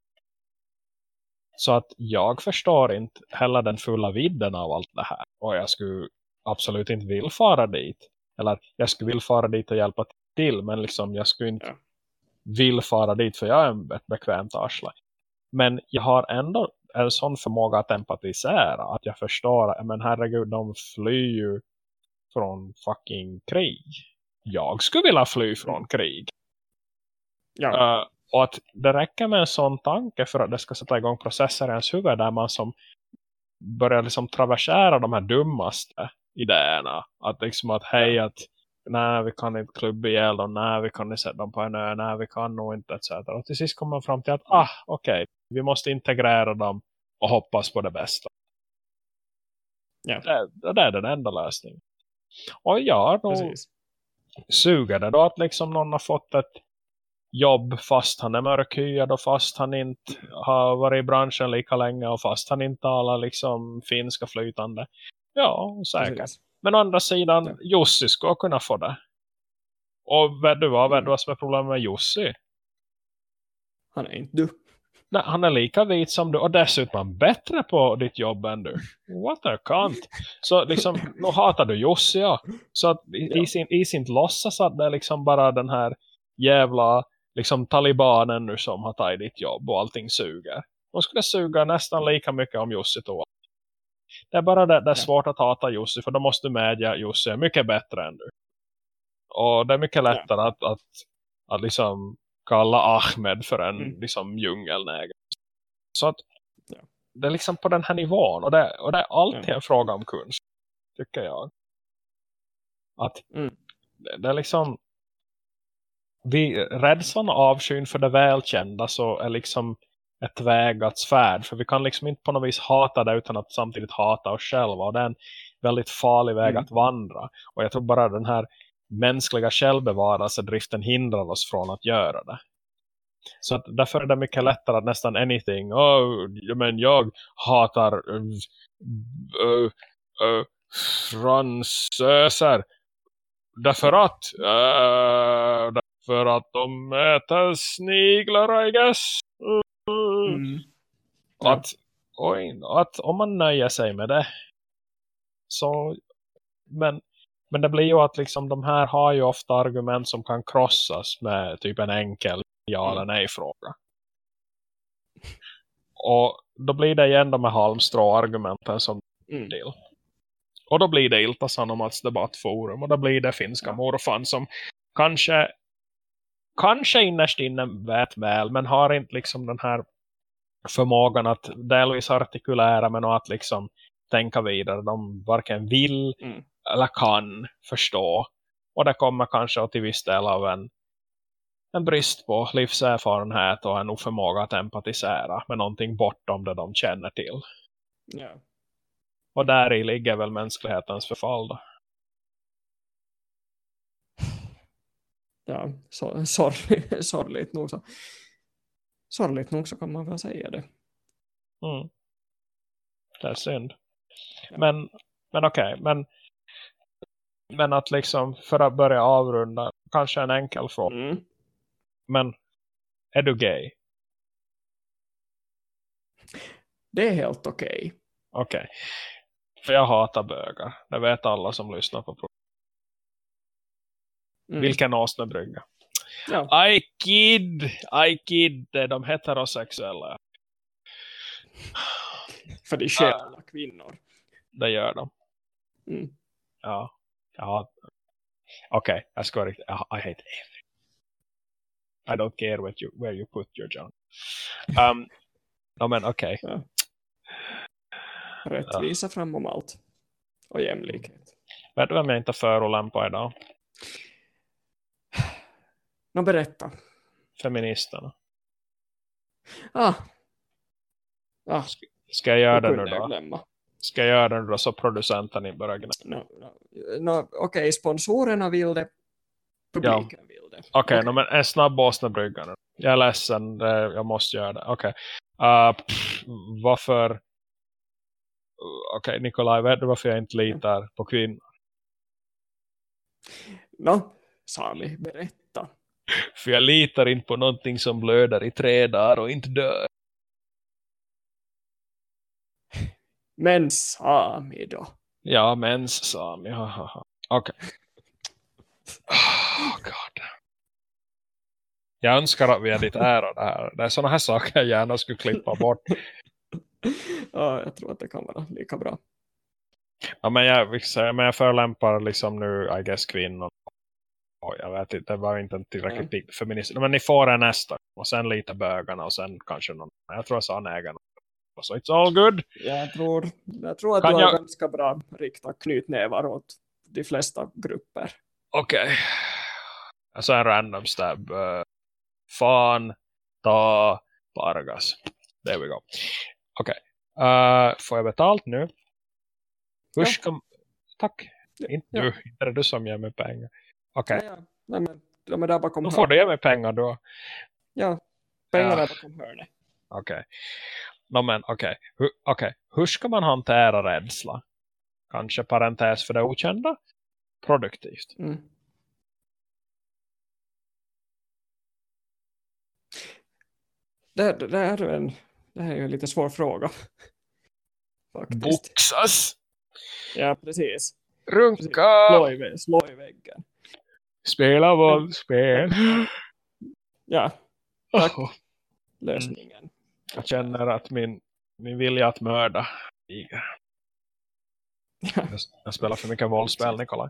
Så att jag förstår inte heller den fulla vidden av allt det här. Och jag skulle absolut inte vill fara dit. Eller jag skulle vilja fara dit och hjälpa till. Men liksom jag skulle inte ja. vill fara dit för jag är ett bekvämt arsle. Men jag har ändå en sån förmåga att empatisera. Att jag förstår, men herregud, de flyr ju från fucking krig. Jag skulle vilja fly från krig. Ja. Uh, och att det räcker med en sån tanke för att det ska sätta igång processer i ens huvud där man som börjar liksom traversera de här dummaste idéerna. Att liksom att hej att nej vi kan inte klubba ihjäl dem, nej vi kan inte sätta dem på en ö, nej vi kan nog inte etc. Och till sist kommer man fram till att ah okej, okay, vi måste integrera dem och hoppas på det bästa. Ja. Det, det är den enda lösningen. Och ja, då Precis. suger det då att liksom någon har fått ett jobb fast han är mörkhyad och fast han inte har varit i branschen lika länge och fast han inte talar liksom finska flytande. Ja, säkert. Precis. Men å andra sidan, ja. Jussi ska kunna få det. Och vet du vad, vet du vad som är problemet med Jussi? Han är inte du. Nej, han är lika vit som du och dessutom bättre på ditt jobb än du. What a cunt. Så liksom, nu hatar du Jussi, ja. Så att i, ja. i, sin, låtsas att det är liksom bara den här jävla liksom talibanen nu som har tagit ditt jobb och allting suger. De skulle suga nästan lika mycket om Jussi tog. Det är bara det, det är svårt att hata Jussi för då måste du medge att Jussi är mycket bättre än du. Och det är mycket lättare ja. att, att, att liksom kalla Ahmed för en mm. liksom djungelnägare. Så att ja. det är liksom på den här nivån. Och det, och det är alltid en fråga om kunst. Tycker jag. Att mm. det, det, är liksom vi, rädslan och avskyn för det välkända så är liksom ett vägats färd. För vi kan liksom inte på något vis hata det utan att samtidigt hata oss själva. Och det är en väldigt farlig väg Mm. att vandra. Och jag tror bara den här mänskliga självbevarelsedriften hindrar oss från att göra det. Så att därför är det mycket lättare att nästan anything. Oh, men jag hatar uh, uh, uh, fransöser. Därför att uh, därför att de äter sniglar I guess. Mm. och att, oj, att om man nöjer sig med det så men, men det blir ju att liksom de här har ju ofta argument som kan krossas med typ en enkel ja eller nej fråga. Och då blir det igen de här halmstrå-argumenten som Mm. del. Och då blir det Ilta Sanomats debattforum och då blir det finska Ja. morfan som kanske kanske innerst inne vet väl men har inte liksom den här förmågan att delvis artikulera men att liksom tänka vidare. De varken vill Mm. Eller kan förstå. Och det kommer kanske till viss del av en, en brist på livserfarenhet och en oförmåga att empatisera med någonting bortom det de känner till. Ja. Och där i ligger väl mänsklighetens förfall då. ja, så, sorg, sorgligt nog så sorgligt nog så kan man väl säga det. Mm. Det är synd. Ja. Men, men okej, men, men att liksom för att börja avrunda, kanske en enkel fråga. Mm. Men är du gay? Det är helt okej. Okej. För jag hatar bögar. Det vet alla som lyssnar på programmet. Mm. Vilken åsnebrygga. Ja. I kid, I kid, det är de heterosexuella. För de stjälar kvinnor. Det gör de. Mm. Ja. Ja. Okej, jag ska riktigt. I hate everything. I don't care what you, where you put your junk. Um, no, men okej. Rättvisa framom allt. Och jämlikhet. Vet du vem jag inte förolämpar idag? Nå berätta. Feministerna. Ah. Ah, Ska jag göra det det nu jag då? glömma. Ska jag göra det då så producenten börjar gnälla? No, no, no, Okej, sponsorerna vill det. Publiken vill det. Okej, Okej. no, men en snabb åsnebrygga nu. Jag är ledsen, jag måste göra det. Okej. Uh, pff, varför... Uh, Okej, Nikolaj, vet du varför jag inte litar på kvinnor? Nå, Sami, berätta. För jag litar inte på någonting som blöder i tre dagar och inte dör. Men Sami då? Ja, mens Sami. Okej. Oh, God. Jag önskar att vi editerar det här. Det är sådana här saker jag gärna skulle klippa bort. Ja, jag tror att det kan vara lika bra. Ja, men jag, men jag förolämpar liksom nu, I guess, kvinnor. Jag vet inte, det var inte en tillräckligt big feminist. Men ni får en nästa. Och sen lite bögarna och sen kanske någon. Jag tror jag sa nägen. Så it's all good. Jag tror, jag tror att Kan du har jag- ganska bra rikta knytnävar åt de flesta grupper. Okej. Alltså en random stab. Uh, fan, ta, pargas. There we go. Okej. Uh, får jag betalt nu? Hur Ja. ska... Tack. Inte Ja. du. Inte är det du som ger mig pengar. Okej. Ja, ja. Nej, men de är där bakom Då får du ge mig pengar då. Ja, pengarna Ja. bakom hörnet. Okej. No, men okej. Hur, okej. Hur ska man hantera rädsla? Kanske parentes för det okända? Produktivt. Mm. Det, det, är en, det här är ju en lite svår fråga. Faktiskt. Boxas! Ja, precis. Runka! Slå i, slå i väggen. Spela våldsspel. Ja, Tack. lösningen. Jag känner att min, min vilja att mörda stiger. Ja, Jag, jag spelar för mycket våldsspel, Nikolaj.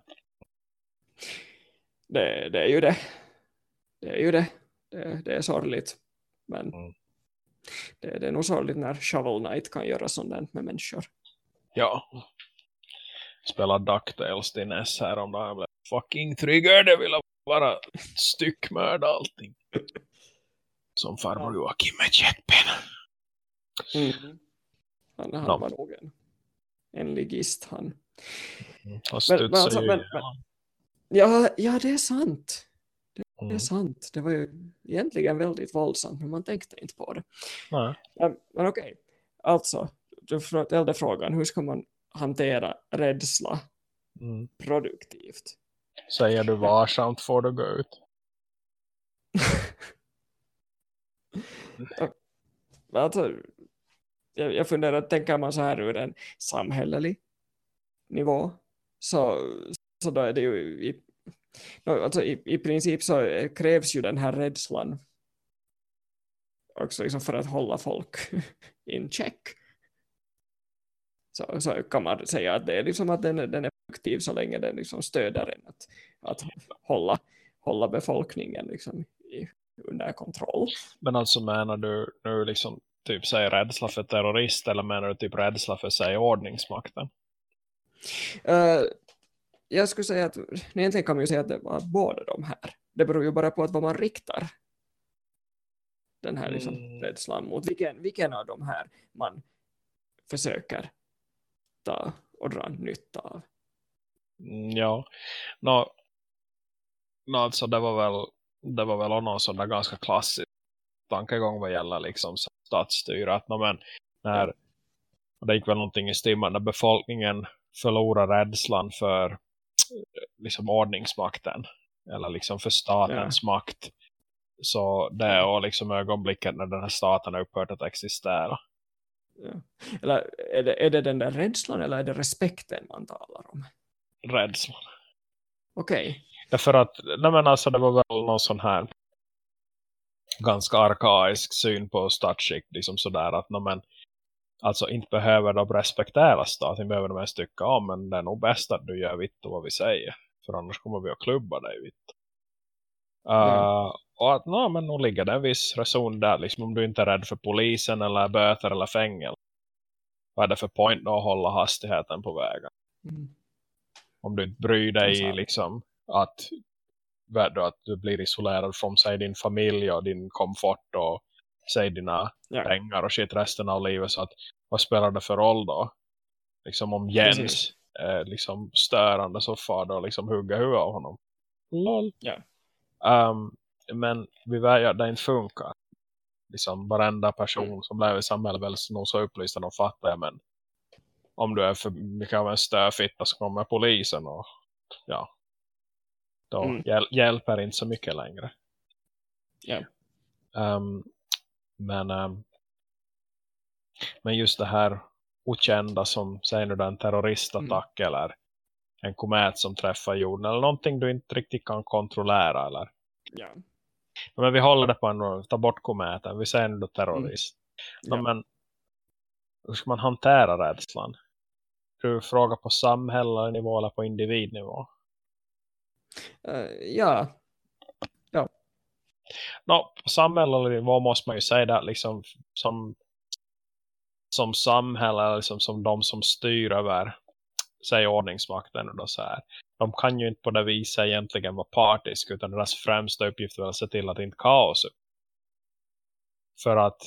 det, det är ju det. Det är ju det. Det, det är sorgligt. Men Mm. det, det är nog sorgligt när Shovel Knight kan göra sånt där med människor. Ja. Spelar DuckTales till NES här om dagen. Jag blev fucking triggered. Jag ville bara styckmörda allting. Som farbror Joakim med käppen. Mm. Han, Ja. var nog en, en ligist han. Mm. Men, men, alltså, men, men, ja, ja, det är sant. Det, mm. är sant. Det var ju egentligen väldigt våldsamt, men man tänkte inte på det. Nej. Men, men okej, alltså, du ställde frågan, hur ska man hantera rädsla mm. produktivt? Säger du varsamt får du gå ut. alltså, jag, jag funderar, tänker man så här ur en samhällelig nivå så, så då är det ju i, alltså i, i princip så krävs ju den här rädslan också liksom för att hålla folk in check. Så, så kan man säga att det är liksom att den, den är aktiv så länge den liksom stöder en att, att hålla, hålla befolkningen liksom i, under kontroll. Men alltså menar du nu liksom typ säger rädsla för terrorist eller menar du typ rädsla för sig ordningsmakten? Uh, jag skulle säga att egentligen kan man ju säga att det var båda de här. Det beror ju bara på att vad man riktar den här liksom, mm. rädslan mot. Vilken, vilken av de här man försöker ta och dra nytta av. Mm, ja, no, no, alltså det var väl det var väl någon sån där ganska klassisk tankegång vad gäller liksom statsstyre att men, när det gick väl någonting i stimman när befolkningen förlorar rädslan för liksom ordningsmakten eller liksom för statens ja. makt så det är liksom ögonblicket när den här staten har upphört att existera. Ja. Eller är det, är det den där rädslan eller är det respekten man talar om? Rädslan. Okej. Därför att, nej men alltså det var väl någon sån här ganska arkaisk syn på statsskick. Liksom sådär att, nej men alltså inte behöver de respektera staten, behöver de ens tycka om, men det är nog bäst att du gör vitt vad vi säger. För annars kommer vi att klubba dig vitt. Uh, mm. Och att, no, men nog ligger det en viss reson där, liksom om du inte är rädd för polisen eller böter eller fängelse. Vad är det för point då att hålla hastigheten på vägen? Mm. Om du inte bryr dig liksom att, att du blir isolerad från sig din familj och din komfort och säg dina ja. pengar och shit resten av livet så att vad spelar det för roll då? Liksom om Jens är liksom störande så far då liksom hugga huvudet av honom. Lol. Ja. Um, men vi att det inte funkar. Liksom varenda person mm. som lever i samhället väl nog så upplyst att de fattar men om du är för mycket av en störfitta så kommer polisen och ja då mm. hjäl hjälper inte så mycket längre. Ja. Um, men, um, men just det här okända som säger nu en terroristattack mm. eller en komet som träffar jorden eller någonting du inte riktigt kan kontrollera eller ja. men vi håller det på en ta bort kometen, vi säger nu då terrorist mm. ja. men hur ska man hantera rädslan? Du frågar på samhällsnivå eller på individnivå? Uh, ja, no, på samhällelig nivå måste man ju säga det liksom som, som samhälle liksom som de som styr över säg ordningsmakten och då så här. De kan ju inte på det viset egentligen vara partiska utan deras främsta uppgift är att se till att det inte kaos upp. För att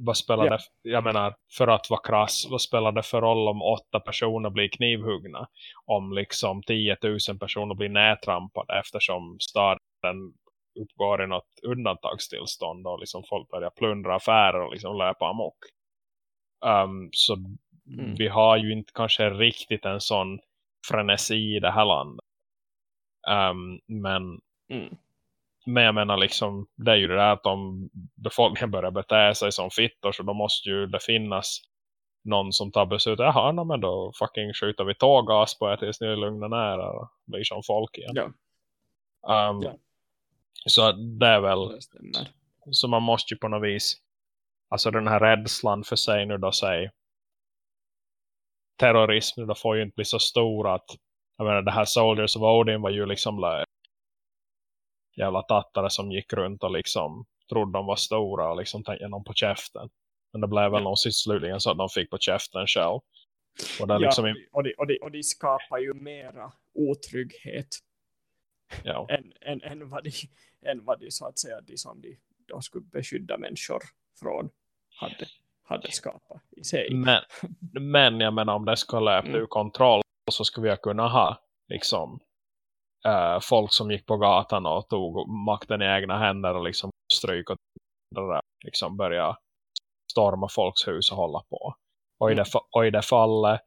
vad spelar yeah. det, jag menar, för att vara krass, vad spelar det för roll om åtta personer blir knivhuggna? Om liksom 10 000 personer blir nätrampade eftersom staden uppgår i något undantagstillstånd och liksom folk börjar plundra affärer och liksom löpa amok. Um, så mm. vi har ju inte kanske riktigt en sån frenesi i det här landet. Um, men, mm. Men jag menar liksom, det är ju det där att om befolkningen börjar bete sig som fittor så då måste ju det finnas någon som tar beslut. Jaha, no, men då fucking skjuter vi tågas på er tills ni är lugna nära och blir som folk igen. Ja. Um, ja. Så det är väl det så man måste ju på något vis alltså den här rädslan för sig nu då säg terrorism då får ju inte bli så stor att jag menar det här Soldiers of Odin var ju liksom jävla tattare som gick runt och liksom trodde de var stora och liksom tänkte någon på käften. Men det blev väl någon sist slutligen så att de fick på käften själv. Och, det ja, liksom... och, de, och, de, och de skapar ju mera otrygghet ja. än, än, än, vad de, än vad de så att säga de som de då skulle beskydda människor från hade, hade skapat i sig. Men, men jag menar om det ska löpa mm. ur kontroll så skulle vi kunna ha liksom äh, folk som gick på gatan och tog makten i egna händer och liksom stryk och där, liksom börja storma folks hus och hålla på. Och i, det, och i det fallet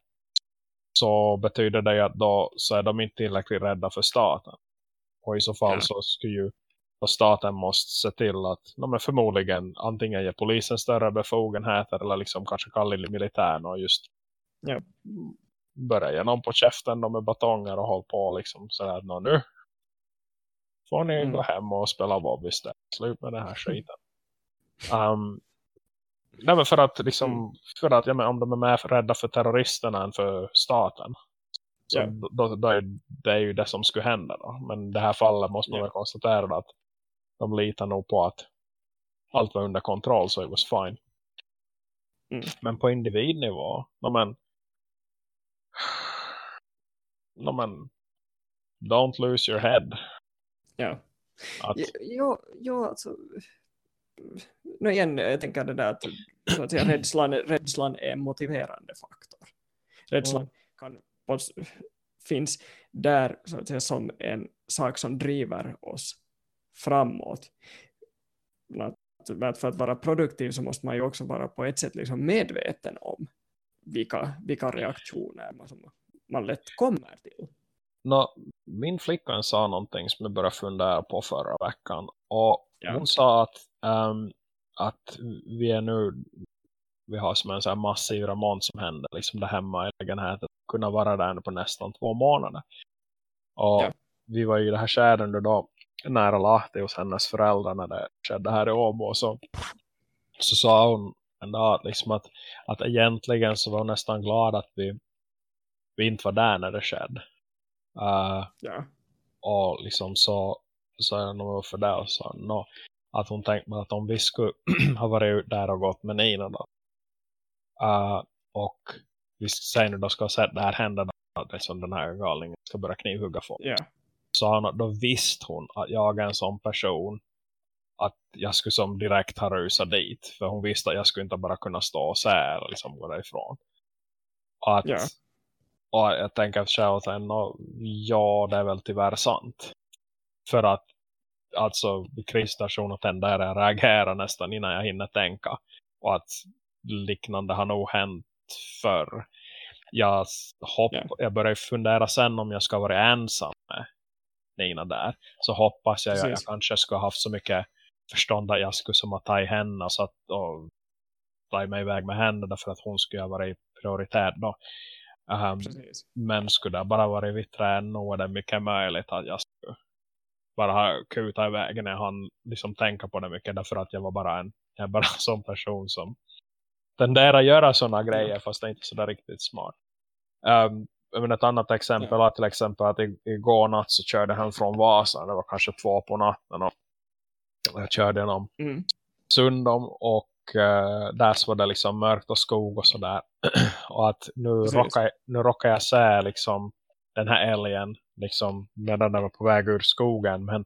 så betyder det att då så är de inte tillräckligt rädda för staten. Och i så fall så skulle ju staten måste se till att no, förmodligen antingen ge polisen större befogenheter eller liksom kanske kalla in militären och just ja, börja ge någon på käften med batonger och håll på liksom sådär, no, nu får ni mm. gå hem och spela Bob istället. Slut med den här skiten. Um, nej men för att liksom, mm. för att ja, men om de är mer rädda för terroristerna än för staten så yeah. då, då är det ju det som skulle hända då. Men i det här fallet måste man yeah. konstatera att de litar nog på att allt var under kontroll så it was fine. Mm. Men på individnivå, men, no, men don't lose your head. Ja. Att... Ja, ja, alltså nu igen, jag tänker det där att, så att säga, rädslan, rädslan är en motiverande faktor. Rädslan mm. kan, finns där så att säga, som en sak som driver oss framåt. Att, för att vara produktiv så måste man ju också vara på ett sätt liksom medveten om vilka, vilka reaktioner man, som man lätt kommer till. No, min flicka sa någonting som jag började fundera på förra veckan. Och ja. hon sa att, um, att vi är nu vi har som en så massiv remont som händer liksom där hemma i lägenheten. Kunna vara där på nästan två månader. Och ja. vi var ju i det här skären då nära Lahti hos hennes föräldrar när det skedde här i Åbo. Så, så sa hon dag liksom att, att egentligen så var hon nästan glad att vi, vi inte var där när det skedde. Uh, ja. Och liksom så sa jag nog för det och sa no, att hon tänkte att om vi skulle ha varit där och gått med Nina då. Uh, och vi säger nu då ska ha sett det här hända då, att liksom den här galningen ska börja knivhugga folk. Yeah han, då visste hon att jag är en sån person att jag skulle som direkt ha rusat dit. För hon visste att jag skulle inte bara kunna stå och se och liksom gå därifrån. Och, att, ja. och jag tänker att att ja, det är väl tyvärr sant. För att alltså krigsstationer tenderar att reagera nästan innan jag hinner tänka. Och att liknande har nog hänt förr. Jag, hopp, yeah. jag började fundera sen om jag ska vara ensam med Nina där. Så hoppas jag att jag kanske skulle ha haft så mycket förstånd jag skulle som att ta i henne så att, och ta mig iväg med henne därför att hon skulle ha varit prioritet då. Um, men skulle det bara varit vittre nog är det mycket möjligt att jag skulle bara ha kutat iväg när han liksom tänka på det mycket därför att jag var bara en, jag är bara en sån person som tenderar att göra sådana grejer fast det är inte så riktigt smart. Um, men ett annat exempel är till exempel att igår natt så körde han från Vasa. Det var kanske två på natten och jag körde genom mm. Sundom och uh, där så var det liksom mörkt och skog och sådär. och att nu råkar, nu råkar jag se liksom den här älgen liksom medan den var på väg ur skogen. Men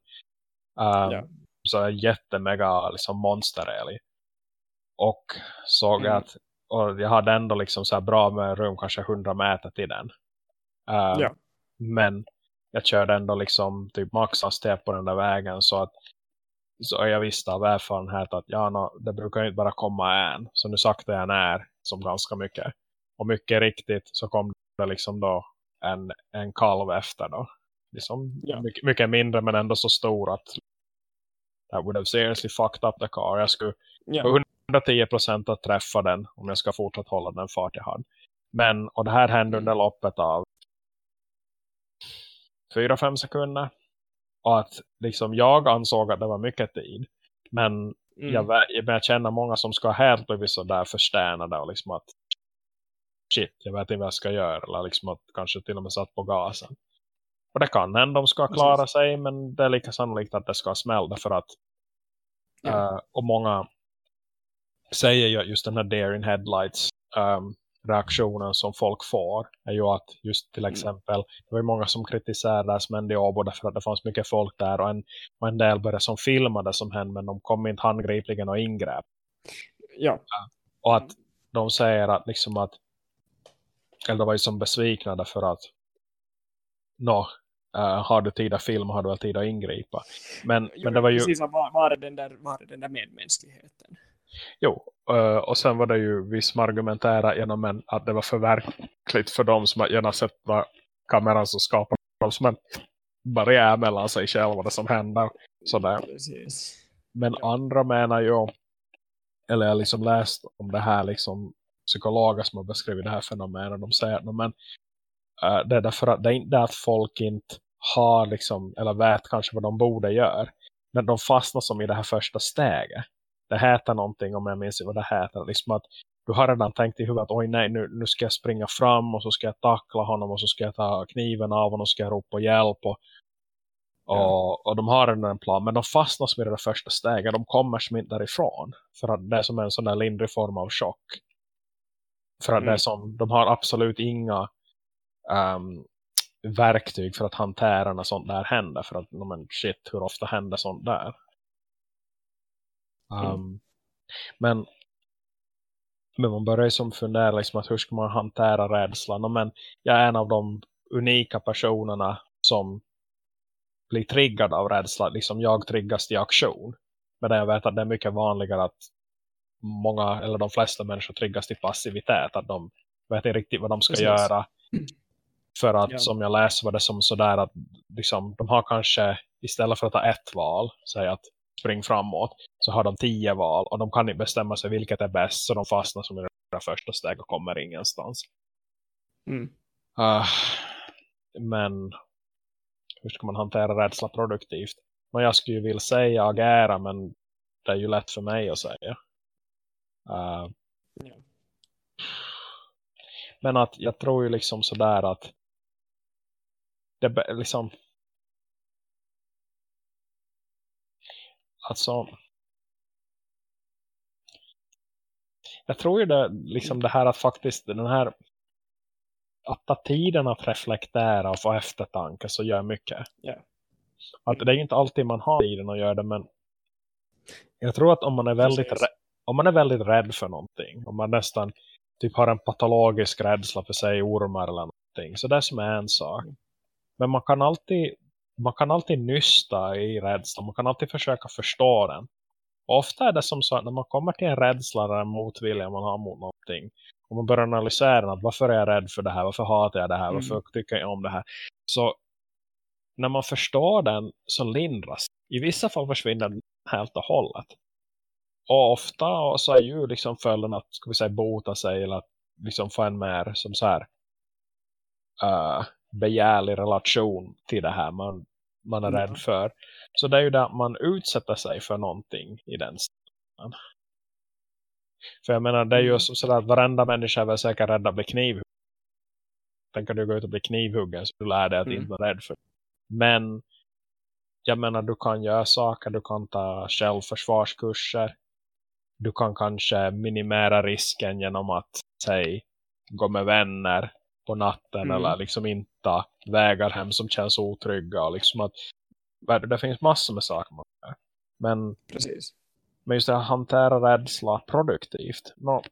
um, ja. så är jättemega liksom monsterälg. Och såg mm. att och jag hade ändå liksom så bra med rum kanske 100 meter till den. Uh, ja. Men jag körde ändå liksom typ maxhastighet på den där vägen så att så jag visste av erfarenhet att ja, no, det brukar inte bara komma en. Så nu sakta jag när som ganska mycket. Och mycket riktigt så kom det liksom då en, en kalv efter då. Liksom ja. mycket, mycket, mindre men ändå så stor att that would have seriously fucked up the car. Jag skulle ja. 110% att träffa den om jag ska fortsätta hålla den fart jag hade. Men, och det här hände under loppet av fyra, fem sekunder. Och att liksom jag ansåg att det var mycket tid. Men mm. jag, jag känner många som ska helt blivit så där förstänade och liksom att shit, jag vet inte vad jag ska göra. Eller liksom att kanske till och med satt på gasen. Och det kan hända de ska klara Precis. sig men det är lika sannolikt att det ska smälla för att ja. uh, och många säger ju just den här Dare in Headlights um, reaktionen som folk får är ju att just till mm. exempel det var många som kritiserade Smendi Åbo därför att det fanns mycket folk där och en, och en del började som filmade som hände men de kom inte handgripligen och ingrepp. Ja. Och att de säger att liksom att eller de var ju som besvikna därför att nå, uh, har du tid att filma har du väl tid att ingripa. Men, jo, men det var ju... Precis, var, var, är den där, var är den där medmänskligheten? Jo, uh, och sen var det ju viss som argumenterade genom en, att det var för verkligt för dem som gärna sett vad kameran som skapar dem som en barriär mellan sig själva och det som händer. Sådär. Precis. Men ja. andra menar ju, eller jag liksom läst om det här liksom psykologer som har beskrivit det här fenomenet. De säger att men, uh, det är därför att det är inte att folk inte har liksom, eller vet kanske vad de borde göra. Men de fastnar som i det här första steget. Det heter någonting om jag minns vad det heter. Liksom att du har redan tänkt i huvudet, oj nej nu, nu ska jag springa fram och så ska jag tackla honom och så ska jag ta kniven av honom och så ska jag ropa hjälp och, och, och de har redan en plan. Men de fastnar som i det första steget. De kommer som inte därifrån. För att det är som en sån där lindrig form av chock. För att mm. det är som, de har absolut inga um, verktyg för att hantera när sånt där händer. För att, men shit, hur ofta händer sånt där? Um, mm. Men men man börjar ju som fundera liksom att hur ska man hantera rädslan. Men jag är en av de unika personerna som blir triggad av rädsla. Liksom jag triggas till aktion. Men jag vet att det är mycket vanligare att många eller de flesta människor triggas till passivitet. Att de vet inte riktigt vad de ska Precis. göra. För att ja. som jag läser var det som sådär att liksom, de har kanske istället för att ta ett val, säg att spring framåt, så har de tio val och de kan inte bestämma sig vilket är bäst så de fastnar som i det första steg och kommer ingenstans. Mm. Uh, men hur ska man hantera rädsla produktivt? Men jag skulle ju vilja säga agera men det är ju lätt för mig att säga. Uh, yeah. Men att jag tror ju liksom sådär att det liksom alltså jag tror ju det liksom det här att faktiskt den här att ta tiden att reflektera och få eftertanke så gör mycket. Yeah. Att det är inte alltid man har tiden att göra det men jag tror att om man är väldigt om man är väldigt rädd för någonting, om man nästan typ har en patologisk rädsla för sig ormar eller någonting, så det är som är en sak. Men man kan alltid man kan alltid nysta i rädsla. Man kan alltid försöka förstå den. Och ofta är det som så att när man kommer till en rädsla eller en motvilja man har mot någonting. Och man börjar analysera att varför är jag rädd för det här? Varför hatar jag det här? Varför mm. tycker jag om det här? Så när man förstår den så lindras. I vissa fall försvinner den helt och hållet. Och ofta så är ju liksom följden att ska vi säga, bota sig eller att liksom få en mer som så här uh, begärlig relation till det här man, man är mm. rädd för. Så det är ju det att man utsätter sig för någonting i den stunden. För jag menar, det är ju mm. sådär att varenda människa är väl säkert rädd att bli knivhuggen. Tänker du gå ut och bli knivhuggen så du lär dig att mm. inte vara rädd för Men jag menar, du kan göra saker, du kan ta självförsvarskurser. Du kan kanske minimera risken genom att, säg, gå med vänner på natten mm. eller liksom inte vägar hem som känns otrygga och liksom att det finns massor med saker man gör. Men, Precis. men just det att hantera rädsla produktivt. No,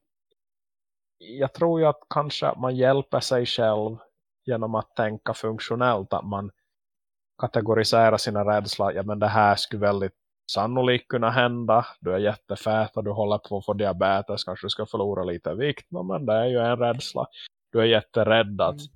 jag tror ju att kanske man hjälper sig själv genom att tänka funktionellt att man kategoriserar sina rädsla. Ja men det här skulle väldigt sannolikt kunna hända. Du är jättefät och du håller på att få diabetes. Kanske du ska förlora lite vikt. Men det är ju en rädsla du är jätterädd att mm.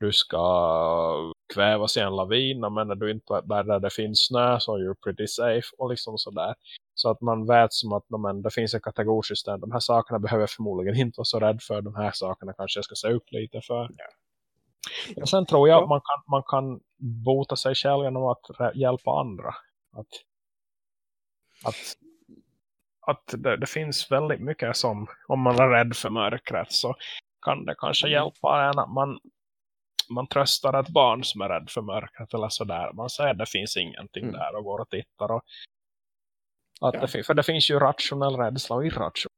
du ska kvävas i en lavin men när du inte är där det finns snö så är du pretty safe och liksom sådär. Så att man vet som att men, det finns ett kategorisystem. De här sakerna behöver jag förmodligen inte vara så rädd för. De här sakerna kanske jag ska se upp lite för. Ja. Och sen tror jag att man kan, man kan bota sig själv genom att hjälpa andra. Att, att, att det, det, finns väldigt mycket som, om man är rädd för mörkret så kan det kanske mm. hjälpa en att man, man tröstar ett barn som är rädd för mörkret eller sådär. Man säger det finns ingenting mm. där och går och tittar. Och att ja. det, för det finns ju rationell rädsla och irrationell.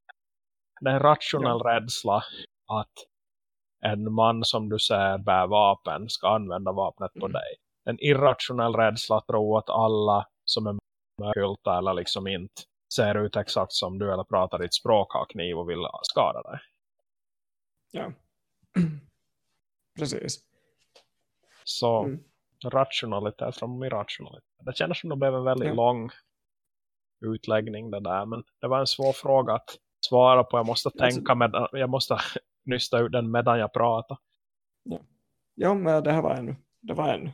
Det är en rationell ja. rädsla att en man som du säger bär vapen ska använda vapnet mm. på dig. En irrationell rädsla att tro att alla som är mörkulta eller liksom inte ser ut exakt som du eller pratar ditt språk har kniv och vill skada dig. Ja. Precis. Så mm. rationalitet från irrationalitet. Det känns som det blev en väldigt ja. lång utläggning det där. Men det var en svår fråga att svara på. Jag måste alltså- tänka med, jag måste nysta ut den medan jag pratar. Ja, ja men det här var en, det var en,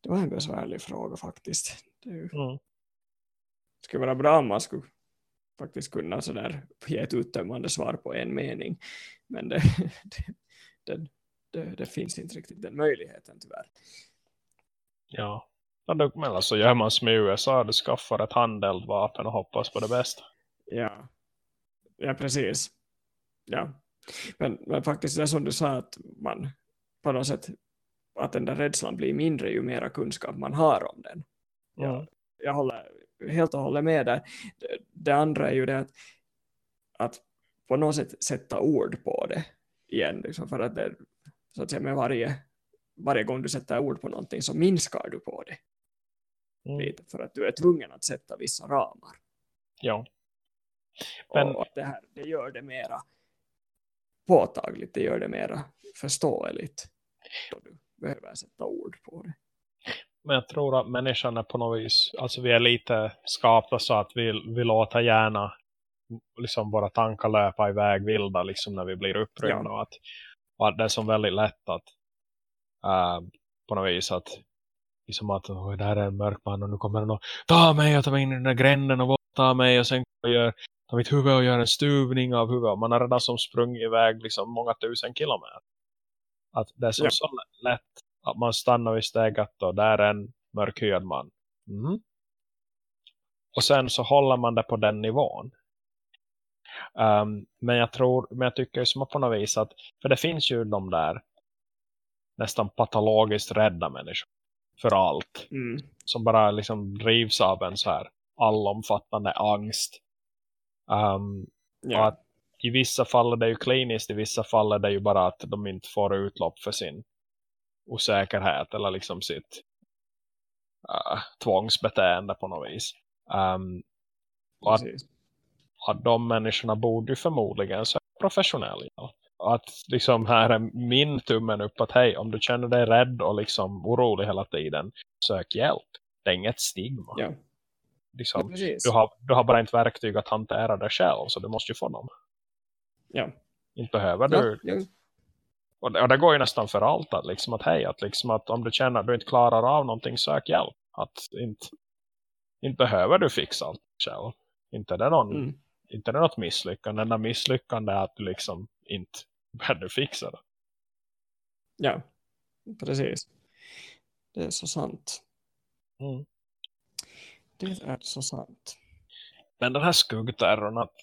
det var en besvärlig fråga faktiskt. Det ju, mm. skulle vara bra om man skulle faktiskt kunna sådär ge ett uttömmande svar på en mening. Men det, det, det, det, finns inte riktigt den möjligheten tyvärr. Ja, men alltså gör man som i USA, du skaffar ett handeldvapen och hoppas på det bästa. Ja, ja precis. Ja, men, men faktiskt det som du sa att man på något sätt att den där rädslan blir mindre ju mera kunskap man har om den. Ja. Jag, jag håller helt och hållet med där. Det, andra är ju det att, att på något sätt sätta ord på det igen. Liksom för att det, så att säga, med varje, varje gång du sätter ord på någonting så minskar du på det. Mm. Lite, för att du är tvungen att sätta vissa ramar. Ja. Men... Och det, här, det gör det mera påtagligt, det gör det mera förståeligt. Då du behöver sätta ord på det. Men jag tror att människan är på något vis, alltså vi är lite skapta så att vi, vi låter gärna liksom våra tankar löpa iväg vilda liksom när vi blir upprymda ja. och, att, och att det är som väldigt lätt att uh, på något vis att liksom att oh, det här är en mörk man och nu kommer den att ta mig och ta mig in i den där gränden och ta mig och sen gör, ta mitt huvud och göra en stuvning av huvudet. Man har redan som sprungit iväg liksom många tusen kilometer. Att det är som ja. så lätt att man stannar vid steget och där är en mörkhyad man. Mm. Och sen så håller man det på den nivån. Um, men jag tror, men jag tycker som på något vis att, för det finns ju de där nästan patologiskt rädda människor för allt. Mm. Som bara liksom drivs av en så här allomfattande angst. Um, ja. att I vissa fall är det ju kliniskt, i vissa fall är det ju bara att de inte får utlopp för sin osäkerhet eller liksom sitt uh, tvångsbeteende på något vis. Um, och att, att de människorna borde ju förmodligen så professionella. Att liksom här är min tummen upp att hej, om du känner dig rädd och liksom orolig hela tiden, sök hjälp. Det är inget stigma. Ja. Liksom, ja, du, har, du har bara inte verktyg att hantera det själv, så du måste ju få dem. Ja. Inte behöver du ja, ja. Och det, och det går ju nästan för allt att, liksom att hej, att, liksom att om du känner att du inte klarar av någonting, sök hjälp. Att inte, inte behöver du fixa allt själv. Inte det, någon, mm. inte det något misslyckande. Enda misslyckande är att du liksom inte behöver fixa det. Ja, precis. Det är så sant. Mm. Det är så sant. Men den här skuggterrorn att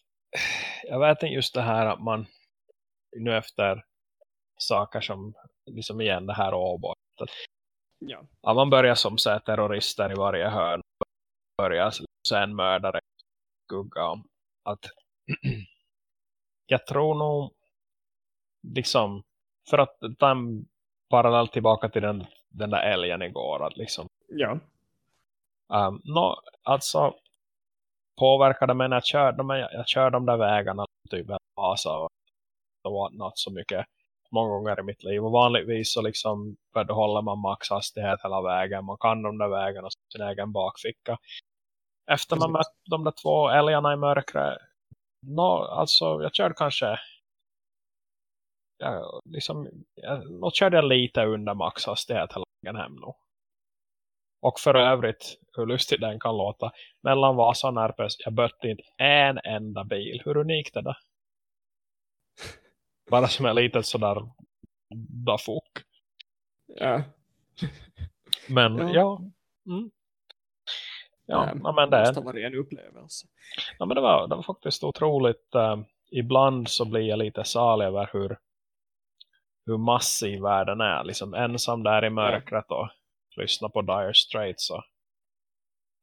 jag vet inte just det här att man nu efter saker som liksom igen det här Åbo. Ja. Att man börjar som så terrorister i varje hörn. Börjar sen mördare skugga om att jag tror nog liksom för att ta en parallell tillbaka till den, den där älgen igår att liksom ja um, no, alltså påverkade mig när jag körde men jag, jag körde de där vägarna typ Vasa och, och så mycket många gånger i mitt liv. Och vanligtvis så liksom håller man maxhastighet hela vägen. Man kan de där vägarna som sin egen bakficka. Efter man mött de där två älgarna i mörkret. No, alltså jag körde kanske jag, liksom, jag, körde jag lite under maxhastighet hela vägen hem nu. Och för övrigt, hur lustigt den kan låta, mellan Vasa och Närpes, jag bötte inte en enda bil. Hur unikt är det? Bara som en litet sådär dafok. Ja. Men ja. Ja, mm. ja, ja men det måste vara en upplevelse. Ja, men det var, det var faktiskt otroligt. Uh, ibland så blir jag lite salig över hur, hur massiv världen är. Liksom ensam där i mörkret och lyssna på Dire Straits och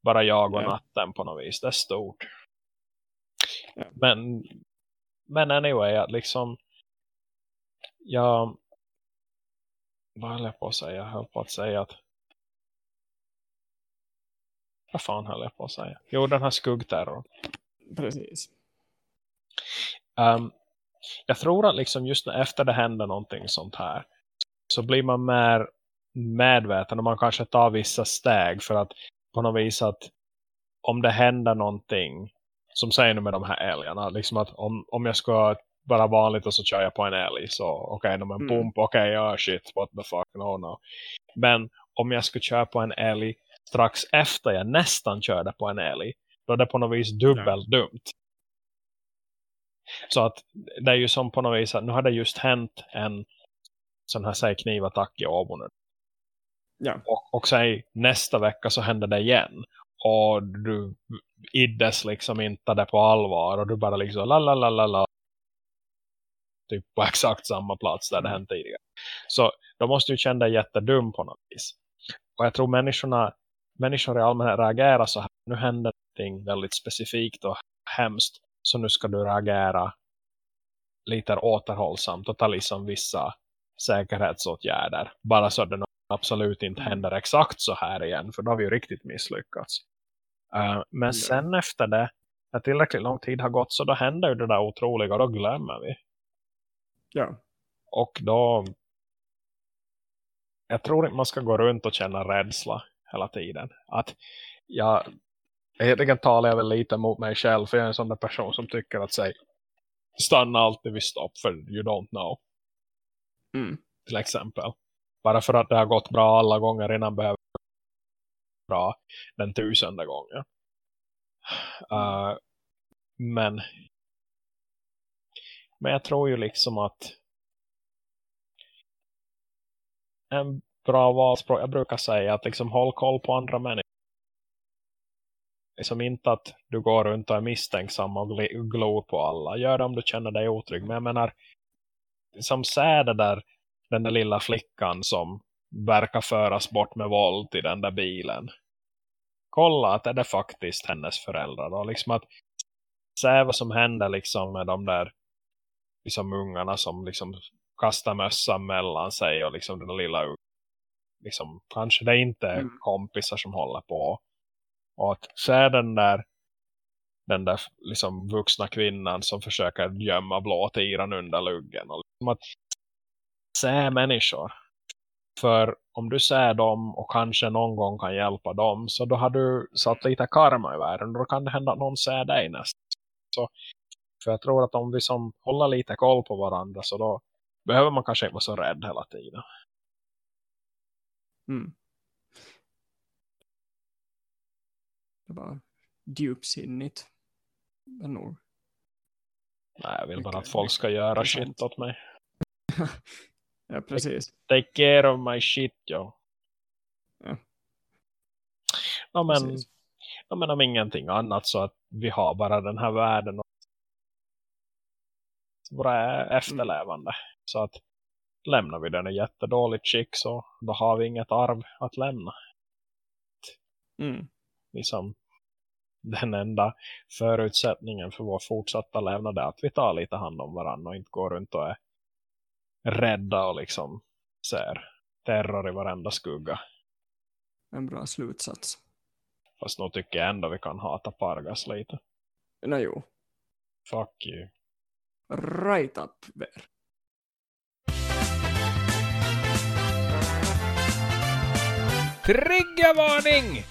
bara jag och ja. natten på något vis. Det är stort. Ja. Men, men anyway, att liksom jag vad höll jag på att säga? Jag höll på att säga att vad fan höll jag på att säga? Jo, den här skuggterrorn. Precis. Um, jag tror att liksom just när efter det händer någonting sånt här så blir man mer medveten och man kanske tar vissa steg för att på något vis att om det händer någonting som säger nu med de här älgarna liksom att om, om jag ska vara vanligt och så kör jag på en älg så okej, okay, de är en mm. pump, okej, okay, ja shit, what the fuck, no no men om jag skulle köra på en älg strax efter jag nästan körde på en älg då är det på något vis dubbelt ja. dumt så att det är ju som på något vis att nu har det just hänt en sån här säg knivattack i Åbo nu. Ja. Och, och säg nästa vecka så händer det igen. Och du iddes liksom inte det på allvar. Och du bara liksom la la la la la. Typ på exakt samma plats där det hänt tidigare. Så då måste du känna dig jättedum på något vis. Och jag tror människorna, människor i allmänhet reagerar så här. Nu händer någonting väldigt specifikt och hemskt. Så nu ska du reagera lite återhållsamt och ta liksom vissa säkerhetsåtgärder. Bara så att det absolut inte mm. händer exakt så här igen. För då har vi ju riktigt misslyckats. Uh, men sen efter det, när tillräckligt lång tid har gått så då händer ju det där otroliga och då glömmer vi. Ja. Och då jag tror inte man ska gå runt och känna rädsla hela tiden. Att jag egentligen talar jag väl lite mot mig själv för jag är en sån där person som tycker att säg stanna alltid vid stopp för you don't know. Mm. Till exempel. Bara för att det har gått bra alla gånger innan behöver bra den tusende gången. Uh, men men jag tror ju liksom att en bra valspråk, jag brukar säga att liksom håll koll på andra människor. Liksom inte att du går runt och är misstänksam och glor på alla. Gör det om du känner dig otrygg. Men jag menar, som ser det där, den där lilla flickan som verkar föras bort med våld i den där bilen. Kolla att är det faktiskt hennes föräldrar. Och liksom att se vad som händer liksom med de där liksom ungarna som liksom kastar mössan mellan sig och liksom den lilla liksom, kanske det inte är mm. kompisar som håller på. Och att se den där den där liksom vuxna kvinnan som försöker gömma blåtiran under luggen. Och liksom att se människor. För om du ser dem och kanske någon gång kan hjälpa dem så då har du satt lite karma i världen. Då kan det hända att någon ser dig nästan. Så, för jag tror att om vi som håller lite koll på varandra så då behöver man kanske inte vara så rädd hela tiden. Mm. Det var djupsinnigt. Men nog. Nej, jag vill bara att folk ska göra shit åt mig. ja, precis. Take care of my shit, jo. Ja. Ja, men, ja, men om ingenting annat så att vi har bara den här världen våra efterlevande. Mm. Så att lämnar vi den i jättedåligt skick så då har vi inget arv att lämna. Mm. Liksom den enda förutsättningen för vår fortsatta levnad är att vi tar lite hand om varandra och inte går runt och är rädda och liksom ser terror i varenda skugga. En bra slutsats. Fast nu tycker jag ändå vi kan hata Pargas lite. Nej, jo. Fuck you. Right up there. Triggervarning!